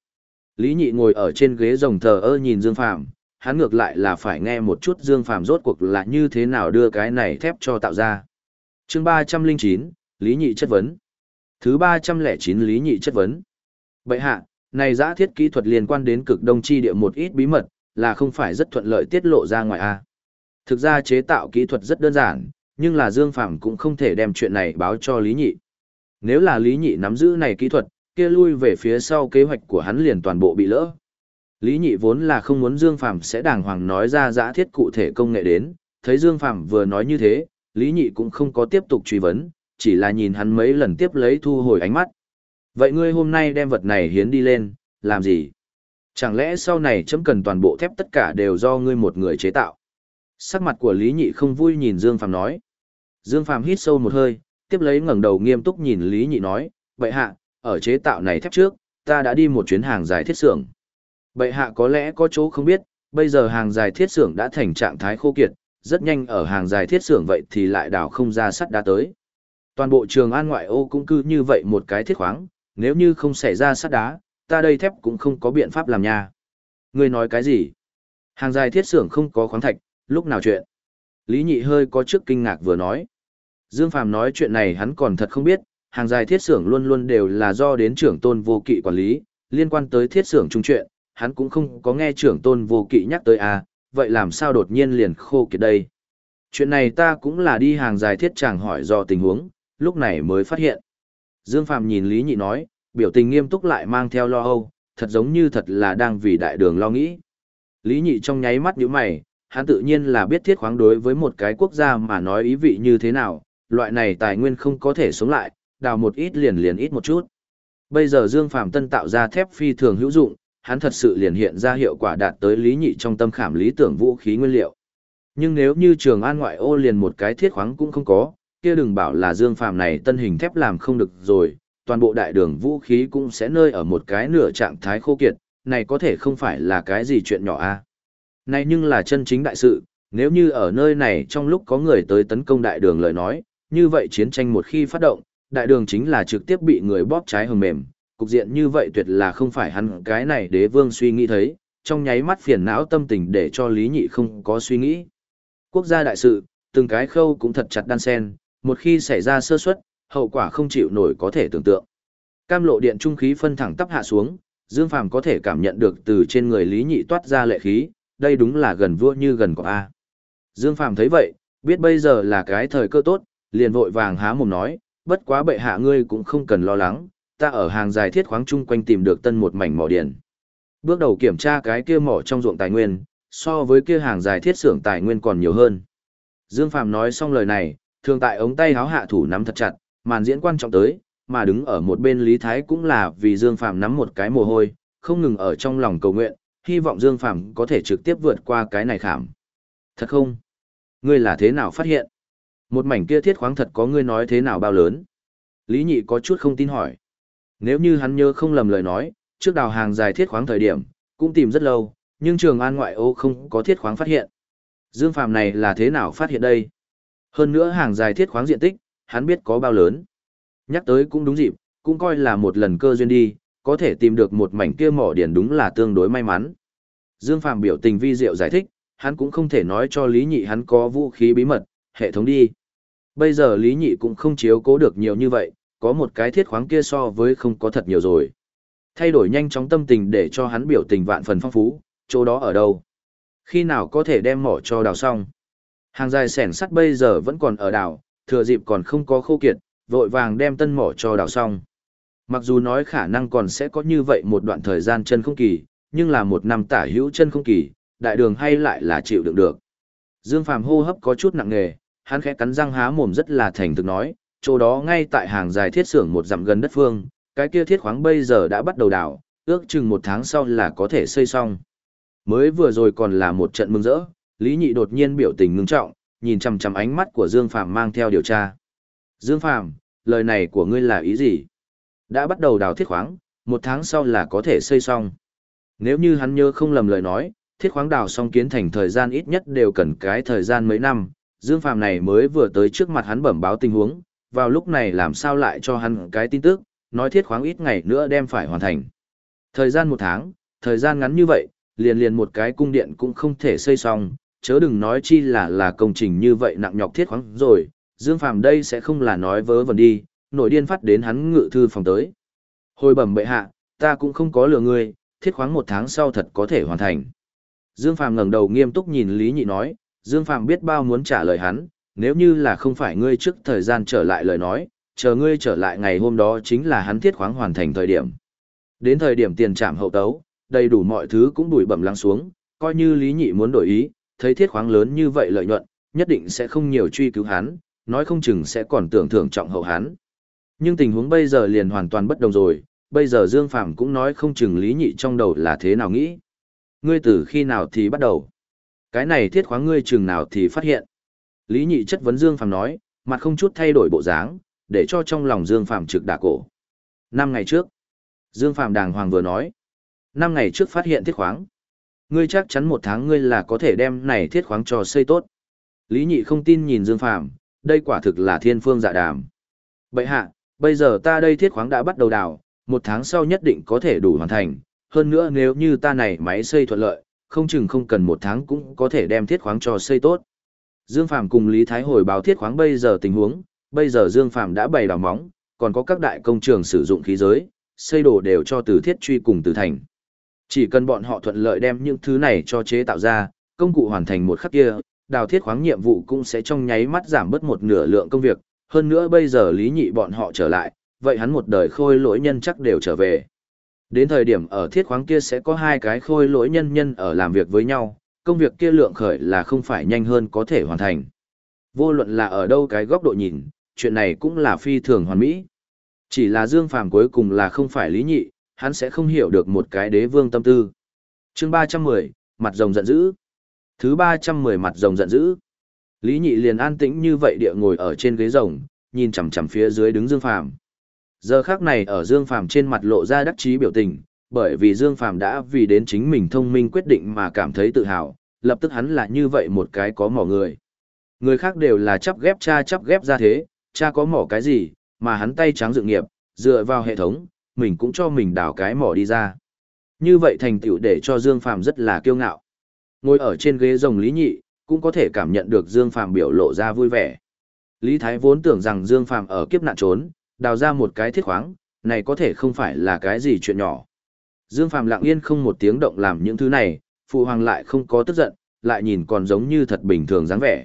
Lý Nhị ngồi ở trên ghế rồng thờ ơ nhìn Dương Phàm, hắn ngược lại là phải nghe một chút Dương Phàm rốt cuộc là như thế nào đưa cái này thép cho tạo ra. Chương 309, Lý Nhị chất vấn. Thứ 309 Lý Nhị chất vấn. Bệ hạ, này giã thiết kỹ thuật liên quan đến cực đông chi địa một ít bí mật, là không phải rất thuận lợi tiết lộ ra ngoài a. Thực ra chế tạo kỹ thuật rất đơn giản, nhưng là Dương Phàm cũng không thể đem chuyện này báo cho Lý Nhị. Nếu là Lý Nhị nắm giữ này kỹ thuật, kia lui về phía sau kế hoạch của hắn liền toàn bộ bị lỡ. Lý Nhị vốn là không muốn Dương Phàm sẽ đàng hoàng nói ra giã thiết cụ thể công nghệ đến, thấy Dương Phàm vừa nói như thế, Lý Nhị cũng không có tiếp tục truy vấn, chỉ là nhìn hắn mấy lần tiếp lấy thu hồi ánh mắt. Vậy ngươi hôm nay đem vật này hiến đi lên, làm gì? Chẳng lẽ sau này chấm cần toàn bộ thép tất cả đều do ngươi một người chế tạo? Sắc mặt của Lý Nhị không vui nhìn Dương Phàm nói. Dương Phàm hít sâu một hơi, tiếp lấy ngẩng đầu nghiêm túc nhìn Lý Nhị nói, vậy hạ, ở chế tạo này thép trước, ta đã đi một chuyến hàng dài thiết xưởng. Bệ hạ có lẽ có chỗ không biết, bây giờ hàng dài thiết xưởng đã thành trạng thái khô kiệt, rất nhanh ở hàng dài thiết xưởng vậy thì lại đào không ra sắt đá tới. Toàn bộ trường an ngoại ô cũng cứ như vậy một cái thiết khoáng, nếu như không xảy ra sắt đá, ta đây thép cũng không có biện pháp làm nha. Ngươi nói cái gì? Hàng dài thiết xưởng không có khoáng thạch, lúc nào chuyện? Lý Nhị hơi có chút kinh ngạc vừa nói. Dương Phàm nói chuyện này hắn còn thật không biết, hàng dài thiết xưởng luôn luôn đều là do đến trưởng tôn vô kỵ quản lý, liên quan tới thiết xưởng trung chuyện, hắn cũng không có nghe trưởng tôn vô kỵ nhắc tới à, vậy làm sao đột nhiên liền khô kiệt đây? Chuyện này ta cũng là đi hàng dài thiết chàng hỏi do tình huống, lúc này mới phát hiện. Dương Phạm nhìn Lý Nhị nói, biểu tình nghiêm túc lại mang theo lo âu, thật giống như thật là đang vì đại đường lo nghĩ. Lý Nhị trong nháy mắt nhíu mày, hắn tự nhiên là biết thiết khoáng đối với một cái quốc gia mà nói ý vị như thế nào, loại này tài nguyên không có thể sống lại, đào một ít liền liền ít một chút. Bây giờ Dương Phạm Tân tạo ra thép phi thường hữu dụng, hắn thật sự liền hiện ra hiệu quả đạt tới lý nhị trong tâm khảm lý tưởng vũ khí nguyên liệu. Nhưng nếu như trường an ngoại ô liền một cái thiết khoáng cũng không có, kia đừng bảo là Dương Phàm này tân hình thép làm không được rồi, toàn bộ đại đường vũ khí cũng sẽ nơi ở một cái nửa trạng thái khô kiệt, này có thể không phải là cái gì chuyện nhỏ a. À? Này nhưng là chân chính đại sự, nếu như ở nơi này trong lúc có người tới tấn công đại đường lời nói, như vậy chiến tranh một khi phát động, đại đường chính là trực tiếp bị người bóp trái hừng mềm, cục diện như vậy tuyệt là không phải hắn cái này đế vương suy nghĩ thấy, trong nháy mắt phiền não tâm tình để cho Lý Nhị không có suy nghĩ. Quốc gia đại sự, từng cái khâu cũng thật chặt đan sen, một khi xảy ra sơ suất, hậu quả không chịu nổi có thể tưởng tượng. Cam lộ điện trung khí phân thẳng tắp hạ xuống, Dương Phàm có thể cảm nhận được từ trên người Lý Nhị toát ra lệ khí, đây đúng là gần vua như gần của A. Dương Phàm thấy vậy, biết bây giờ là cái thời cơ tốt, liền vội vàng há mồm nói, bất quá bệ hạ ngươi cũng không cần lo lắng, ta ở hàng dài thiết khoáng chung quanh tìm được tân một mảnh mỏ điện. Bước đầu kiểm tra cái kia mỏ trong ruộng tài nguyên, so với kia hàng dài thiết xưởng tài nguyên còn nhiều hơn. Dương Phàm nói xong lời này, thường tại ống tay háo hạ thủ nắm thật chặt, màn diễn quan trọng tới, mà đứng ở một bên Lý Thái cũng là vì Dương Phàm nắm một cái mồ hôi, không ngừng ở trong lòng cầu nguyện, hy vọng Dương Phàm có thể trực tiếp vượt qua cái này khảm. Thật không? Ngươi là thế nào phát hiện? Một mảnh kia thiết khoáng thật có ngươi nói thế nào bao lớn? Lý Nhị có chút không tin hỏi. Nếu như hắn nhớ không lầm lời nói, trước đào hàng dài thiết khoáng thời điểm, cũng tìm rất lâu, nhưng trường an ngoại ô không có thiết khoáng phát hiện. Dương phạm này là thế nào phát hiện đây? Hơn nữa hàng dài thiết khoáng diện tích, hắn biết có bao lớn. Nhắc tới cũng đúng dịp, cũng coi là một lần cơ duyên đi, có thể tìm được một mảnh kia mỏ điển đúng là tương đối may mắn. Dương phạm biểu tình vi diệu giải thích, hắn cũng không thể nói cho Lý Nhị hắn có vũ khí bí mật, hệ thống đi. Bây giờ Lý Nhị cũng không chiếu cố được nhiều như vậy, có một cái thiết khoáng kia so với không có thật nhiều rồi. Thay đổi nhanh chóng tâm tình để cho hắn biểu tình vạn phần phong phú, chỗ đó ở đâu? Khi nào có thể đem mỏ cho đào xong? Hàng dài sẻn sắt bây giờ vẫn còn ở đảo, thừa dịp còn không có khô kiệt, vội vàng đem tân mỏ cho đào xong. Mặc dù nói khả năng còn sẽ có như vậy một đoạn thời gian chân không kỳ, nhưng là một năm tả hữu chân không kỳ, đại đường hay lại là chịu đựng được. Dương Phàm hô hấp có chút nặng nề, hắn khẽ cắn răng há mồm rất là thành thực nói, chỗ đó ngay tại hàng dài thiết xưởng một dặm gần đất phương, cái kia thiết khoáng bây giờ đã bắt đầu đào, ước chừng một tháng sau là có thể xây xong. Mới vừa rồi còn là một trận mừng rỡ, Lý Nhị đột nhiên biểu tình ngưng trọng, nhìn chằm chằm ánh mắt của Dương Phàm mang theo điều tra. Dương Phàm, lời này của ngươi là ý gì? Đã bắt đầu đào thiết khoáng, một tháng sau là có thể xây xong. Nếu như hắn nhớ không lầm lời nói, thiết khoáng đào xong kiến thành thời gian ít nhất đều cần cái thời gian mấy năm. Dương Phàm này mới vừa tới trước mặt hắn bẩm báo tình huống, vào lúc này làm sao lại cho hắn cái tin tức, nói thiết khoáng ít ngày nữa đem phải hoàn thành. Thời gian một tháng, thời gian ngắn như vậy, liền liền một cái cung điện cũng không thể xây xong, chớ đừng nói chi là là công trình như vậy nặng nhọc thiết khoáng rồi, Dương Phàm đây sẽ không là nói vớ vẩn đi, nổi điên phát đến hắn ngự thư phòng tới. Hồi bẩm bệ hạ, ta cũng không có lừa ngươi, thiết khoáng một tháng sau thật có thể hoàn thành. Dương Phàm ngẩng đầu nghiêm túc nhìn Lý Nhị nói, Dương Phàm biết bao muốn trả lời hắn, nếu như là không phải ngươi trước thời gian trở lại lời nói, chờ ngươi trở lại ngày hôm đó chính là hắn thiết khoáng hoàn thành thời điểm. Đến thời điểm tiền trảm hậu tấu, đầy đủ mọi thứ cũng đuổi bẩm lắng xuống, coi như Lý Nhị muốn đổi ý, thấy thiết khoáng lớn như vậy lợi nhuận, nhất định sẽ không nhiều truy cứu hắn, nói không chừng sẽ còn tưởng thưởng trọng hậu hắn. Nhưng tình huống bây giờ liền hoàn toàn bất đồng rồi, bây giờ Dương Phàm cũng nói không chừng Lý Nhị trong đầu là thế nào nghĩ. Ngươi từ khi nào thì bắt đầu? Cái này thiết khoáng ngươi chừng nào thì phát hiện? Lý Nhị chất vấn Dương Phàm nói, mặt không chút thay đổi bộ dáng, để cho trong lòng Dương Phàm trực đả cổ. Năm ngày trước, Dương Phàm đàng hoàng vừa nói, năm ngày trước phát hiện thiết khoáng. Ngươi chắc chắn một tháng ngươi là có thể đem này thiết khoáng cho xây tốt. Lý Nhị không tin nhìn Dương Phàm, đây quả thực là thiên phương dạ đàm. Bậy hạ, bây giờ ta đây thiết khoáng đã bắt đầu đào, một tháng sau nhất định có thể đủ hoàn thành. Hơn nữa nếu như ta này máy xây thuận lợi, không chừng không cần một tháng cũng có thể đem thiết khoáng cho xây tốt. Dương Phàm cùng Lý Thái hồi báo thiết khoáng bây giờ tình huống, bây giờ Dương Phàm đã bày đào móng, còn có các đại công trường sử dụng khí giới, xây đồ đều cho từ thiết truy cùng từ thành. Chỉ cần bọn họ thuận lợi đem những thứ này cho chế tạo ra, công cụ hoàn thành một khắc kia, đào thiết khoáng nhiệm vụ cũng sẽ trong nháy mắt giảm bớt một nửa lượng công việc, hơn nữa bây giờ lý nhị bọn họ trở lại, vậy hắn một đời khôi lỗi nhân chắc đều trở về. Đến thời điểm ở thiết khoáng kia sẽ có hai cái khôi lỗi nhân nhân ở làm việc với nhau, công việc kia lượng khởi là không phải nhanh hơn có thể hoàn thành. Vô luận là ở đâu cái góc độ nhìn, chuyện này cũng là phi thường hoàn mỹ. Chỉ là Dương Phàm cuối cùng là không phải lý nhị, hắn sẽ không hiểu được một cái đế vương tâm tư. chương 310, mặt rồng giận dữ. Thứ 310 mặt rồng giận dữ. Lý Nhị liền an tĩnh như vậy địa ngồi ở trên ghế rồng, nhìn chằm chằm phía dưới đứng Dương Phàm. Giờ khắc này ở Dương Phàm trên mặt lộ ra đắc chí biểu tình, bởi vì Dương Phàm đã vì đến chính mình thông minh quyết định mà cảm thấy tự hào, lập tức hắn là như vậy một cái có mỏ người. Người khác đều là chắp ghép cha chắp ghép ra thế, cha có mỏ cái gì, mà hắn tay trắng dự nghiệp, dựa vào hệ thống, mình cũng cho mình đào cái mỏ đi ra. Như vậy thành tựu để cho Dương Phàm rất là kiêu ngạo. Ngồi ở trên ghế rồng Lý Nhị, cũng có thể cảm nhận được Dương Phàm biểu lộ ra vui vẻ. Lý Thái vốn tưởng rằng Dương Phàm ở kiếp nạn trốn, đào ra một cái thiết khoáng, này có thể không phải là cái gì chuyện nhỏ. Dương Phàm lặng yên không một tiếng động làm những thứ này, phụ hoàng lại không có tức giận, lại nhìn còn giống như thật bình thường dáng vẻ.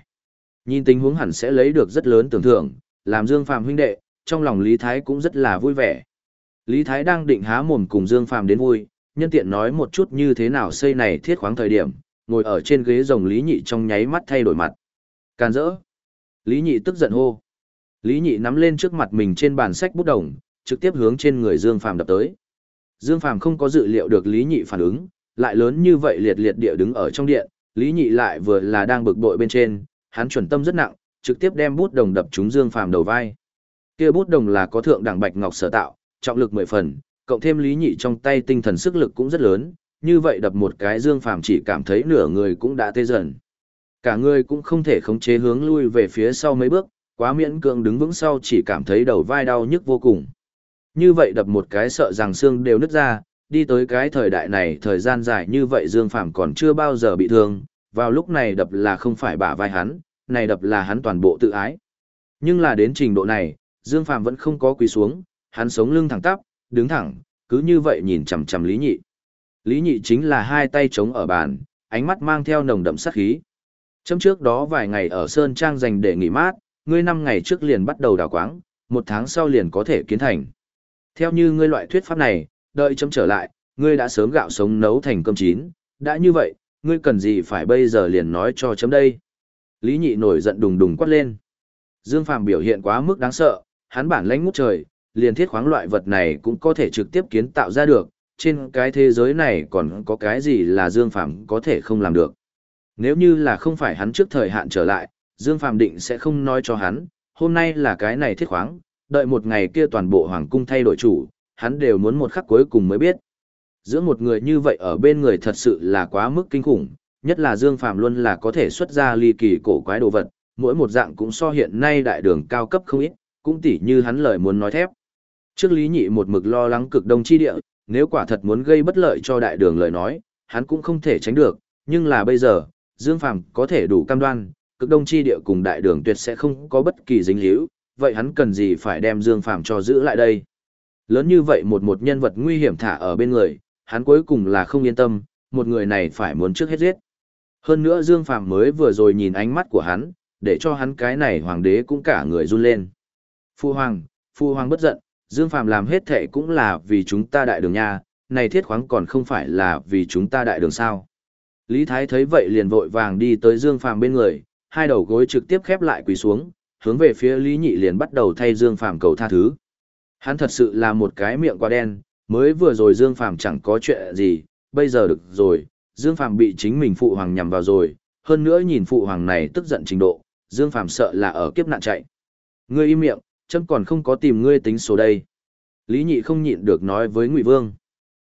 Nhìn tình huống hẳn sẽ lấy được rất lớn tưởng thưởng, làm Dương Phàm huynh đệ, trong lòng Lý Thái cũng rất là vui vẻ. Lý Thái đang định há mồm cùng Dương Phàm đến vui, nhân tiện nói một chút như thế nào xây này thiết khoáng thời điểm, ngồi ở trên ghế rồng Lý Nhị trong nháy mắt thay đổi mặt. Can rỡ. Lý Nhị tức giận hô. Lý Nhị nắm lên trước mặt mình trên bàn sách bút đồng, trực tiếp hướng trên người Dương Phàm đập tới. Dương Phàm không có dự liệu được Lý Nhị phản ứng, lại lớn như vậy liệt liệt địa đứng ở trong điện, Lý Nhị lại vừa là đang bực bội bên trên, hắn chuẩn tâm rất nặng, trực tiếp đem bút đồng đập trúng Dương Phàm đầu vai. Kia bút đồng là có thượng đẳng bạch ngọc sở tạo, trọng lực mười phần, cộng thêm Lý Nhị trong tay tinh thần sức lực cũng rất lớn, như vậy đập một cái Dương Phàm chỉ cảm thấy nửa người cũng đã tê dần. Cả người cũng không thể khống chế hướng lui về phía sau mấy bước, quá miễn cưỡng đứng vững sau chỉ cảm thấy đầu vai đau nhức vô cùng. Như vậy đập một cái sợ rằng xương đều nứt ra, đi tới cái thời đại này thời gian dài như vậy Dương Phàm còn chưa bao giờ bị thương, vào lúc này đập là không phải bả vai hắn, này đập là hắn toàn bộ tự ái. Nhưng là đến trình độ này, Dương Phàm vẫn không có quỳ xuống, hắn sống lưng thẳng tắp, đứng thẳng, cứ như vậy nhìn chằm chằm Lý Nhị. Lý Nhị chính là hai tay chống ở bàn, ánh mắt mang theo nồng đậm sát khí. Trong trước đó vài ngày ở Sơn Trang dành để nghỉ mát, ngươi năm ngày trước liền bắt đầu đào quáng, một tháng sau liền có thể kiến thành. Theo như ngươi loại thuyết pháp này, đợi chấm trở lại, ngươi đã sớm gạo sống nấu thành cơm chín, đã như vậy, ngươi cần gì phải bây giờ liền nói cho chấm đây. Lý nhị nổi giận đùng đùng quát lên. Dương Phàm biểu hiện quá mức đáng sợ, hắn bản lãnh ngút trời, liền thiết khoáng loại vật này cũng có thể trực tiếp kiến tạo ra được, trên cái thế giới này còn có cái gì là Dương Phàm có thể không làm được. Nếu như là không phải hắn trước thời hạn trở lại, Dương Phàm định sẽ không nói cho hắn, hôm nay là cái này thiết khoáng, đợi một ngày kia toàn bộ hoàng cung thay đổi chủ, hắn đều muốn một khắc cuối cùng mới biết. Giữa một người như vậy ở bên người thật sự là quá mức kinh khủng, nhất là Dương Phàm luôn là có thể xuất ra ly kỳ cổ quái đồ vật, mỗi một dạng cũng so hiện nay đại đường cao cấp không ít, cũng tỉ như hắn lời muốn nói thép. Trước Lý Nhị một mực lo lắng cực đông chi địa, nếu quả thật muốn gây bất lợi cho đại đường lời nói, hắn cũng không thể tránh được, nhưng là bây giờ, Dương Phàm có thể đủ cam đoan, cực đông chi địa cùng đại đường tuyệt sẽ không có bất kỳ dính líu, vậy hắn cần gì phải đem Dương Phàm cho giữ lại đây? Lớn như vậy một một nhân vật nguy hiểm thả ở bên người, hắn cuối cùng là không yên tâm, một người này phải muốn trước hết giết. Hơn nữa Dương Phàm mới vừa rồi nhìn ánh mắt của hắn, để cho hắn cái này hoàng đế cũng cả người run lên. Phu hoàng, phu hoàng bất giận, Dương Phàm làm hết thệ cũng là vì chúng ta đại đường nha, này thiết khoáng còn không phải là vì chúng ta đại đường sao. Lý Thái thấy vậy liền vội vàng đi tới Dương Phàm bên người, hai đầu gối trực tiếp khép lại quỳ xuống, hướng về phía Lý Nhị liền bắt đầu thay Dương Phàm cầu tha thứ. Hắn thật sự là một cái miệng quá đen, mới vừa rồi Dương Phàm chẳng có chuyện gì, bây giờ được rồi, Dương Phàm bị chính mình phụ hoàng nhằm vào rồi, hơn nữa nhìn phụ hoàng này tức giận trình độ, Dương Phàm sợ là ở kiếp nạn chạy. Ngươi im miệng, chấm còn không có tìm ngươi tính số đây. Lý Nhị không nhịn được nói với Ngụy Vương.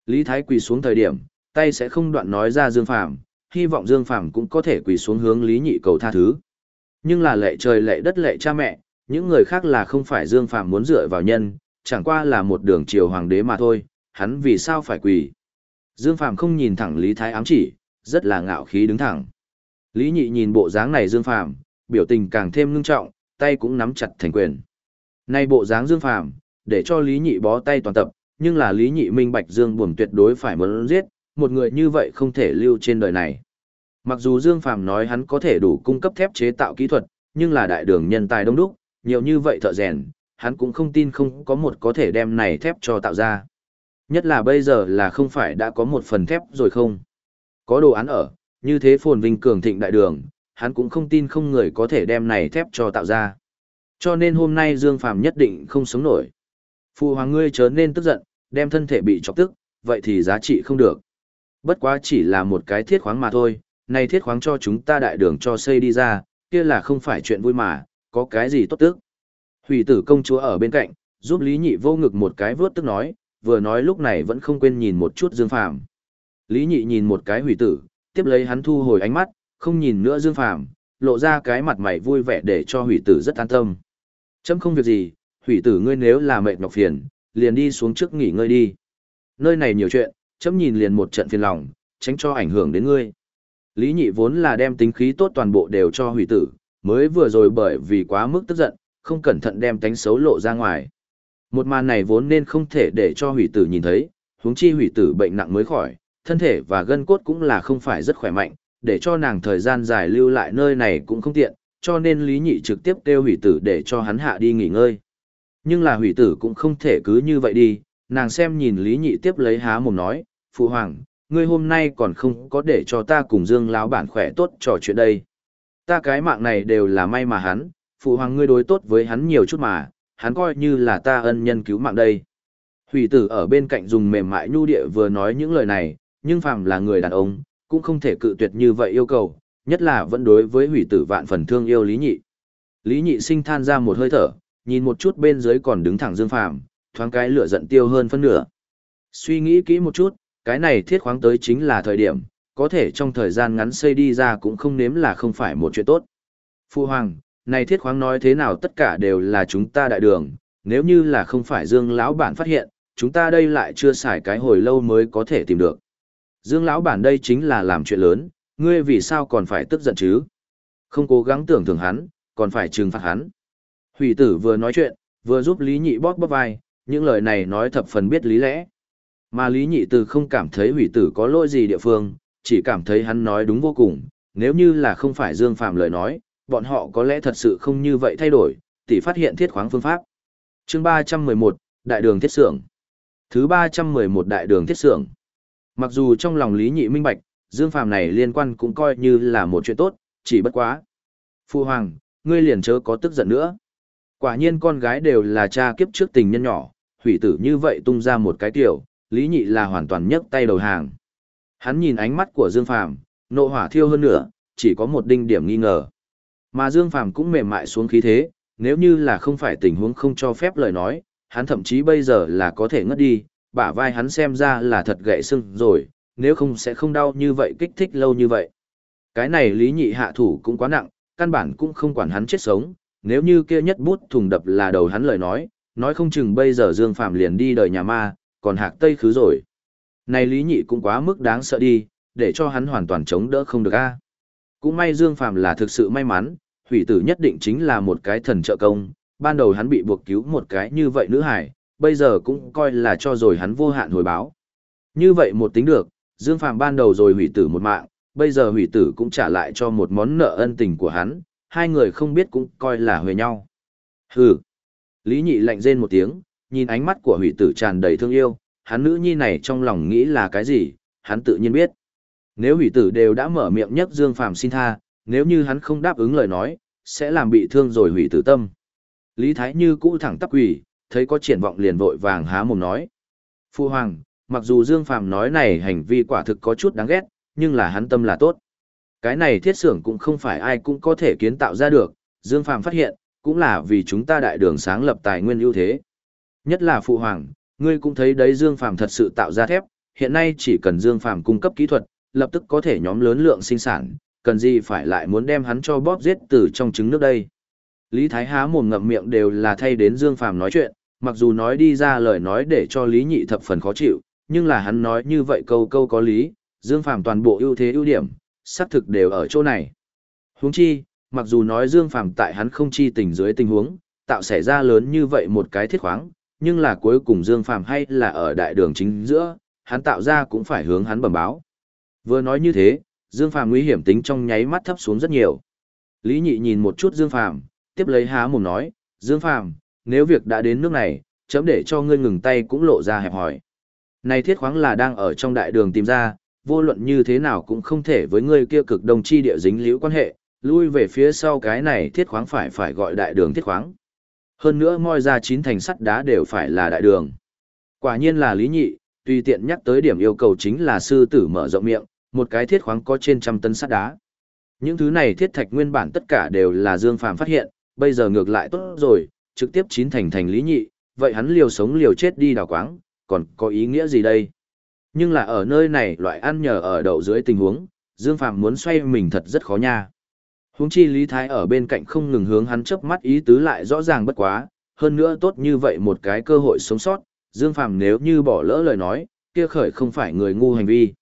Lý Thái quỳ xuống thời điểm, tay sẽ không đoạn nói ra Dương Phàm, hy vọng Dương Phàm cũng có thể quỳ xuống hướng Lý Nhị cầu tha thứ. Nhưng là lệ trời lệ đất lệ cha mẹ, những người khác là không phải Dương Phàm muốn dựa vào nhân, chẳng qua là một đường triều hoàng đế mà thôi, hắn vì sao phải quỳ. Dương Phàm không nhìn thẳng Lý Thái ám chỉ, rất là ngạo khí đứng thẳng. Lý Nhị nhìn bộ dáng này Dương Phàm, biểu tình càng thêm ngưng trọng, tay cũng nắm chặt thành quyền. Nay bộ dáng Dương Phàm, để cho Lý Nhị bó tay toàn tập, nhưng là Lý Nhị minh bạch Dương Buồm tuyệt đối phải muốn giết, một người như vậy không thể lưu trên đời này. Mặc dù Dương Phàm nói hắn có thể đủ cung cấp thép chế tạo kỹ thuật, nhưng là đại đường nhân tài đông đúc, nhiều như vậy thợ rèn, hắn cũng không tin không có một có thể đem này thép cho tạo ra. Nhất là bây giờ là không phải đã có một phần thép rồi không? Có đồ án ở, như thế phồn vinh cường thịnh đại đường, hắn cũng không tin không người có thể đem này thép cho tạo ra. Cho nên hôm nay Dương Phàm nhất định không sống nổi. Phụ hoàng ngươi chớ nên tức giận, đem thân thể bị chọc tức, vậy thì giá trị không được. Bất quá chỉ là một cái thiết khoáng mà thôi, này thiết khoáng cho chúng ta đại đường cho xây đi ra, kia là không phải chuyện vui mà, có cái gì tốt tức. Hủy tử công chúa ở bên cạnh, giúp Lý Nhị vô ngực một cái vớt tức nói, vừa nói lúc này vẫn không quên nhìn một chút Dương Phàm. Lý Nhị nhìn một cái hủy tử, tiếp lấy hắn thu hồi ánh mắt, không nhìn nữa Dương Phàm, lộ ra cái mặt mày vui vẻ để cho hủy tử rất an tâm. Chấm không việc gì, hủy tử ngươi nếu là mệt nhọc phiền, liền đi xuống trước nghỉ ngơi đi. Nơi này nhiều chuyện, chấm nhìn liền một trận phiền lòng, tránh cho ảnh hưởng đến ngươi. Lý nhị vốn là đem tính khí tốt toàn bộ đều cho hủy tử, mới vừa rồi bởi vì quá mức tức giận, không cẩn thận đem tánh xấu lộ ra ngoài. Một màn này vốn nên không thể để cho hủy tử nhìn thấy, huống chi hủy tử bệnh nặng mới khỏi, thân thể và gân cốt cũng là không phải rất khỏe mạnh, để cho nàng thời gian dài lưu lại nơi này cũng không tiện, cho nên Lý Nhị trực tiếp kêu hủy tử để cho hắn hạ đi nghỉ ngơi. Nhưng là hủy tử cũng không thể cứ như vậy đi, nàng xem nhìn Lý Nhị tiếp lấy há mồm nói, Phụ Hoàng, ngươi hôm nay còn không có để cho ta cùng Dương lão bản khỏe tốt trò chuyện đây. Ta cái mạng này đều là may mà hắn, Phụ Hoàng ngươi đối tốt với hắn nhiều chút mà, hắn coi như là ta ân nhân cứu mạng đây. Hủy tử ở bên cạnh dùng mềm mại nhu địa vừa nói những lời này, nhưng phàm là người đàn ông, cũng không thể cự tuyệt như vậy yêu cầu, nhất là vẫn đối với hủy tử vạn phần thương yêu Lý Nhị. Lý Nhị sinh than ra một hơi thở, nhìn một chút bên dưới còn đứng thẳng Dương Phàm, thoáng cái lửa giận tiêu hơn phân nửa. Suy nghĩ kỹ một chút, cái này thiết khoáng tới chính là thời điểm, có thể trong thời gian ngắn xây đi ra cũng không nếm là không phải một chuyện tốt. Phu Hoàng, này thiết khoáng nói thế nào tất cả đều là chúng ta đại đường, nếu như là không phải Dương lão bản phát hiện, chúng ta đây lại chưa xài cái hồi lâu mới có thể tìm được. Dương lão bản đây chính là làm chuyện lớn, ngươi vì sao còn phải tức giận chứ? Không cố gắng tưởng thưởng hắn, còn phải trừng phạt hắn. Hủy tử vừa nói chuyện, vừa giúp Lý Nhị bóp bóp vai, những lời này nói thập phần biết lý lẽ. Mà Lý Nhị Từ không cảm thấy hủy tử có lỗi gì địa phương, chỉ cảm thấy hắn nói đúng vô cùng, nếu như là không phải Dương Phạm lời nói, bọn họ có lẽ thật sự không như vậy thay đổi, tỷ phát hiện thiết khoáng phương pháp. chương 311, Đại đường thiết xưởng. Thứ 311 Đại đường thiết xưởng. Mặc dù trong lòng Lý Nhị minh bạch, Dương Phạm này liên quan cũng coi như là một chuyện tốt, chỉ bất quá. Phu Hoàng, ngươi liền chớ có tức giận nữa. Quả nhiên con gái đều là cha kiếp trước tình nhân nhỏ, hủy tử như vậy tung ra một cái tiểu, Lý Nhị là hoàn toàn nhấc tay đầu hàng. Hắn nhìn ánh mắt của Dương Phàm, nộ hỏa thiêu hơn nữa, chỉ có một đinh điểm nghi ngờ. Mà Dương Phàm cũng mềm mại xuống khí thế, nếu như là không phải tình huống không cho phép lời nói, hắn thậm chí bây giờ là có thể ngất đi, bả vai hắn xem ra là thật gãy sưng rồi, nếu không sẽ không đau như vậy kích thích lâu như vậy. Cái này Lý Nhị hạ thủ cũng quá nặng, căn bản cũng không quản hắn chết sống, nếu như kia nhất bút thùng đập là đầu hắn lời nói, nói không chừng bây giờ Dương Phạm liền đi đời nhà ma, còn hạc tây khứ rồi. Này Lý Nhị cũng quá mức đáng sợ đi, để cho hắn hoàn toàn chống đỡ không được a. Cũng may Dương Phạm là thực sự may mắn, hủy tử nhất định chính là một cái thần trợ công, ban đầu hắn bị buộc cứu một cái như vậy nữ hải, bây giờ cũng coi là cho rồi hắn vô hạn hồi báo. Như vậy một tính được, Dương Phạm ban đầu rồi hủy tử một mạng, bây giờ hủy tử cũng trả lại cho một món nợ ân tình của hắn, hai người không biết cũng coi là huề nhau. Hừ. Lý nhị lạnh rên một tiếng, nhìn ánh mắt của hủy tử tràn đầy thương yêu, hắn nữ nhi này trong lòng nghĩ là cái gì, hắn tự nhiên biết. Nếu hủy tử đều đã mở miệng nhắc Dương Phàm xin tha, nếu như hắn không đáp ứng lời nói, sẽ làm bị thương rồi hủy tử tâm. Lý Thái Như cũ thẳng tắp quỷ, thấy có triển vọng liền vội vàng há mồm nói. Phu Hoàng, mặc dù Dương Phàm nói này hành vi quả thực có chút đáng ghét, nhưng là hắn tâm là tốt. Cái này thiết xưởng cũng không phải ai cũng có thể kiến tạo ra được, Dương Phàm phát hiện, cũng là vì chúng ta đại đường sáng lập tài nguyên ưu thế. Nhất là phụ hoàng, ngươi cũng thấy đấy Dương Phàm thật sự tạo ra thép, hiện nay chỉ cần Dương Phàm cung cấp kỹ thuật, lập tức có thể nhóm lớn lượng sinh sản, cần gì phải lại muốn đem hắn cho bóp giết từ trong trứng nước đây. Lý Thái há mồm ngậm miệng đều là thay đến Dương Phàm nói chuyện, mặc dù nói đi ra lời nói để cho Lý Nhị thập phần khó chịu, nhưng là hắn nói như vậy câu câu có lý, Dương Phàm toàn bộ ưu thế ưu điểm, xác thực đều ở chỗ này. Huống chi, mặc dù nói Dương Phàm tại hắn không chi tình dưới tình huống, tạo xảy ra lớn như vậy một cái thiết khoáng, nhưng là cuối cùng Dương Phàm hay là ở đại đường chính giữa, hắn tạo ra cũng phải hướng hắn bẩm báo. Vừa nói như thế, Dương Phàm nguy hiểm tính trong nháy mắt thấp xuống rất nhiều. Lý Nhị nhìn một chút Dương Phàm, tiếp lấy há mồm nói, "Dương Phàm, nếu việc đã đến nước này, chấm để cho ngươi ngừng tay cũng lộ ra hẹp hỏi. Này thiết khoáng là đang ở trong đại đường tìm ra, vô luận như thế nào cũng không thể với ngươi kia cực đồng chi địa dính liễu quan hệ, lui về phía sau cái này thiết khoáng phải phải gọi đại đường thiết khoáng. Hơn nữa moi ra chín thành sắt đá đều phải là đại đường. Quả nhiên là lý nhị, tùy tiện nhắc tới điểm yêu cầu chính là sư tử mở rộng miệng, một cái thiết khoáng có trên trăm tấn sắt đá. Những thứ này thiết thạch nguyên bản tất cả đều là Dương Phàm phát hiện, bây giờ ngược lại tốt rồi, trực tiếp chín thành thành lý nhị, vậy hắn liều sống liều chết đi đào quáng, còn có ý nghĩa gì đây? Nhưng là ở nơi này loại ăn nhờ ở đậu dưới tình huống, Dương Phàm muốn xoay mình thật rất khó nha. Huống chi Lý Thái ở bên cạnh không ngừng hướng hắn chớp mắt ý tứ lại rõ ràng bất quá, hơn nữa tốt như vậy một cái cơ hội sống sót, Dương Phàm nếu như bỏ lỡ lời nói, kia khởi không phải người ngu hành vi.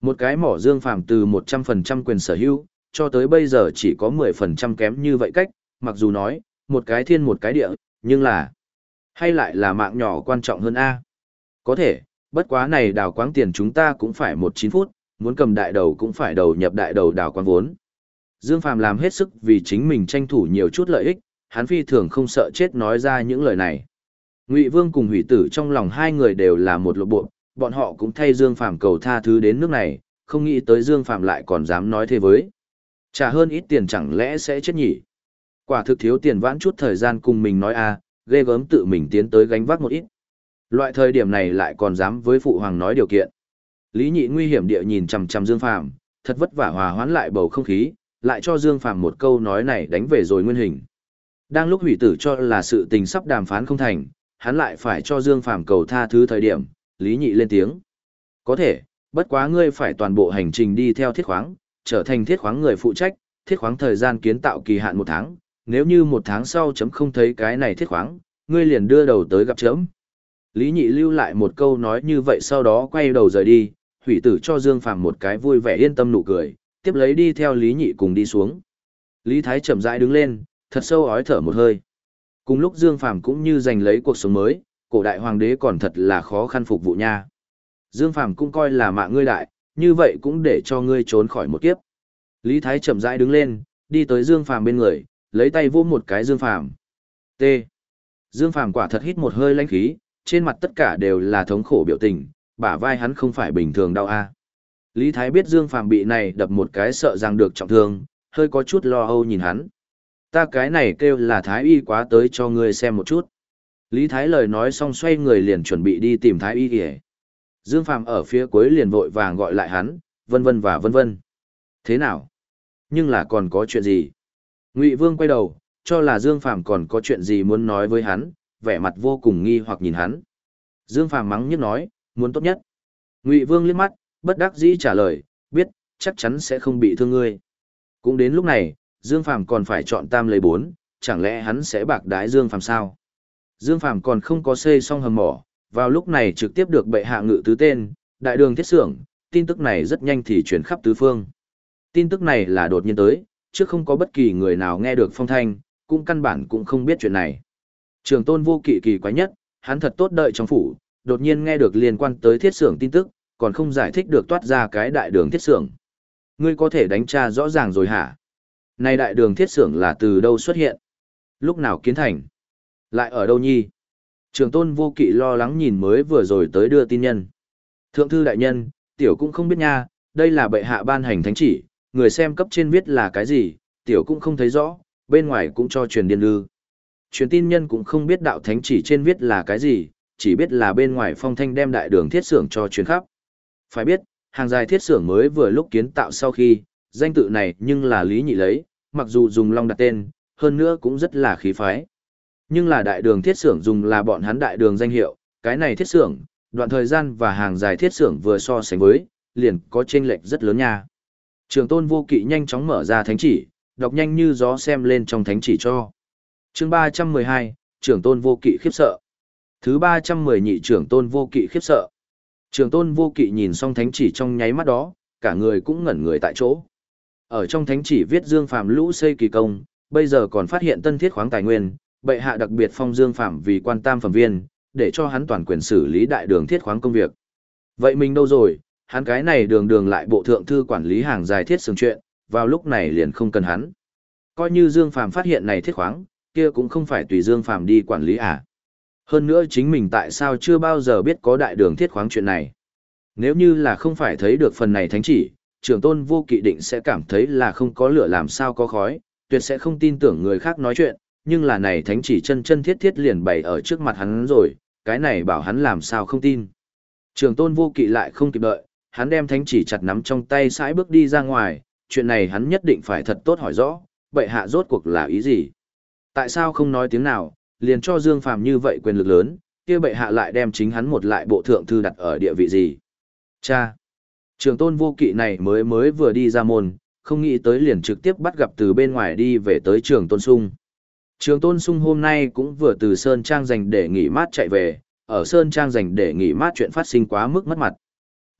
Một cái mỏ Dương Phàm từ 100% quyền sở hữu, cho tới bây giờ chỉ có 10% kém như vậy cách, mặc dù nói, một cái thiên một cái địa, nhưng là, hay lại là mạng nhỏ quan trọng hơn A. Có thể, bất quá này đào quáng tiền chúng ta cũng phải một chín phút, muốn cầm đại đầu cũng phải đầu nhập đại đầu đào quáng vốn. Dương Phàm làm hết sức vì chính mình tranh thủ nhiều chút lợi ích, hắn phi thường không sợ chết nói ra những lời này. Ngụy Vương cùng Hủy Tử trong lòng hai người đều là một lộ bộ, bọn họ cũng thay Dương Phàm cầu tha thứ đến nước này, không nghĩ tới Dương Phàm lại còn dám nói thế với. Trả hơn ít tiền chẳng lẽ sẽ chết nhỉ? Quả thực thiếu tiền vãn chút thời gian cùng mình nói a, à, ghê gớm tự mình tiến tới gánh vác một ít. Loại thời điểm này lại còn dám với phụ hoàng nói điều kiện. Lý Nhị nguy hiểm địa nhìn chằm chằm Dương Phàm, thật vất vả hòa hoãn lại bầu không khí, lại cho Dương Phàm một câu nói này đánh về rồi nguyên hình. Đang lúc hủy tử cho là sự tình sắp đàm phán không thành, hắn lại phải cho Dương Phàm cầu tha thứ thời điểm, Lý Nhị lên tiếng. Có thể, bất quá ngươi phải toàn bộ hành trình đi theo thiết khoáng, trở thành thiết khoáng người phụ trách, thiết khoáng thời gian kiến tạo kỳ hạn một tháng, nếu như một tháng sau chấm không thấy cái này thiết khoáng, ngươi liền đưa đầu tới gặp chấm. Lý Nhị lưu lại một câu nói như vậy sau đó quay đầu rời đi, hủy tử cho Dương Phàm một cái vui vẻ yên tâm nụ cười, tiếp lấy đi theo Lý Nhị cùng đi xuống. Lý Thái chậm rãi đứng lên, thật sâu ói thở một hơi. Cùng lúc Dương Phàm cũng như giành lấy cuộc sống mới, cổ đại hoàng đế còn thật là khó khăn phục vụ nha. Dương Phàm cũng coi là mạng ngươi đại, như vậy cũng để cho ngươi trốn khỏi một kiếp. Lý Thái chậm rãi đứng lên, đi tới Dương Phàm bên người, lấy tay vỗ một cái Dương Phàm. T. Dương Phàm quả thật hít một hơi lãnh khí, trên mặt tất cả đều là thống khổ biểu tình, bả vai hắn không phải bình thường đau a. Lý Thái biết Dương Phàm bị này đập một cái sợ rằng được trọng thương, hơi có chút lo âu nhìn hắn. Ta cái này kêu là Thái y quá tới cho ngươi xem một chút. Lý Thái lời nói xong xoay người liền chuẩn bị đi tìm Thái y kìa. Dương Phàm ở phía cuối liền vội vàng gọi lại hắn, vân vân và vân vân. Thế nào? Nhưng là còn có chuyện gì? Ngụy Vương quay đầu, cho là Dương Phàm còn có chuyện gì muốn nói với hắn, vẻ mặt vô cùng nghi hoặc nhìn hắn. Dương Phàm mắng nhức nói, muốn tốt nhất. Ngụy Vương liếc mắt, bất đắc dĩ trả lời, biết, chắc chắn sẽ không bị thương ngươi. Cũng đến lúc này, Dương Phàm còn phải chọn tam lấy bốn, chẳng lẽ hắn sẽ bạc đái Dương Phàm sao? Dương Phàm còn không có xây xong hầm mỏ, vào lúc này trực tiếp được bệ hạ ngự tứ tên, đại đường thiết xưởng, tin tức này rất nhanh thì chuyển khắp tứ phương. Tin tức này là đột nhiên tới, trước không có bất kỳ người nào nghe được phong thanh, cũng căn bản cũng không biết chuyện này. Trường tôn vô kỵ kỳ quái nhất, hắn thật tốt đợi trong phủ, đột nhiên nghe được liên quan tới thiết xưởng tin tức, còn không giải thích được toát ra cái đại đường thiết xưởng. Ngươi có thể đánh tra rõ ràng rồi hả? Này đại đường thiết xưởng là từ đâu xuất hiện? Lúc nào kiến thành? Lại ở đâu nhi? Trường tôn vô kỵ lo lắng nhìn mới vừa rồi tới đưa tin nhân. Thượng thư đại nhân, tiểu cũng không biết nha, đây là bệ hạ ban hành thánh chỉ, người xem cấp trên viết là cái gì, tiểu cũng không thấy rõ, bên ngoài cũng cho truyền điên lư. Truyền tin nhân cũng không biết đạo thánh chỉ trên viết là cái gì, chỉ biết là bên ngoài phong thanh đem đại đường thiết xưởng cho truyền khắp. Phải biết, hàng dài thiết xưởng mới vừa lúc kiến tạo sau khi, danh tự này nhưng là lý nhị lấy, mặc dù dùng long đặt tên, hơn nữa cũng rất là khí phái. Nhưng là đại đường thiết xưởng dùng là bọn hắn đại đường danh hiệu, cái này thiết xưởng, đoạn thời gian và hàng dài thiết xưởng vừa so sánh với, liền có chênh lệch rất lớn nha. Trường tôn vô kỵ nhanh chóng mở ra thánh chỉ, đọc nhanh như gió xem lên trong thánh chỉ cho. chương 312, trưởng tôn vô kỵ khiếp sợ. Thứ 310 nhị trưởng tôn vô kỵ khiếp sợ. Trường tôn vô kỵ nhìn xong thánh chỉ trong nháy mắt đó, cả người cũng ngẩn người tại chỗ. Ở trong thánh chỉ viết Dương Phạm lũ xây kỳ công, bây giờ còn phát hiện tân thiết khoáng tài nguyên, bệ hạ đặc biệt phong Dương Phạm vì quan tam phẩm viên, để cho hắn toàn quyền xử lý đại đường thiết khoáng công việc. Vậy mình đâu rồi, hắn cái này đường đường lại bộ thượng thư quản lý hàng dài thiết sừng chuyện, vào lúc này liền không cần hắn. Coi như Dương Phạm phát hiện này thiết khoáng, kia cũng không phải tùy Dương Phạm đi quản lý à. Hơn nữa chính mình tại sao chưa bao giờ biết có đại đường thiết khoáng chuyện này. Nếu như là không phải thấy được phần này thánh chỉ, trưởng tôn vô kỵ định sẽ cảm thấy là không có lửa làm sao có khói, tuyệt sẽ không tin tưởng người khác nói chuyện, nhưng là này thánh chỉ chân chân thiết thiết liền bày ở trước mặt hắn rồi, cái này bảo hắn làm sao không tin. Trường tôn vô kỵ lại không kịp đợi, hắn đem thánh chỉ chặt nắm trong tay sãi bước đi ra ngoài, chuyện này hắn nhất định phải thật tốt hỏi rõ, bệ hạ rốt cuộc là ý gì. Tại sao không nói tiếng nào, liền cho Dương Phàm như vậy quyền lực lớn, kia bệ hạ lại đem chính hắn một lại bộ thượng thư đặt ở địa vị gì. Cha! Trường tôn vô kỵ này mới mới vừa đi ra môn, không nghĩ tới liền trực tiếp bắt gặp từ bên ngoài đi về tới trường tôn sung. Trường tôn sung hôm nay cũng vừa từ Sơn Trang dành để nghỉ mát chạy về, ở Sơn Trang dành để nghỉ mát chuyện phát sinh quá mức mất mặt.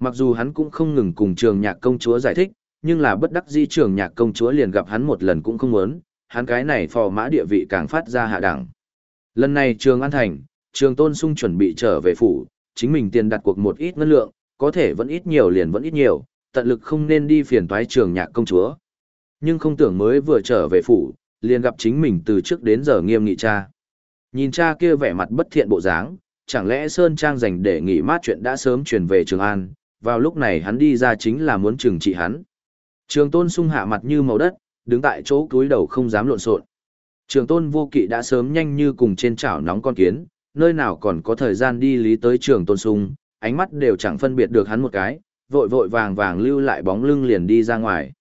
Mặc dù hắn cũng không ngừng cùng trường nhạc công chúa giải thích, nhưng là bất đắc dĩ trường nhạc công chúa liền gặp hắn một lần cũng không muốn, hắn cái này phò mã địa vị càng phát ra hạ đẳng. Lần này trường An Thành, trường tôn sung chuẩn bị trở về phủ, chính mình tiền đặt cuộc một ít ngân lượng, có thể vẫn ít nhiều liền vẫn ít nhiều, tận lực không nên đi phiền toái trường nhạc công chúa. Nhưng không tưởng mới vừa trở về phủ, liền gặp chính mình từ trước đến giờ nghiêm nghị cha. Nhìn cha kia vẻ mặt bất thiện bộ dáng, chẳng lẽ Sơn Trang dành để nghỉ mát chuyện đã sớm truyền về Trường An, vào lúc này hắn đi ra chính là muốn trừng trị hắn. Trường tôn sung hạ mặt như màu đất, đứng tại chỗ cúi đầu không dám lộn xộn. Trường tôn vô kỵ đã sớm nhanh như cùng trên chảo nóng con kiến, nơi nào còn có thời gian đi lý tới trường tôn sung, ánh mắt đều chẳng phân biệt được hắn một cái, vội vội vàng vàng lưu lại bóng lưng liền đi ra ngoài.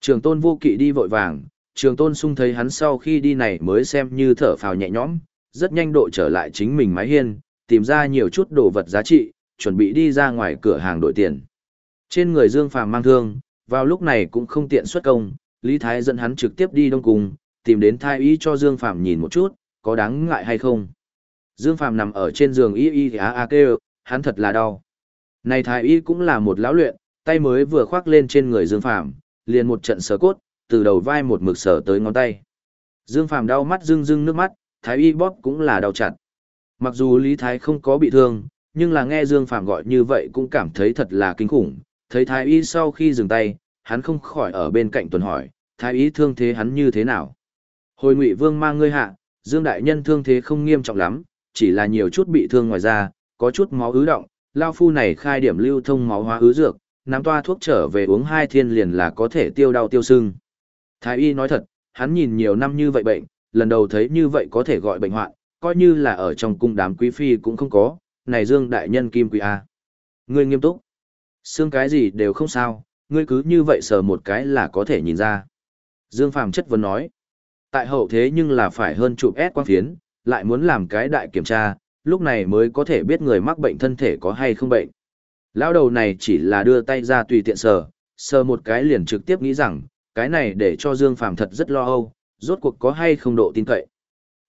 Trường tôn vô kỵ đi vội vàng, trường tôn sung thấy hắn sau khi đi này mới xem như thở phào nhẹ nhõm, rất nhanh độ trở lại chính mình mái hiên, tìm ra nhiều chút đồ vật giá trị, chuẩn bị đi ra ngoài cửa hàng đổi tiền. Trên người Dương Phàm mang thương, vào lúc này cũng không tiện xuất công, Lý Thái dẫn hắn trực tiếp đi Đông Cung, tìm đến thái y cho Dương phạm nhìn một chút, có đáng ngại hay không. Dương phạm nằm ở trên giường y y á a kêu, hắn thật là đau. Này thái y cũng là một lão luyện, tay mới vừa khoác lên trên người Dương phạm liền một trận sờ cốt, từ đầu vai một mực sờ tới ngón tay. Dương phạm đau mắt rưng rưng nước mắt, thái y bóp cũng là đau chặt. Mặc dù Lý Thái không có bị thương, nhưng là nghe Dương phạm gọi như vậy cũng cảm thấy thật là kinh khủng. Thấy thái y sau khi dừng tay, hắn không khỏi ở bên cạnh tuần hỏi, thái y thương thế hắn như thế nào? Hồi Ngụy Vương mang ngươi hạ, Dương đại nhân thương thế không nghiêm trọng lắm, chỉ là nhiều chút bị thương ngoài ra, có chút máu ứ động, lao phu này khai điểm lưu thông máu hóa ứ dược, nắm toa thuốc trở về uống hai thiên liền là có thể tiêu đau tiêu sưng. Thái y nói thật, hắn nhìn nhiều năm như vậy bệnh, lần đầu thấy như vậy có thể gọi bệnh hoạn, coi như là ở trong cung đám quý phi cũng không có, này Dương đại nhân kim quý a. Ngươi nghiêm túc. Xương cái gì đều không sao, ngươi cứ như vậy sờ một cái là có thể nhìn ra. Dương Phàm chất vấn nói. Tại hậu thế nhưng là phải hơn chụp S quang phiến, lại muốn làm cái đại kiểm tra, lúc này mới có thể biết người mắc bệnh thân thể có hay không bệnh. Lão đầu này chỉ là đưa tay ra tùy tiện sờ, sờ một cái liền trực tiếp nghĩ rằng, cái này để cho Dương Phàm thật rất lo âu, rốt cuộc có hay không độ tin cậy.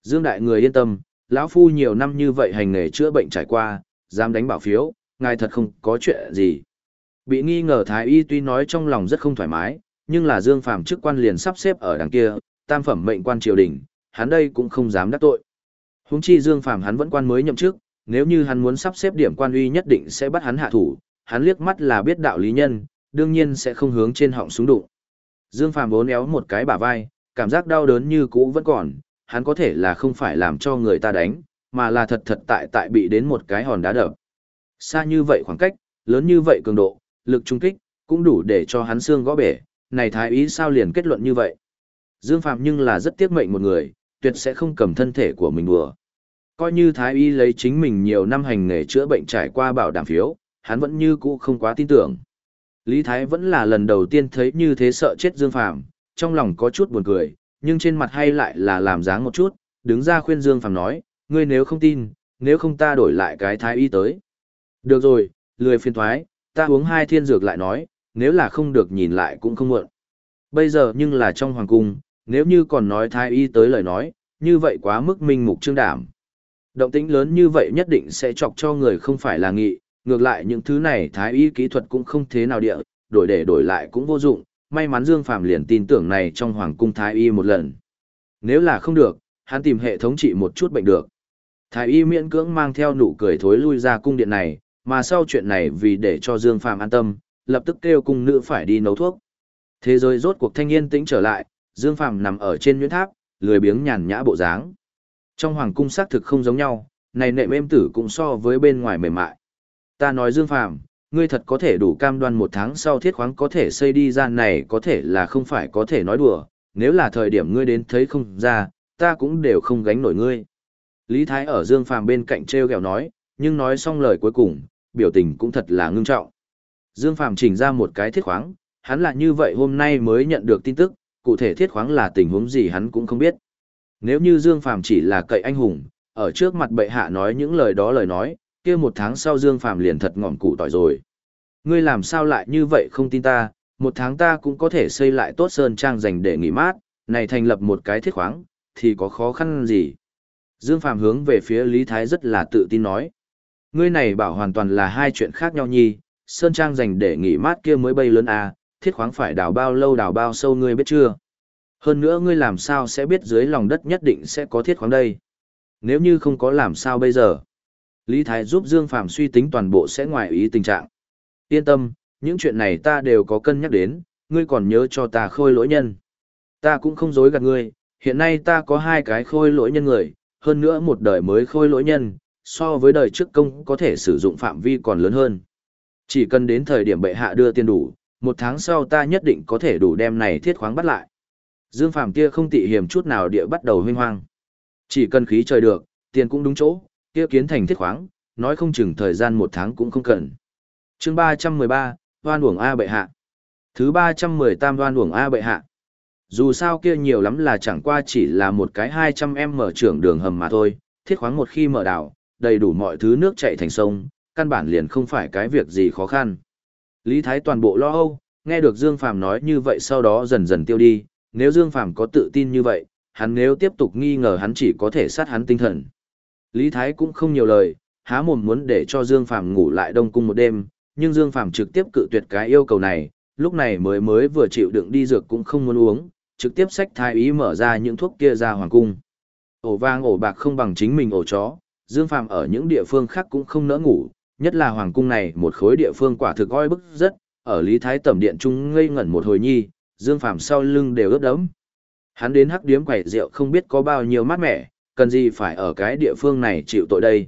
Dương đại người yên tâm, lão phu nhiều năm như vậy hành nghề chữa bệnh trải qua, dám đánh bảo phiếu, ngài thật không có chuyện gì. Bị nghi ngờ thái y tuy nói trong lòng rất không thoải mái, nhưng là Dương Phàm chức quan liền sắp xếp ở đằng kia, tam phẩm mệnh quan triều đình, hắn đây cũng không dám đắc tội. Huống chi Dương Phàm hắn vẫn quan mới nhậm chức, nếu như hắn muốn sắp xếp điểm quan uy nhất định sẽ bắt hắn hạ thủ, hắn liếc mắt là biết đạo lý nhân, đương nhiên sẽ không hướng trên họng súng đụng. Dương Phàm vốn éo một cái bả vai, cảm giác đau đớn như cũ vẫn còn, hắn có thể là không phải làm cho người ta đánh, mà là thật thật tại tại bị đến một cái hòn đá đập. Xa như vậy khoảng cách, lớn như vậy cường độ, lực trung kích, cũng đủ để cho hắn xương gõ bể, này thái ý sao liền kết luận như vậy. Dương Phạm nhưng là rất tiếc mệnh một người, tuyệt sẽ không cầm thân thể của mình đùa. Coi như thái y lấy chính mình nhiều năm hành nghề chữa bệnh trải qua bảo đảm phiếu, hắn vẫn như cũ không quá tin tưởng. Lý Thái vẫn là lần đầu tiên thấy như thế sợ chết Dương Phạm, trong lòng có chút buồn cười, nhưng trên mặt hay lại là làm dáng một chút, đứng ra khuyên Dương Phạm nói, ngươi nếu không tin, nếu không ta đổi lại cái thái y tới. Được rồi, lười phiền thoái, ta uống hai thiên dược lại nói, nếu là không được nhìn lại cũng không muộn. Bây giờ nhưng là trong hoàng cung, nếu như còn nói thái y tới lời nói, như vậy quá mức minh mục trương đảm. Động tĩnh lớn như vậy nhất định sẽ chọc cho người không phải là nghị, ngược lại những thứ này thái y kỹ thuật cũng không thế nào địa, đổi để đổi lại cũng vô dụng, may mắn Dương Phàm liền tin tưởng này trong hoàng cung thái y một lần. Nếu là không được, hắn tìm hệ thống trị một chút bệnh được. Thái y miễn cưỡng mang theo nụ cười thối lui ra cung điện này, mà sau chuyện này vì để cho Dương Phàm an tâm, lập tức kêu cung nữ phải đi nấu thuốc. Thế giới rốt cuộc thanh yên tĩnh trở lại, Dương Phàm nằm ở trên nhuyễn tháp, lười biếng nhàn nhã bộ dáng. Trong hoàng cung xác thực không giống nhau, này nệm êm tử cũng so với bên ngoài mềm mại. Ta nói Dương Phàm, ngươi thật có thể đủ cam đoan một tháng sau thiết khoáng có thể xây đi ra này có thể là không phải có thể nói đùa, nếu là thời điểm ngươi đến thấy không ra, ta cũng đều không gánh nổi ngươi. Lý Thái ở Dương Phàm bên cạnh treo gẹo nói, nhưng nói xong lời cuối cùng, biểu tình cũng thật là ngưng trọng. Dương Phàm chỉnh ra một cái thiết khoáng, Hắn là như vậy hôm nay mới nhận được tin tức, cụ thể thiết khoáng là tình huống gì hắn cũng không biết. Nếu như Dương Phàm chỉ là cậy anh hùng, ở trước mặt bệ hạ nói những lời đó lời nói, kia một tháng sau Dương Phàm liền thật ngọn cụ tỏi rồi. Ngươi làm sao lại như vậy không tin ta, một tháng ta cũng có thể xây lại tốt sơn trang dành để nghỉ mát, này thành lập một cái thiết khoáng, thì có khó khăn gì. Dương Phàm hướng về phía Lý Thái rất là tự tin nói. Ngươi này bảo hoàn toàn là hai chuyện khác nhau nhi, sơn trang dành để nghỉ mát kia mới bay lớn à, thiết khoáng phải đào bao lâu đào bao sâu ngươi biết chưa? Hơn nữa ngươi làm sao sẽ biết dưới lòng đất nhất định sẽ có thiết khoáng đây? Nếu như không có làm sao bây giờ? Lý Thái giúp Dương Phàm suy tính toàn bộ sẽ ngoài ý tình trạng. Yên tâm, những chuyện này ta đều có cân nhắc đến, ngươi còn nhớ cho ta khôi lỗi nhân. Ta cũng không dối gạt ngươi, hiện nay ta có hai cái khôi lỗi nhân người, hơn nữa một đời mới khôi lỗi nhân, so với đời trước công có thể sử dụng phạm vi còn lớn hơn. Chỉ cần đến thời điểm bệ hạ đưa tiền đủ, một tháng sau ta nhất định có thể đủ đem này thiết khoáng bắt lại. Dương Phàm kia không tị hiểm chút nào địa bắt đầu huynh hoang. Chỉ cần khí trời được, tiền cũng đúng chỗ, kia kiến thành thiết khoáng, nói không chừng thời gian một tháng cũng không cần. chương 313, Hoan Uổng A bệ hạ. Thứ 318 Hoan Uổng A bệ hạ. Dù sao kia nhiều lắm là chẳng qua chỉ là một cái 200 em mở trưởng đường hầm mà thôi, thiết khoáng một khi mở đảo, đầy đủ mọi thứ nước chảy thành sông, căn bản liền không phải cái việc gì khó khăn. Lý Thái toàn bộ lo âu, nghe được Dương Phàm nói như vậy sau đó dần dần tiêu đi, nếu Dương Phàm có tự tin như vậy, hắn nếu tiếp tục nghi ngờ hắn chỉ có thể sát hắn tinh thần. Lý Thái cũng không nhiều lời, há mồm muốn để cho Dương Phàm ngủ lại đông cung một đêm, nhưng Dương Phàm trực tiếp cự tuyệt cái yêu cầu này, lúc này mới mới vừa chịu đựng đi dược cũng không muốn uống, trực tiếp sách thái ý mở ra những thuốc kia ra hoàng cung. Ổ vang ổ bạc không bằng chính mình ổ chó, Dương Phàm ở những địa phương khác cũng không nỡ ngủ, nhất là hoàng cung này một khối địa phương quả thực oi bức rất, ở Lý Thái Tẩm Điện Trung ngây ngẩn một hồi nhi, Dương Phàm sau lưng đều ướt đẫm. Hắn đến hắc điếm quẩy rượu không biết có bao nhiêu mát mẻ, cần gì phải ở cái địa phương này chịu tội đây.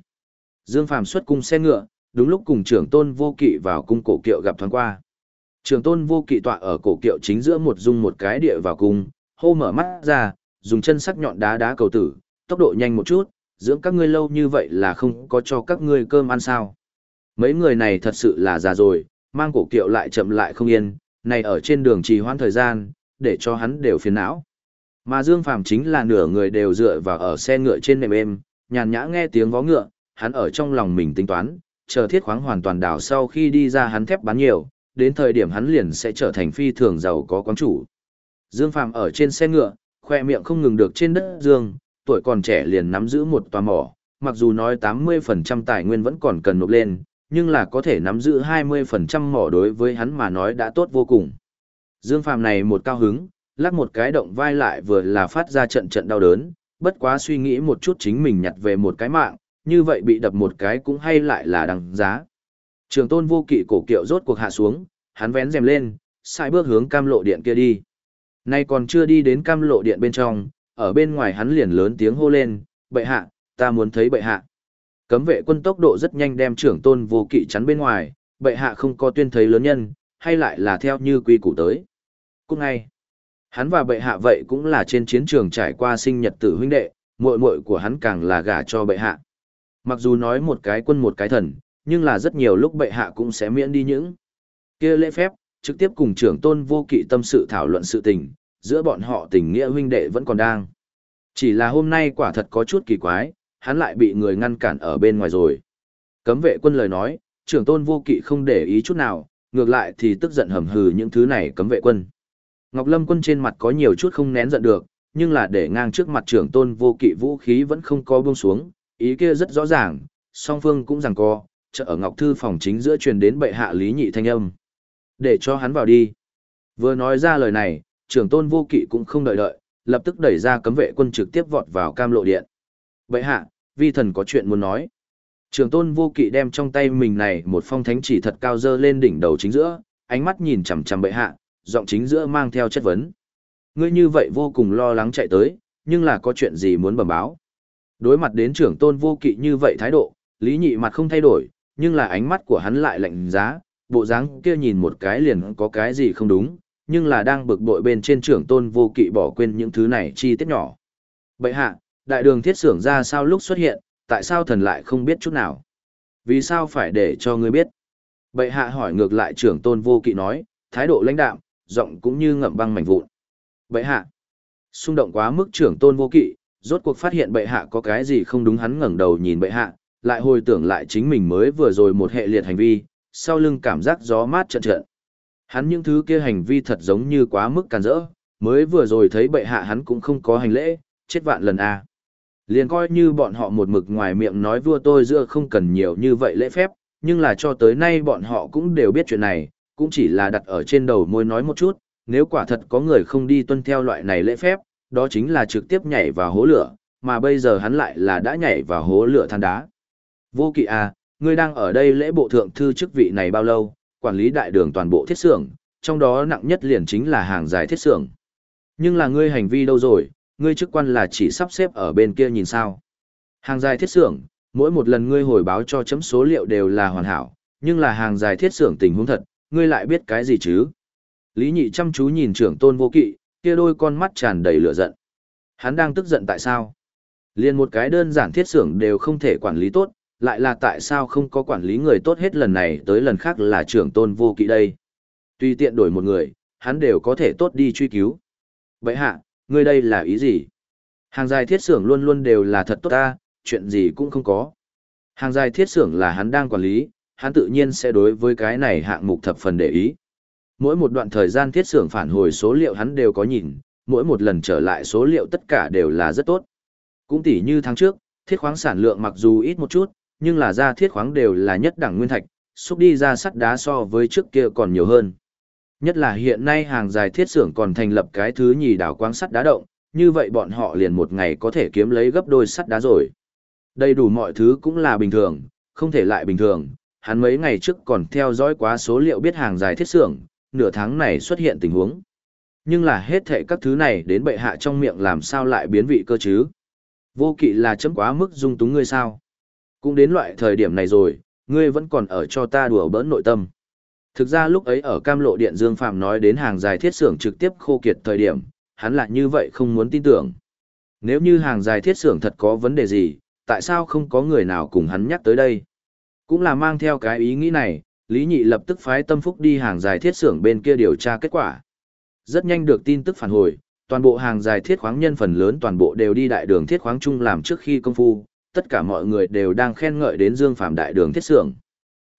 Dương Phàm xuất cung xe ngựa, đúng lúc cùng trưởng tôn vô kỵ vào cung cổ kiệu gặp thoáng qua. Trưởng tôn vô kỵ tọa ở cổ kiệu chính giữa một dung một cái địa vào cung, hô mở mắt ra, dùng chân sắc nhọn đá đá cầu tử, tốc độ nhanh một chút, dưỡng các ngươi lâu như vậy là không có cho các ngươi cơm ăn sao. Mấy người này thật sự là già rồi, mang cổ kiệu lại chậm lại không yên, này ở trên đường trì hoãn thời gian, để cho hắn đều phiền não. Mà Dương Phàm chính là nửa người đều dựa vào ở xe ngựa trên nệm êm, nhàn nhã nghe tiếng vó ngựa, hắn ở trong lòng mình tính toán, chờ thiết khoáng hoàn toàn đảo sau khi đi ra hắn thép bán nhiều, đến thời điểm hắn liền sẽ trở thành phi thường giàu có quán chủ. Dương Phàm ở trên xe ngựa, khoe miệng không ngừng được trên đất dương, tuổi còn trẻ liền nắm giữ một tòa mỏ, mặc dù nói 80% tài nguyên vẫn còn cần nộp lên, nhưng là có thể nắm giữ 20% mỏ đối với hắn mà nói đã tốt vô cùng. Dương Phàm này một cao hứng, lắc một cái động vai lại vừa là phát ra trận trận đau đớn, bất quá suy nghĩ một chút chính mình nhặt về một cái mạng, như vậy bị đập một cái cũng hay lại là đằng giá. Trường tôn vô kỵ cổ kiệu rốt cuộc hạ xuống, hắn vén rèm lên, sai bước hướng cam lộ điện kia đi. Nay còn chưa đi đến cam lộ điện bên trong, ở bên ngoài hắn liền lớn tiếng hô lên, bệ hạ, ta muốn thấy bệ hạ. Cấm vệ quân tốc độ rất nhanh đem trưởng tôn vô kỵ chắn bên ngoài, bệ hạ không có tuyên thấy lớn nhân, hay lại là theo như quy củ tới. Cũng ngay, hắn và bệ hạ vậy cũng là trên chiến trường trải qua sinh nhật tử huynh đệ, muội muội của hắn càng là gả cho bệ hạ. Mặc dù nói một cái quân một cái thần, nhưng là rất nhiều lúc bệ hạ cũng sẽ miễn đi những kia lễ phép, trực tiếp cùng trưởng tôn vô kỵ tâm sự thảo luận sự tình, giữa bọn họ tình nghĩa huynh đệ vẫn còn đang. Chỉ là hôm nay quả thật có chút kỳ quái, hắn lại bị người ngăn cản ở bên ngoài rồi. Cấm vệ quân lời nói, trưởng tôn vô kỵ không để ý chút nào, ngược lại thì tức giận hầm hừ những thứ này cấm vệ quân. Ngọc Lâm quân trên mặt có nhiều chút không nén giận được, nhưng là để ngang trước mặt trưởng tôn vô kỵ vũ khí vẫn không có buông xuống, ý kia rất rõ ràng, song phương cũng rằng co, chợ ở Ngọc Thư phòng chính giữa truyền đến bệ hạ lý nhị thanh âm. Để cho hắn vào đi. Vừa nói ra lời này, trưởng tôn vô kỵ cũng không đợi đợi, lập tức đẩy ra cấm vệ quân trực tiếp vọt vào cam lộ điện. Bệ hạ, vi thần có chuyện muốn nói. Trưởng tôn vô kỵ đem trong tay mình này một phong thánh chỉ thật cao dơ lên đỉnh đầu chính giữa, ánh mắt nhìn chằm chằm bệ hạ, giọng chính giữa mang theo chất vấn. Ngươi như vậy vô cùng lo lắng chạy tới, nhưng là có chuyện gì muốn bẩm báo. Đối mặt đến trưởng tôn vô kỵ như vậy thái độ, lý nhị mặt không thay đổi, nhưng là ánh mắt của hắn lại lạnh giá, bộ dáng kia nhìn một cái liền có cái gì không đúng, nhưng là đang bực bội bên trên trưởng tôn vô kỵ bỏ quên những thứ này chi tiết nhỏ. Bệ hạ, đại đường thiết xưởng ra sao lúc xuất hiện, tại sao thần lại không biết chút nào? Vì sao phải để cho ngươi biết? Bệ hạ hỏi ngược lại trưởng tôn vô kỵ nói, thái độ lãnh đạm, giọng cũng như ngậm băng mảnh vụn. Bệ hạ. Xung động quá mức trưởng tôn vô kỵ, rốt cuộc phát hiện bệ hạ có cái gì không đúng hắn ngẩng đầu nhìn bệ hạ, lại hồi tưởng lại chính mình mới vừa rồi một hệ liệt hành vi, sau lưng cảm giác gió mát trận trận. Hắn những thứ kia hành vi thật giống như quá mức càn rỡ, mới vừa rồi thấy bệ hạ hắn cũng không có hành lễ, chết vạn lần a. À. Liền coi như bọn họ một mực ngoài miệng nói vua tôi giữa không cần nhiều như vậy lễ phép, nhưng là cho tới nay bọn họ cũng đều biết chuyện này, cũng chỉ là đặt ở trên đầu môi nói một chút, nếu quả thật có người không đi tuân theo loại này lễ phép, đó chính là trực tiếp nhảy vào hố lửa, mà bây giờ hắn lại là đã nhảy vào hố lửa than đá. Vô kỵ à, ngươi đang ở đây lễ bộ thượng thư chức vị này bao lâu, quản lý đại đường toàn bộ thiết xưởng, trong đó nặng nhất liền chính là hàng dài thiết xưởng. Nhưng là ngươi hành vi đâu rồi, ngươi chức quan là chỉ sắp xếp ở bên kia nhìn sao. Hàng dài thiết xưởng, mỗi một lần ngươi hồi báo cho chấm số liệu đều là hoàn hảo, nhưng là hàng dài thiết xưởng tình huống thật, ngươi lại biết cái gì chứ? Lý nhị chăm chú nhìn trưởng tôn vô kỵ, kia đôi con mắt tràn đầy lửa giận. Hắn đang tức giận tại sao? Liên một cái đơn giản thiết xưởng đều không thể quản lý tốt, lại là tại sao không có quản lý người tốt hết lần này tới lần khác là trưởng tôn vô kỵ đây. Tuy tiện đổi một người, hắn đều có thể tốt đi truy cứu. Vậy hạ, ngươi đây là ý gì? Hàng dài thiết xưởng luôn luôn đều là thật tốt ta, chuyện gì cũng không có. Hàng dài thiết xưởng là hắn đang quản lý, hắn tự nhiên sẽ đối với cái này hạng mục thập phần để ý. Mỗi một đoạn thời gian thiết xưởng phản hồi số liệu hắn đều có nhìn, mỗi một lần trở lại số liệu tất cả đều là rất tốt. Cũng tỉ như tháng trước, thiết khoáng sản lượng mặc dù ít một chút, nhưng là ra thiết khoáng đều là nhất đẳng nguyên thạch, xúc đi ra sắt đá so với trước kia còn nhiều hơn. Nhất là hiện nay hàng dài thiết xưởng còn thành lập cái thứ nhì đảo quáng sắt đá động, như vậy bọn họ liền một ngày có thể kiếm lấy gấp đôi sắt đá rồi. Đầy đủ mọi thứ cũng là bình thường, không thể lại bình thường. Hắn mấy ngày trước còn theo dõi quá số liệu biết hàng dài thiết xưởng, nửa tháng này xuất hiện tình huống. Nhưng là hết thệ các thứ này đến bệ hạ trong miệng làm sao lại biến vị cơ chứ? Vô kỵ là chấm quá mức dung túng ngươi sao? Cũng đến loại thời điểm này rồi, ngươi vẫn còn ở cho ta đùa bỡn nội tâm. Thực ra lúc ấy ở cam lộ điện Dương Phạm nói đến hàng dài thiết xưởng trực tiếp khô kiệt thời điểm, hắn lại như vậy không muốn tin tưởng. Nếu như hàng dài thiết xưởng thật có vấn đề gì, tại sao không có người nào cùng hắn nhắc tới đây? Cũng là mang theo cái ý nghĩ này, Lý Nhị lập tức phái tâm phúc đi hàng dài thiết xưởng bên kia điều tra kết quả. Rất nhanh được tin tức phản hồi, toàn bộ hàng dài thiết khoáng nhân phần lớn toàn bộ đều đi đại đường thiết khoáng chung làm trước khi công phu, tất cả mọi người đều đang khen ngợi đến Dương Phạm đại đường thiết xưởng.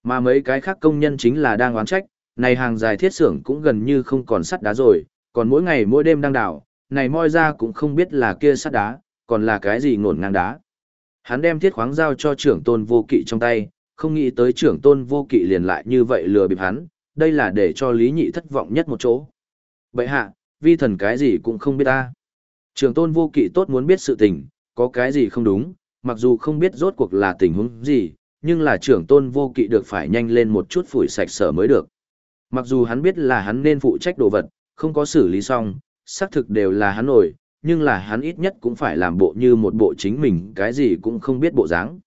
Mà mấy cái khác công nhân chính là đang oán trách, này hàng dài thiết xưởng cũng gần như không còn sắt đá rồi, còn mỗi ngày mỗi đêm đang đảo, này moi ra cũng không biết là kia sắt đá, còn là cái gì ngổn ngang đá. Hắn đem thiết khoáng giao cho trưởng tôn vô kỵ trong tay, không nghĩ tới trưởng tôn vô kỵ liền lại như vậy lừa bịp hắn, đây là để cho Lý Nhị thất vọng nhất một chỗ. Bậy hạ, vi thần cái gì cũng không biết ta. Trưởng tôn vô kỵ tốt muốn biết sự tình, có cái gì không đúng, mặc dù không biết rốt cuộc là tình huống gì, nhưng là trưởng tôn vô kỵ được phải nhanh lên một chút phủi sạch sở mới được. Mặc dù hắn biết là hắn nên phụ trách đồ vật, không có xử lý xong, xác thực đều là hắn nổi, nhưng là hắn ít nhất cũng phải làm bộ như một bộ chính mình cái gì cũng không biết bộ dáng.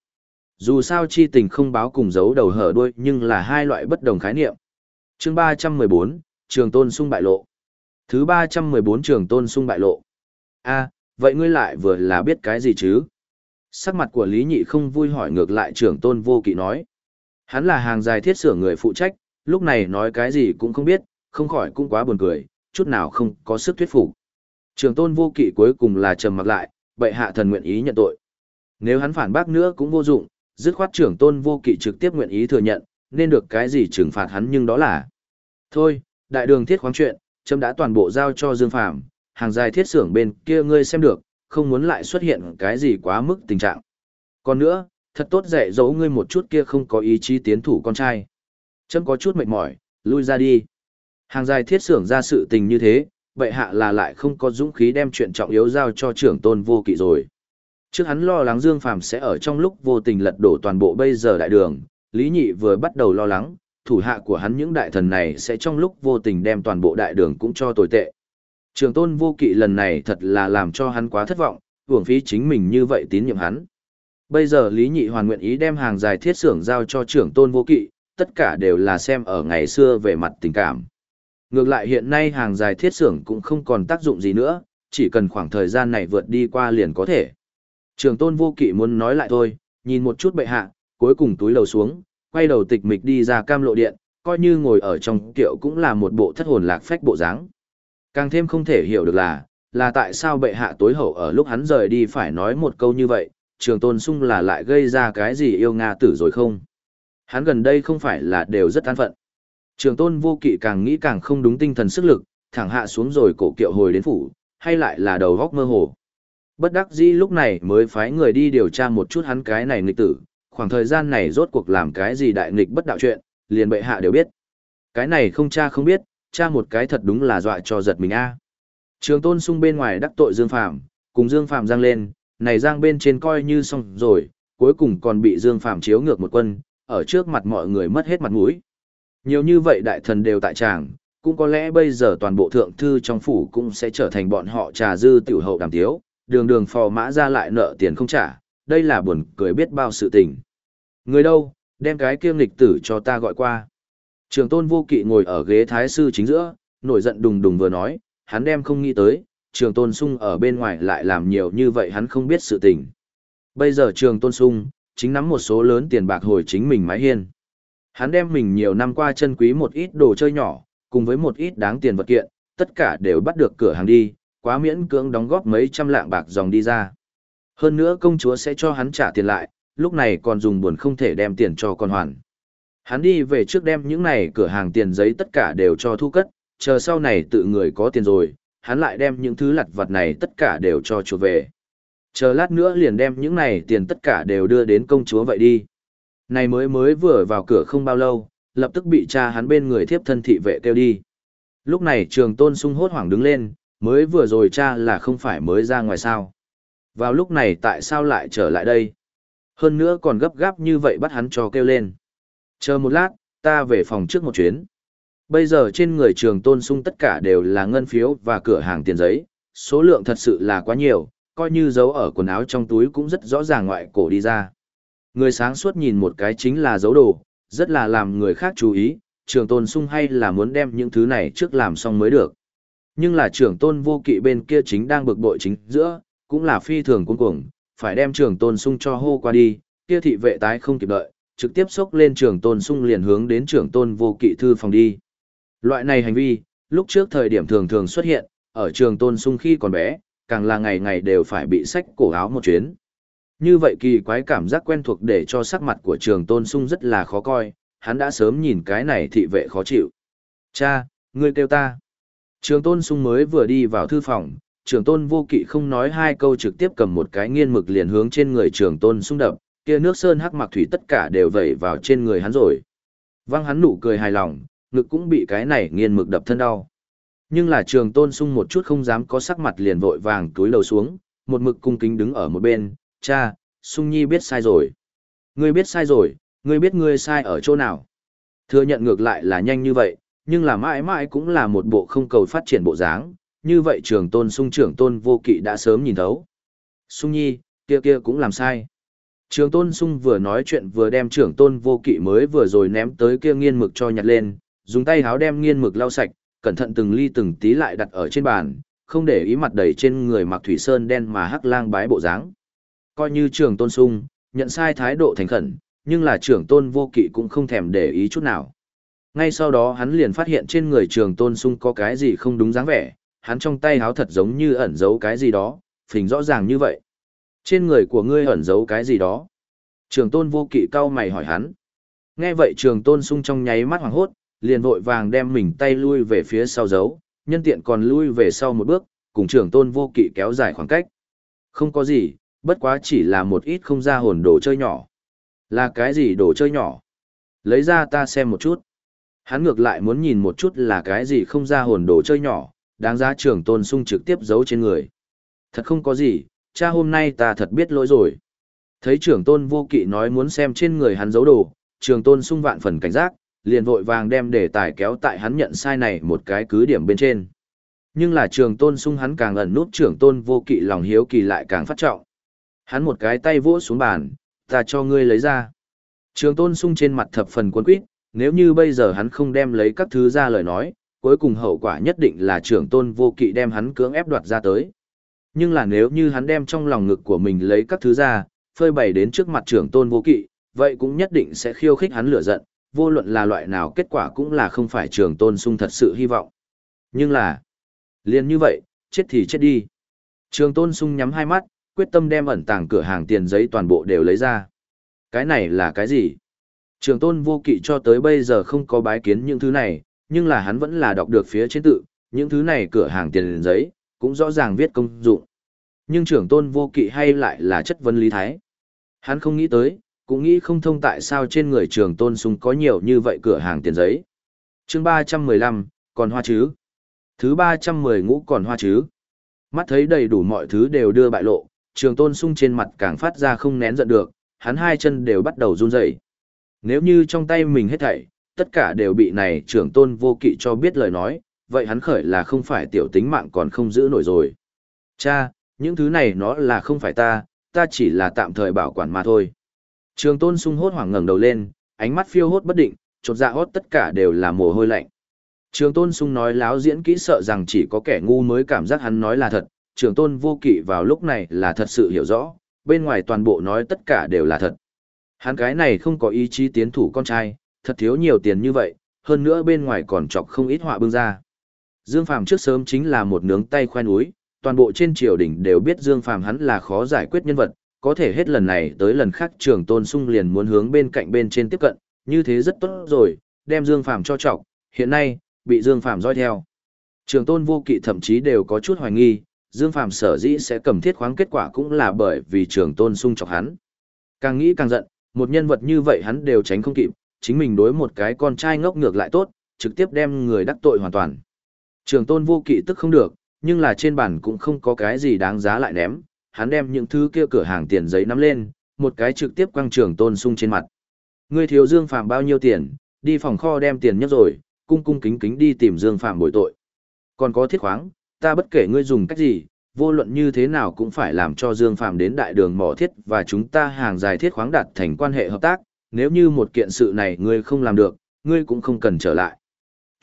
Dù sao chi tình không báo cùng giấu đầu hở đuôi nhưng là hai loại bất đồng khái niệm. chương 314, Trường Tôn Sung Bại Lộ. Thứ 314 Trường Tôn Sung Bại Lộ. a vậy ngươi lại vừa là biết cái gì chứ? Sắc mặt của Lý Nhị không vui hỏi ngược lại trưởng tôn vô kỵ nói. Hắn là hàng dài thiết sửa người phụ trách, lúc này nói cái gì cũng không biết, không khỏi cũng quá buồn cười, chút nào không có sức thuyết phục. Trưởng tôn vô kỵ cuối cùng là trầm mặc lại, bệ hạ thần nguyện ý nhận tội. Nếu hắn phản bác nữa cũng vô dụng, dứt khoát trưởng tôn vô kỵ trực tiếp nguyện ý thừa nhận, nên được cái gì trừng phạt hắn nhưng đó là. Thôi, đại đường thiết khoáng chuyện, chấm đã toàn bộ giao cho Dương Phàm hàng dài thiết xưởng bên kia ngươi xem được, không muốn lại xuất hiện cái gì quá mức tình trạng. Còn nữa, thật tốt dạy dỗ ngươi một chút kia không có ý chí tiến thủ con trai. Chấm có chút mệt mỏi, lui ra đi. Hàng dài thiết xưởng ra sự tình như thế, vậy hạ là lại không có dũng khí đem chuyện trọng yếu giao cho trưởng tôn vô kỵ rồi. Trước hắn lo lắng Dương Phàm sẽ ở trong lúc vô tình lật đổ toàn bộ bây giờ đại đường, Lý Nhị vừa bắt đầu lo lắng, thủ hạ của hắn những đại thần này sẽ trong lúc vô tình đem toàn bộ đại đường cũng cho tồi tệ. Trường tôn vô kỵ lần này thật là làm cho hắn quá thất vọng, hưởng phí chính mình như vậy tín nhiệm hắn. Bây giờ Lý Nhị Hoàn nguyện ý đem hàng dài thiết xưởng giao cho trưởng tôn vô kỵ, tất cả đều là xem ở ngày xưa về mặt tình cảm. Ngược lại hiện nay hàng dài thiết xưởng cũng không còn tác dụng gì nữa, chỉ cần khoảng thời gian này vượt đi qua liền có thể. Trường tôn vô kỵ muốn nói lại thôi, nhìn một chút bệ hạ, cuối cùng túi đầu xuống, quay đầu tịch mịch đi ra cam lộ điện, coi như ngồi ở trong kiệu cũng là một bộ thất hồn lạc phách bộ dáng. Càng thêm không thể hiểu được là, là tại sao bệ hạ tối hậu ở lúc hắn rời đi phải nói một câu như vậy, trường tôn sung là lại gây ra cái gì yêu Nga tử rồi không? Hắn gần đây không phải là đều rất an phận. Trường tôn vô kỵ càng nghĩ càng không đúng tinh thần sức lực, thẳng hạ xuống rồi cổ kiệu hồi đến phủ, hay lại là đầu góc mơ hồ. Bất đắc dĩ lúc này mới phái người đi điều tra một chút hắn cái này nghịch tử, khoảng thời gian này rốt cuộc làm cái gì đại nghịch bất đạo chuyện, liền bệ hạ đều biết. Cái này không cha không biết, cha một cái thật đúng là dọa cho giật mình a. Trường tôn sung bên ngoài đắc tội Dương Phạm, cùng Dương Phạm giang lên, này giang bên trên coi như xong rồi, cuối cùng còn bị Dương Phạm chiếu ngược một quân, ở trước mặt mọi người mất hết mặt mũi. Nhiều như vậy đại thần đều tại tràng, cũng có lẽ bây giờ toàn bộ thượng thư trong phủ cũng sẽ trở thành bọn họ trà dư tiểu hậu đàm tiếu, đường đường phò mã ra lại nợ tiền không trả, đây là buồn cười biết bao sự tình. Người đâu, đem cái kiêm lịch tử cho ta gọi qua. Trường tôn vô kỵ ngồi ở ghế thái sư chính giữa, nổi giận đùng đùng vừa nói, hắn đem không nghĩ tới, trường tôn sung ở bên ngoài lại làm nhiều như vậy hắn không biết sự tình. Bây giờ trường tôn sung, chính nắm một số lớn tiền bạc hồi chính mình mái hiên. Hắn đem mình nhiều năm qua chân quý một ít đồ chơi nhỏ, cùng với một ít đáng tiền vật kiện, tất cả đều bắt được cửa hàng đi, quá miễn cưỡng đóng góp mấy trăm lạng bạc dòng đi ra. Hơn nữa công chúa sẽ cho hắn trả tiền lại, lúc này còn dùng buồn không thể đem tiền cho con hoàn. Hắn đi về trước đem những này cửa hàng tiền giấy tất cả đều cho thu cất, chờ sau này tự người có tiền rồi, hắn lại đem những thứ lặt vặt này tất cả đều cho chuột về. Chờ lát nữa liền đem những này tiền tất cả đều đưa đến công chúa vậy đi. Này mới mới vừa vào cửa không bao lâu, lập tức bị cha hắn bên người thiếp thân thị vệ kêu đi. Lúc này trường tôn sung hốt hoảng đứng lên, mới vừa rồi cha là không phải mới ra ngoài sao. Vào lúc này tại sao lại trở lại đây? Hơn nữa còn gấp gáp như vậy bắt hắn cho kêu lên. Chờ một lát, ta về phòng trước một chuyến. Bây giờ trên người trường tôn sung tất cả đều là ngân phiếu và cửa hàng tiền giấy, số lượng thật sự là quá nhiều, coi như giấu ở quần áo trong túi cũng rất rõ ràng ngoại cổ đi ra. Người sáng suốt nhìn một cái chính là dấu đồ, rất là làm người khác chú ý, trường tôn sung hay là muốn đem những thứ này trước làm xong mới được. Nhưng là trưởng tôn vô kỵ bên kia chính đang bực bội chính giữa, cũng là phi thường cuống cuồng, phải đem trường tôn sung cho hô qua đi, kia thị vệ tái không kịp đợi, trực tiếp xốc lên trưởng tôn sung liền hướng đến trưởng tôn vô kỵ thư phòng đi. Loại này hành vi, lúc trước thời điểm thường thường xuất hiện, ở trường tôn sung khi còn bé, càng là ngày ngày đều phải bị sách cổ áo một chuyến. Như vậy kỳ quái cảm giác quen thuộc để cho sắc mặt của trường tôn sung rất là khó coi, hắn đã sớm nhìn cái này thị vệ khó chịu. Cha, ngươi kêu ta. Trường tôn sung mới vừa đi vào thư phòng, trường tôn vô kỵ không nói hai câu trực tiếp cầm một cái nghiên mực liền hướng trên người trường tôn sung đập, kia nước sơn hắc mặc thủy tất cả đều vẩy vào trên người hắn rồi. Văng hắn nụ cười hài lòng, ngực cũng bị cái này nghiền mực đập thân đau. Nhưng là trường tôn sung một chút không dám có sắc mặt liền vội vàng túi lầu xuống, một mực cung kính đứng ở một bên, cha, sung nhi biết sai rồi. Ngươi biết sai rồi, ngươi biết ngươi sai ở chỗ nào. Thừa nhận ngược lại là nhanh như vậy, nhưng là mãi mãi cũng là một bộ không cầu phát triển bộ dáng, như vậy trường tôn sung trưởng tôn vô kỵ đã sớm nhìn thấu. Sung nhi, kia kia cũng làm sai. Trường tôn sung vừa nói chuyện vừa đem trưởng tôn vô kỵ mới vừa rồi ném tới kia nghiên mực cho nhặt lên, dùng tay háo đem nghiên mực lau sạch, cẩn thận từng ly từng tí lại đặt ở trên bàn, không để ý mặt đầy trên người mặc thủy sơn đen mà hắc lang bái bộ dáng. Coi như trưởng tôn sung, nhận sai thái độ thành khẩn, nhưng là trưởng tôn vô kỵ cũng không thèm để ý chút nào. Ngay sau đó hắn liền phát hiện trên người trường tôn sung có cái gì không đúng dáng vẻ, hắn trong tay háo thật giống như ẩn giấu cái gì đó, phình rõ ràng như vậy. Trên người của ngươi ẩn giấu cái gì đó? Trường tôn vô kỵ cau mày hỏi hắn. Nghe vậy trường tôn sung trong nháy mắt hoảng hốt, liền vội vàng đem mình tay lui về phía sau giấu, nhân tiện còn lui về sau một bước, cùng trường tôn vô kỵ kéo dài khoảng cách. Không có gì, bất quá chỉ là một ít không ra hồn đồ chơi nhỏ. Là cái gì đồ chơi nhỏ? Lấy ra ta xem một chút. Hắn ngược lại muốn nhìn một chút là cái gì không ra hồn đồ chơi nhỏ, đáng giá trường tôn sung trực tiếp giấu trên người. Thật không có gì, cha hôm nay ta thật biết lỗi rồi. Thấy trưởng tôn vô kỵ nói muốn xem trên người hắn giấu đồ, trường tôn sung vạn phần cảnh giác, liền vội vàng đem đề tài kéo tại hắn nhận sai này một cái cứ điểm bên trên. Nhưng là trường tôn sung hắn càng ẩn nút trưởng tôn vô kỵ lòng hiếu kỳ lại càng phát trọng. Hắn một cái tay vỗ xuống bàn, ta cho ngươi lấy ra. Trường tôn sung trên mặt thập phần cuốn quýt, nếu như bây giờ hắn không đem lấy các thứ ra lời nói, cuối cùng hậu quả nhất định là trưởng tôn vô kỵ đem hắn cưỡng ép đoạt ra tới. Nhưng là nếu như hắn đem trong lòng ngực của mình lấy các thứ ra, phơi bày đến trước mặt trưởng tôn vô kỵ, vậy cũng nhất định sẽ khiêu khích hắn lửa giận, vô luận là loại nào kết quả cũng là không phải trường tôn sung thật sự hy vọng. Nhưng là, liền như vậy, chết thì chết đi. Trường tôn sung nhắm hai mắt, quyết tâm đem ẩn tàng cửa hàng tiền giấy toàn bộ đều lấy ra. Cái này là cái gì? Trường tôn vô kỵ cho tới bây giờ không có bái kiến những thứ này, nhưng là hắn vẫn là đọc được phía trên tự, những thứ này cửa hàng tiền giấy, cũng rõ ràng viết công dụng. Nhưng trưởng tôn vô kỵ hay lại là chất vấn lý thái. Hắn không nghĩ tới, cũng nghĩ không thông tại sao trên người trường tôn sung có nhiều như vậy cửa hàng tiền giấy. chương 315, còn hoa chứ? Thứ 310 ngũ còn hoa chứ? Mắt thấy đầy đủ mọi thứ đều đưa bại lộ, trường tôn sung trên mặt càng phát ra không nén giận được, hắn hai chân đều bắt đầu run rẩy. Nếu như trong tay mình hết thảy, tất cả đều bị này trưởng tôn vô kỵ cho biết lời nói, vậy hắn khởi là không phải tiểu tính mạng còn không giữ nổi rồi. Cha, những thứ này nó là không phải ta, ta chỉ là tạm thời bảo quản mà thôi. Trường tôn sung hốt hoảng ngẩng đầu lên, ánh mắt phiêu hốt bất định, chột dạ hốt tất cả đều là mồ hôi lạnh. Trường tôn sung nói láo diễn kỹ sợ rằng chỉ có kẻ ngu mới cảm giác hắn nói là thật, trường tôn vô kỵ vào lúc này là thật sự hiểu rõ, bên ngoài toàn bộ nói tất cả đều là thật. Hắn cái này không có ý chí tiến thủ con trai, thật thiếu nhiều tiền như vậy, hơn nữa bên ngoài còn chọc không ít họa bưng ra. Dương Phàm trước sớm chính là một nướng tay khoai núi, toàn bộ trên triều đình đều biết Dương Phàm hắn là khó giải quyết nhân vật, có thể hết lần này tới lần khác trường tôn sung liền muốn hướng bên cạnh bên trên tiếp cận, như thế rất tốt rồi, đem Dương Phàm cho trọng, hiện nay, bị Dương Phàm dõi theo. Trường tôn vô kỵ thậm chí đều có chút hoài nghi, Dương Phàm sở dĩ sẽ cầm thiết khoáng kết quả cũng là bởi vì trường tôn sung chọc hắn. Càng nghĩ càng giận, một nhân vật như vậy hắn đều tránh không kịp, chính mình đối một cái con trai ngốc ngược lại tốt, trực tiếp đem người đắc tội hoàn toàn. Trường tôn vô kỵ tức không được, nhưng là trên bàn cũng không có cái gì đáng giá lại ném, hắn đem những thứ kia cửa hàng tiền giấy nắm lên, một cái trực tiếp quăng trường tôn sung trên mặt. Ngươi thiếu Dương Phạm bao nhiêu tiền, đi phòng kho đem tiền nhất rồi, cung cung kính kính đi tìm Dương Phạm bồi tội. Còn có thiết khoáng, ta bất kể ngươi dùng cách gì, vô luận như thế nào cũng phải làm cho Dương Phạm đến đại đường mỏ thiết và chúng ta hàng dài thiết khoáng đạt thành quan hệ hợp tác, nếu như một kiện sự này ngươi không làm được, ngươi cũng không cần trở lại.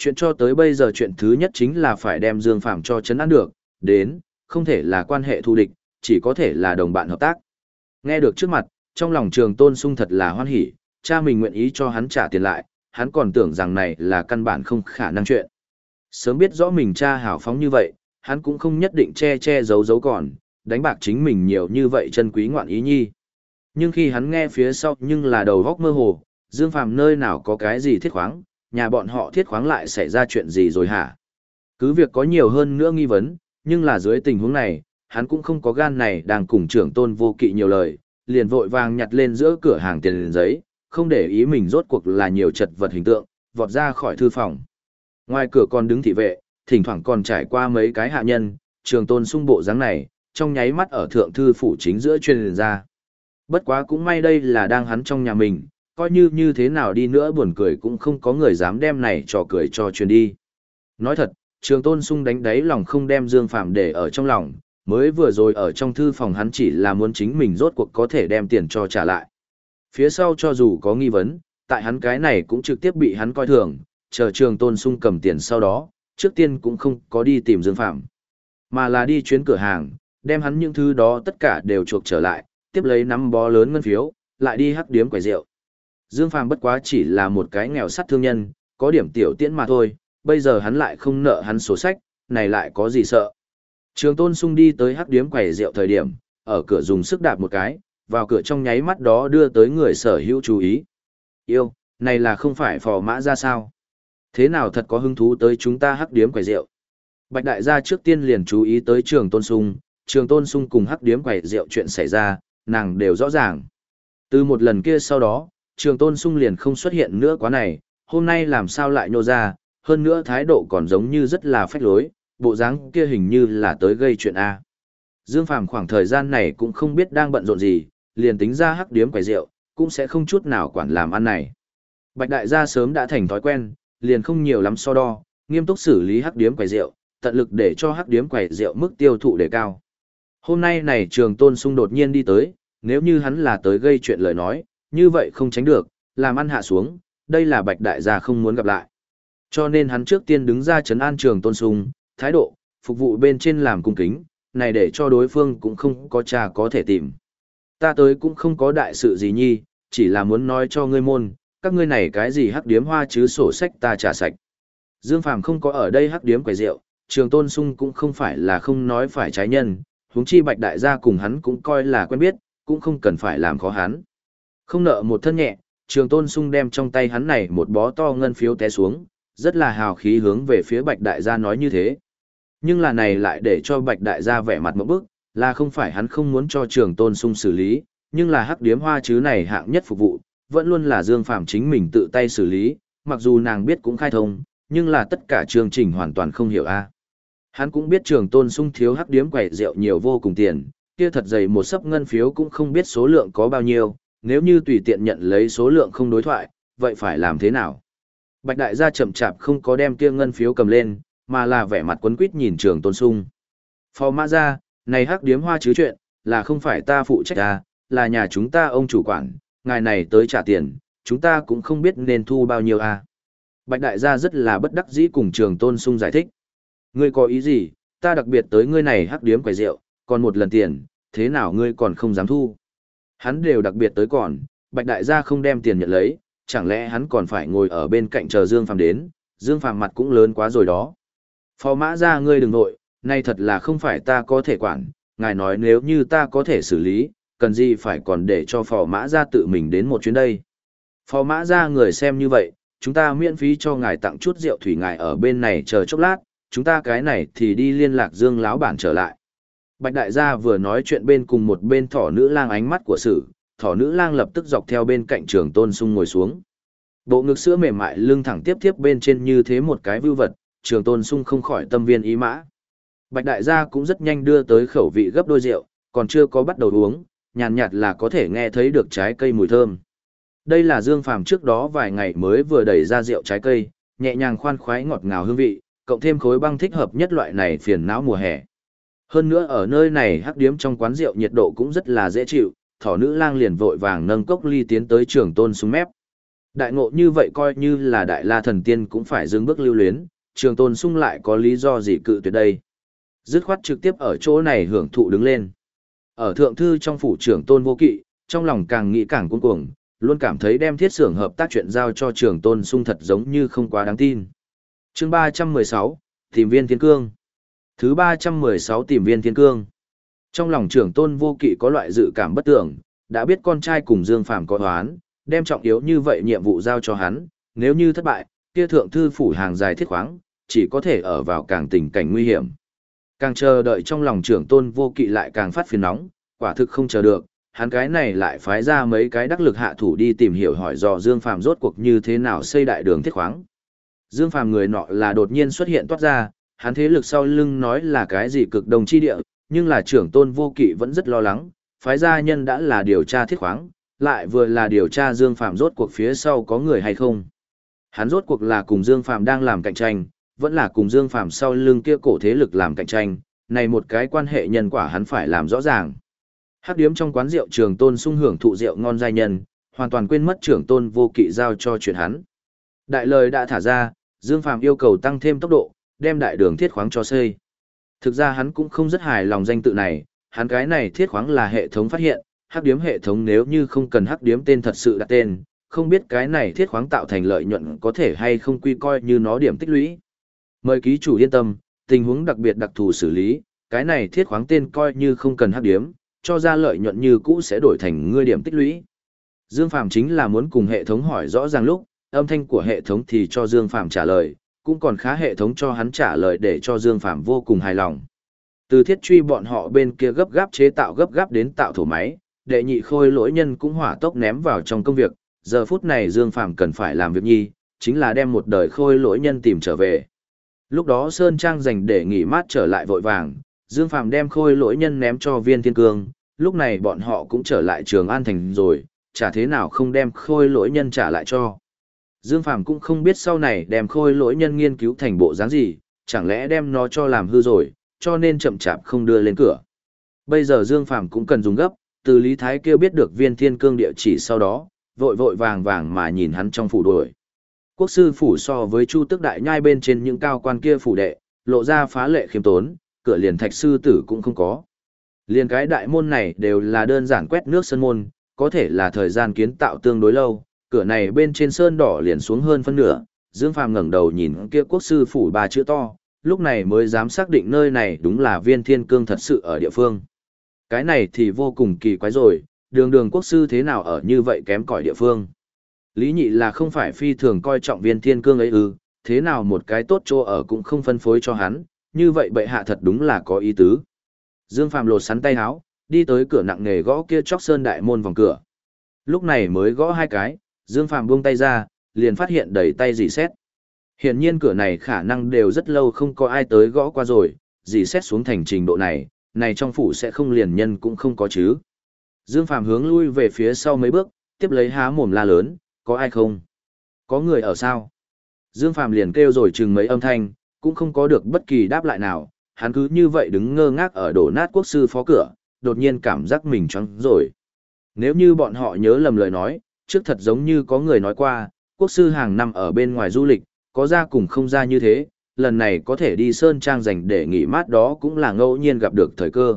Chuyện cho tới bây giờ chuyện thứ nhất chính là phải đem Dương Phạm cho chấn an được, đến, không thể là quan hệ thù địch, chỉ có thể là đồng bạn hợp tác. Nghe được trước mặt, trong lòng trường tôn sung thật là hoan hỉ, cha mình nguyện ý cho hắn trả tiền lại, hắn còn tưởng rằng này là căn bản không khả năng chuyện. Sớm biết rõ mình cha hảo phóng như vậy, hắn cũng không nhất định che che giấu giấu còn, đánh bạc chính mình nhiều như vậy chân quý ngoạn ý nhi. Nhưng khi hắn nghe phía sau nhưng là đầu góc mơ hồ, Dương Phàm nơi nào có cái gì thiết khoáng, nhà bọn họ thiết khoáng lại xảy ra chuyện gì rồi hả? Cứ việc có nhiều hơn nữa nghi vấn, nhưng là dưới tình huống này, hắn cũng không có gan này đang cùng trưởng tôn vô kỵ nhiều lời, liền vội vàng nhặt lên giữa cửa hàng tiền giấy, không để ý mình rốt cuộc là nhiều chật vật hình tượng, vọt ra khỏi thư phòng. Ngoài cửa còn đứng thị vệ, thỉnh thoảng còn trải qua mấy cái hạ nhân, trường tôn sung bộ dáng này, trong nháy mắt ở thượng thư phủ chính giữa truyền ra. Bất quá cũng may đây là đang hắn trong nhà mình, coi như như thế nào đi nữa buồn cười cũng không có người dám đem này trò cười cho truyền đi. Nói thật, trường tôn sung đánh đáy lòng không đem Dương Phạm để ở trong lòng, mới vừa rồi ở trong thư phòng hắn chỉ là muốn chính mình rốt cuộc có thể đem tiền cho trả lại. Phía sau cho dù có nghi vấn, tại hắn cái này cũng trực tiếp bị hắn coi thường, chờ trường tôn sung cầm tiền sau đó, trước tiên cũng không có đi tìm Dương Phạm, mà là đi chuyến cửa hàng, đem hắn những thứ đó tất cả đều chuộc trở lại, tiếp lấy nắm bó lớn ngân phiếu, lại đi hắc điếm quầy rượu. Dương Phàm bất quá chỉ là một cái nghèo sắt thương nhân, có điểm tiểu tiễn mà thôi, bây giờ hắn lại không nợ hắn sổ sách, này lại có gì sợ. Trường Tôn Sung đi tới hắc điếm quầy rượu thời điểm, ở cửa dùng sức đạp một cái, vào cửa trong nháy mắt đó đưa tới người sở hữu chú ý. Yêu, này là không phải phò mã ra sao? Thế nào thật có hứng thú tới chúng ta hắc điếm quầy rượu? Bạch đại gia trước tiên liền chú ý tới trường Tôn Sung, trường Tôn Sung cùng hắc điếm quầy rượu chuyện xảy ra, nàng đều rõ ràng. Từ một lần kia sau đó, trường tôn sung liền không xuất hiện nữa quá này, hôm nay làm sao lại nhô ra, hơn nữa thái độ còn giống như rất là phách lối, bộ dáng kia hình như là tới gây chuyện A. Dương Phàm khoảng thời gian này cũng không biết đang bận rộn gì, liền tính ra hắc điếm quầy rượu, cũng sẽ không chút nào quản làm ăn này. Bạch đại gia sớm đã thành thói quen, liền không nhiều lắm so đo, nghiêm túc xử lý hắc điếm quầy rượu, tận lực để cho hắc điếm quầy rượu mức tiêu thụ đề cao. Hôm nay này trường tôn sung đột nhiên đi tới, nếu như hắn là tới gây chuyện lời nói, như vậy không tránh được, làm ăn hạ xuống, đây là bạch đại gia không muốn gặp lại. Cho nên hắn trước tiên đứng ra chấn an trường tôn sung, thái độ, phục vụ bên trên làm cung kính, này để cho đối phương cũng không có trà có thể tìm. Ta tới cũng không có đại sự gì nhi, chỉ là muốn nói cho ngươi môn, các ngươi này cái gì hắc điếm hoa chứ sổ sách ta trả sạch. Dương Phàm không có ở đây hắc điếm quầy rượu, Trường Tôn Sung cũng không phải là không nói phải trái nhân, huống chi Bạch Đại gia cùng hắn cũng coi là quen biết, cũng không cần phải làm khó hắn. Không nợ một thân nhẹ, Trường Tôn Sung đem trong tay hắn này một bó to ngân phiếu té xuống, rất là hào khí hướng về phía Bạch Đại gia nói như thế. Nhưng là này lại để cho Bạch Đại gia vẻ mặt một bức, là không phải hắn không muốn cho Trường Tôn Sung xử lý, nhưng là hắc điếm hoa chứ này hạng nhất phục vụ, vẫn luôn là Dương Phạm chính mình tự tay xử lý, mặc dù nàng biết cũng khai thông, nhưng là tất cả chương trình hoàn toàn không hiểu a. Hắn cũng biết trường tôn sung thiếu hắc điếm quẩy rượu nhiều vô cùng tiền, kia thật dày một sấp ngân phiếu cũng không biết số lượng có bao nhiêu, nếu như tùy tiện nhận lấy số lượng không đối thoại, vậy phải làm thế nào? Bạch đại gia chậm chạp không có đem kia ngân phiếu cầm lên, mà là vẻ mặt quấn quýt nhìn trường tôn sung. Phò mã ra, này hắc điếm hoa chứ chuyện, là không phải ta phụ trách à, là nhà chúng ta ông chủ quản, ngài này tới trả tiền, chúng ta cũng không biết nên thu bao nhiêu à. Bạch đại gia rất là bất đắc dĩ cùng trường tôn sung giải thích. Ngươi có ý gì, ta đặc biệt tới ngươi này hắc điếm quầy rượu, còn một lần tiền, thế nào ngươi còn không dám thu? Hắn đều đặc biệt tới còn, bạch đại gia không đem tiền nhận lấy, chẳng lẽ hắn còn phải ngồi ở bên cạnh chờ Dương Phàm đến, Dương Phàm mặt cũng lớn quá rồi đó. Phó mã ra ngươi đừng nội, nay thật là không phải ta có thể quản, ngài nói nếu như ta có thể xử lý, cần gì phải còn để cho phò mã ra tự mình đến một chuyến đây. Phò mã ra người xem như vậy, chúng ta miễn phí cho ngài tặng chút rượu thủy ngài ở bên này chờ chốc lát, chúng ta cái này thì đi liên lạc Dương lão bản trở lại. Bạch đại gia vừa nói chuyện bên cùng một bên thỏ nữ lang ánh mắt của sử, thỏ nữ lang lập tức dọc theo bên cạnh trường tôn sung ngồi xuống. Bộ ngực sữa mềm mại lưng thẳng tiếp tiếp bên trên như thế một cái vưu vật, trường tôn sung không khỏi tâm viên ý mã. Bạch đại gia cũng rất nhanh đưa tới khẩu vị gấp đôi rượu, còn chưa có bắt đầu uống, nhàn nhạt là có thể nghe thấy được trái cây mùi thơm. Đây là Dương Phàm trước đó vài ngày mới vừa đẩy ra rượu trái cây, nhẹ nhàng khoan khoái ngọt ngào hương vị, cộng thêm khối băng thích hợp nhất loại này phiền não mùa hè. Hơn nữa ở nơi này hắc điếm trong quán rượu nhiệt độ cũng rất là dễ chịu, thỏ nữ lang liền vội vàng nâng cốc ly tiến tới trường tôn xuống mép. Đại ngộ như vậy coi như là đại la thần tiên cũng phải dừng bước lưu luyến, trường tôn sung lại có lý do gì cự tuyệt đây. Dứt khoát trực tiếp ở chỗ này hưởng thụ đứng lên. Ở thượng thư trong phủ trưởng tôn vô kỵ, trong lòng càng nghĩ càng cuống cuồng, luôn cảm thấy đem thiết xưởng hợp tác chuyện giao cho trường tôn sung thật giống như không quá đáng tin chương ba trăm mười sáu tìm viên thiên cương thứ ba trăm mười sáu tìm viên thiên cương. Trong lòng trưởng tôn vô kỵ có loại dự cảm bất tưởng đã biết con trai cùng dương phàm có hoán đem trọng yếu như vậy nhiệm vụ giao cho hắn nếu như thất bại kia thượng thư phủ hàng dài thiết khoáng chỉ có thể ở vào càng tình cảnh nguy hiểm. Càng chờ đợi trong lòng trưởng tôn vô kỵ lại càng phát phiền nóng quả thực không chờ được hắn cái này lại phái ra mấy cái đắc lực hạ thủ đi tìm hiểu hỏi dò dương phàm rốt cuộc như thế nào xây đại đường thiết khoáng. Dương Phàm người nọ là đột nhiên xuất hiện toát ra, hắn thế lực sau lưng nói là cái gì cực đồng chi địa, nhưng là trưởng tôn vô kỵ vẫn rất lo lắng, phái gia nhân đã là điều tra thiết khoáng, lại vừa là điều tra Dương phạm rốt cuộc phía sau có người hay không. Hắn rốt cuộc là cùng Dương phạm đang làm cạnh tranh, vẫn là cùng Dương phạm sau lưng kia cổ thế lực làm cạnh tranh, này một cái quan hệ nhân quả hắn phải làm rõ ràng. Hát điếm trong quán rượu trường tôn sung hưởng thụ rượu ngon giai nhân, hoàn toàn quên mất trưởng tôn vô kỵ giao cho chuyện hắn. Đại lời đã thả ra, Dương phạm yêu cầu tăng thêm tốc độ, đem đại đường thiết khoáng cho xây. Thực ra hắn cũng không rất hài lòng danh tự này, hắn cái này thiết khoáng là hệ thống phát hiện, hắc điếm hệ thống nếu như không cần hắc điếm tên thật sự đặt tên, không biết cái này thiết khoáng tạo thành lợi nhuận có thể hay không quy coi như nó điểm tích lũy. Mời ký chủ yên tâm, tình huống đặc biệt đặc thù xử lý, cái này thiết khoáng tên coi như không cần hắc điếm, cho ra lợi nhuận như cũ sẽ đổi thành ngươi điểm tích lũy. Dương Phàm chính là muốn cùng hệ thống hỏi rõ ràng lúc, âm thanh của hệ thống thì cho Dương Phạm trả lời, cũng còn khá hệ thống cho hắn trả lời để cho Dương Phạm vô cùng hài lòng. Từ thiết truy bọn họ bên kia gấp gáp chế tạo gấp gáp đến tạo thổ máy, đệ nhị khôi lỗi nhân cũng hỏa tốc ném vào trong công việc, giờ phút này Dương Phạm cần phải làm việc nhi, chính là đem một đời khôi lỗi nhân tìm trở về. Lúc đó Sơn Trang dành để nghỉ mát trở lại vội vàng, Dương Phạm đem khôi lỗi nhân ném cho viên thiên cương, lúc này bọn họ cũng trở lại trường An Thành rồi, chả thế nào không đem khôi lỗi nhân trả lại cho. Dương Phàm cũng không biết sau này đem khôi lỗi nhân nghiên cứu thành bộ dáng gì, chẳng lẽ đem nó cho làm hư rồi, cho nên chậm chạp không đưa lên cửa. Bây giờ Dương Phàm cũng cần dùng gấp, từ Lý Thái kêu biết được viên thiên cương địa chỉ sau đó, vội vội vàng vàng mà nhìn hắn trong phủ đuổi. Quốc sư phủ so với Chu Tức Đại Nhai bên trên những cao quan kia phủ đệ, lộ ra phá lệ khiêm tốn, cửa liền thạch sư tử cũng không có. Liền cái đại môn này đều là đơn giản quét nước sân môn, có thể là thời gian kiến tạo tương đối lâu, cửa này bên trên sơn đỏ liền xuống hơn phân nửa, Dương Phàm ngẩng đầu nhìn kia quốc sư phủ ba chữ to, lúc này mới dám xác định nơi này đúng là viên thiên cương thật sự ở địa phương. Cái này thì vô cùng kỳ quái rồi, đường đường quốc sư thế nào ở như vậy kém cỏi địa phương. Lý nhị là không phải phi thường coi trọng viên thiên cương ấy ư, thế nào một cái tốt chỗ ở cũng không phân phối cho hắn, như vậy bệ hạ thật đúng là có ý tứ. Dương Phàm lột sắn tay áo, đi tới cửa nặng nề gõ kia chóc sơn đại môn vòng cửa. Lúc này mới gõ hai cái, Dương Phàm buông tay ra, liền phát hiện đầy tay dì xét. Hiển nhiên cửa này khả năng đều rất lâu không có ai tới gõ qua rồi, dì xét xuống thành trình độ này, này trong phủ sẽ không liền nhân cũng không có chứ. Dương Phàm hướng lui về phía sau mấy bước, tiếp lấy há mồm la lớn, có ai không? Có người ở sao? Dương Phàm liền kêu rồi chừng mấy âm thanh, cũng không có được bất kỳ đáp lại nào, hắn cứ như vậy đứng ngơ ngác ở đổ nát quốc sư phó cửa, đột nhiên cảm giác mình choáng rồi. Nếu như bọn họ nhớ lầm lời nói, trước thật giống như có người nói qua, quốc sư hàng năm ở bên ngoài du lịch, có ra cùng không ra như thế, lần này có thể đi Sơn Trang dành để nghỉ mát đó cũng là ngẫu nhiên gặp được thời cơ.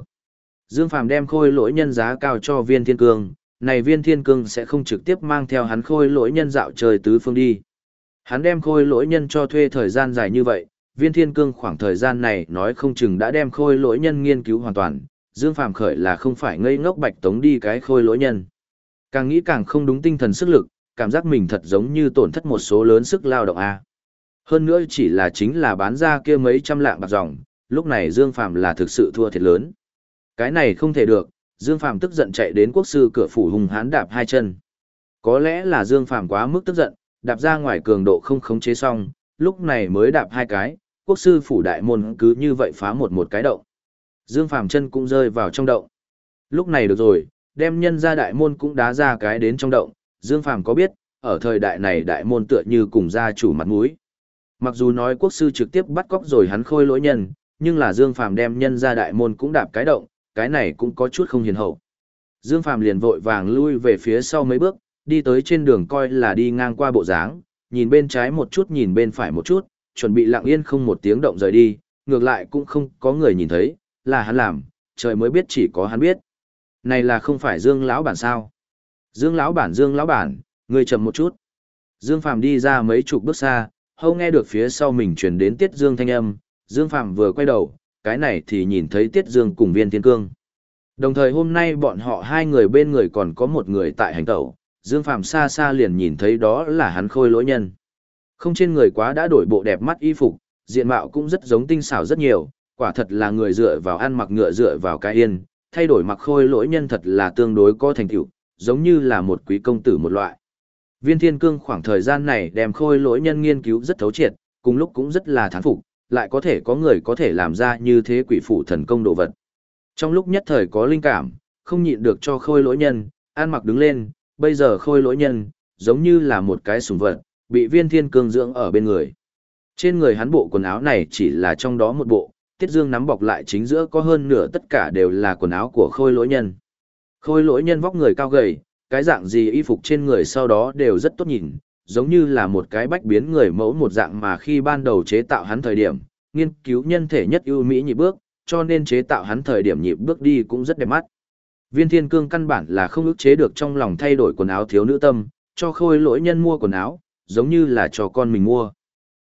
Dương Phàm đem khôi lỗi nhân giá cao cho viên thiên cương, này viên thiên cương sẽ không trực tiếp mang theo hắn khôi lỗi nhân dạo trời tứ phương đi. Hắn đem khôi lỗi nhân cho thuê thời gian dài như vậy, viên thiên cương khoảng thời gian này nói không chừng đã đem khôi lỗi nhân nghiên cứu hoàn toàn, Dương Phàm khởi là không phải ngây ngốc bạch tống đi cái khôi lỗi nhân. Càng nghĩ càng không đúng tinh thần sức lực, cảm giác mình thật giống như tổn thất một số lớn sức lao động a. Hơn nữa chỉ là chính là bán ra kia mấy trăm lạng bạc dòng, lúc này Dương Phàm là thực sự thua thiệt lớn. Cái này không thể được, Dương Phàm tức giận chạy đến quốc sư cửa phủ hùng hán đạp hai chân. Có lẽ là Dương Phàm quá mức tức giận, đạp ra ngoài cường độ không khống chế xong, lúc này mới đạp hai cái, quốc sư phủ đại môn cứ như vậy phá một một cái động. Dương Phàm chân cũng rơi vào trong động. Lúc này được rồi, đem nhân ra đại môn cũng đá ra cái đến trong động, Dương Phàm có biết, ở thời đại này đại môn tựa như cùng gia chủ mặt mũi. Mặc dù nói quốc sư trực tiếp bắt cóc rồi hắn khôi lỗi nhân, nhưng là Dương Phàm đem nhân ra đại môn cũng đạp cái động, cái này cũng có chút không hiền hậu. Dương Phàm liền vội vàng lui về phía sau mấy bước, đi tới trên đường coi là đi ngang qua bộ dáng, nhìn bên trái một chút nhìn bên phải một chút, chuẩn bị lặng yên không một tiếng động rời đi, ngược lại cũng không có người nhìn thấy, là hắn làm, trời mới biết chỉ có hắn biết. Này là không phải Dương lão bản sao? Dương lão bản Dương lão bản, người chậm một chút. Dương Phàm đi ra mấy chục bước xa, hâu nghe được phía sau mình truyền đến Tiết Dương thanh âm, Dương Phàm vừa quay đầu, cái này thì nhìn thấy Tiết Dương cùng Viên Thiên Cương. Đồng thời hôm nay bọn họ hai người bên người còn có một người tại hành tẩu, Dương Phàm xa xa liền nhìn thấy đó là hắn khôi lỗi nhân. Không trên người quá đã đổi bộ đẹp mắt y phục, diện mạo cũng rất giống tinh xảo rất nhiều, quả thật là người dựa vào ăn mặc ngựa dựa vào cái yên, thay đổi mặc khôi lỗi nhân thật là tương đối có thành tựu, giống như là một quý công tử một loại. Viên Thiên Cương khoảng thời gian này đem khôi lỗi nhân nghiên cứu rất thấu triệt, cùng lúc cũng rất là thán phục, lại có thể có người có thể làm ra như thế quỷ phụ thần công đồ vật. Trong lúc nhất thời có linh cảm, không nhịn được cho khôi lỗi nhân, an mặc đứng lên, bây giờ khôi lỗi nhân, giống như là một cái sùng vật, bị viên thiên cương dưỡng ở bên người. Trên người hắn bộ quần áo này chỉ là trong đó một bộ, tiết dương nắm bọc lại chính giữa có hơn nửa tất cả đều là quần áo của khôi lỗi nhân. Khôi lỗi nhân vóc người cao gầy, cái dạng gì y phục trên người sau đó đều rất tốt nhìn, giống như là một cái bách biến người mẫu một dạng mà khi ban đầu chế tạo hắn thời điểm, nghiên cứu nhân thể nhất ưu mỹ nhịp bước, cho nên chế tạo hắn thời điểm nhịp bước đi cũng rất đẹp mắt. Viên thiên cương căn bản là không ức chế được trong lòng thay đổi quần áo thiếu nữ tâm, cho khôi lỗi nhân mua quần áo, giống như là cho con mình mua.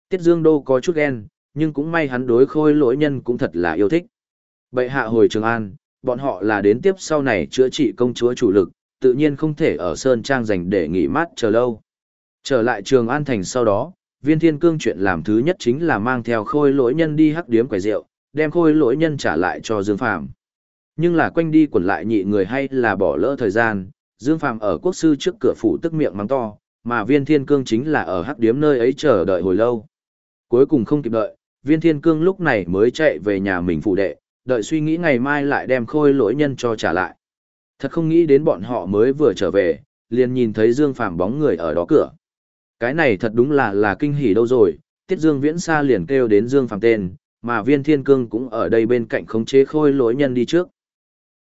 Tiết Dương Đô có chút ghen, nhưng cũng may hắn đối khôi lỗi nhân cũng thật là yêu thích. Bệ hạ hồi Trường An, bọn họ là đến tiếp sau này chữa trị công chúa chủ lực, tự nhiên không thể ở Sơn Trang dành để nghỉ mát chờ lâu. Trở lại Trường An Thành sau đó, viên thiên cương chuyện làm thứ nhất chính là mang theo khôi lỗi nhân đi hắc điếm quầy rượu, đem khôi lỗi nhân trả lại cho Dương Phàm Nhưng là quanh đi quẩn lại nhị người hay là bỏ lỡ thời gian, Dương Phàm ở quốc sư trước cửa phủ tức miệng mắng to, mà viên thiên cương chính là ở hắc điếm nơi ấy chờ đợi hồi lâu. Cuối cùng không kịp đợi, viên thiên cương lúc này mới chạy về nhà mình phụ đệ, đợi suy nghĩ ngày mai lại đem khôi lỗi nhân cho trả lại. Thật không nghĩ đến bọn họ mới vừa trở về, liền nhìn thấy Dương Phàm bóng người ở đó cửa. Cái này thật đúng là là kinh hỉ đâu rồi, Tiết Dương Viễn Sa liền kêu đến Dương Phàm tên, mà Viên Thiên Cương cũng ở đây bên cạnh khống chế khôi lỗi nhân đi trước.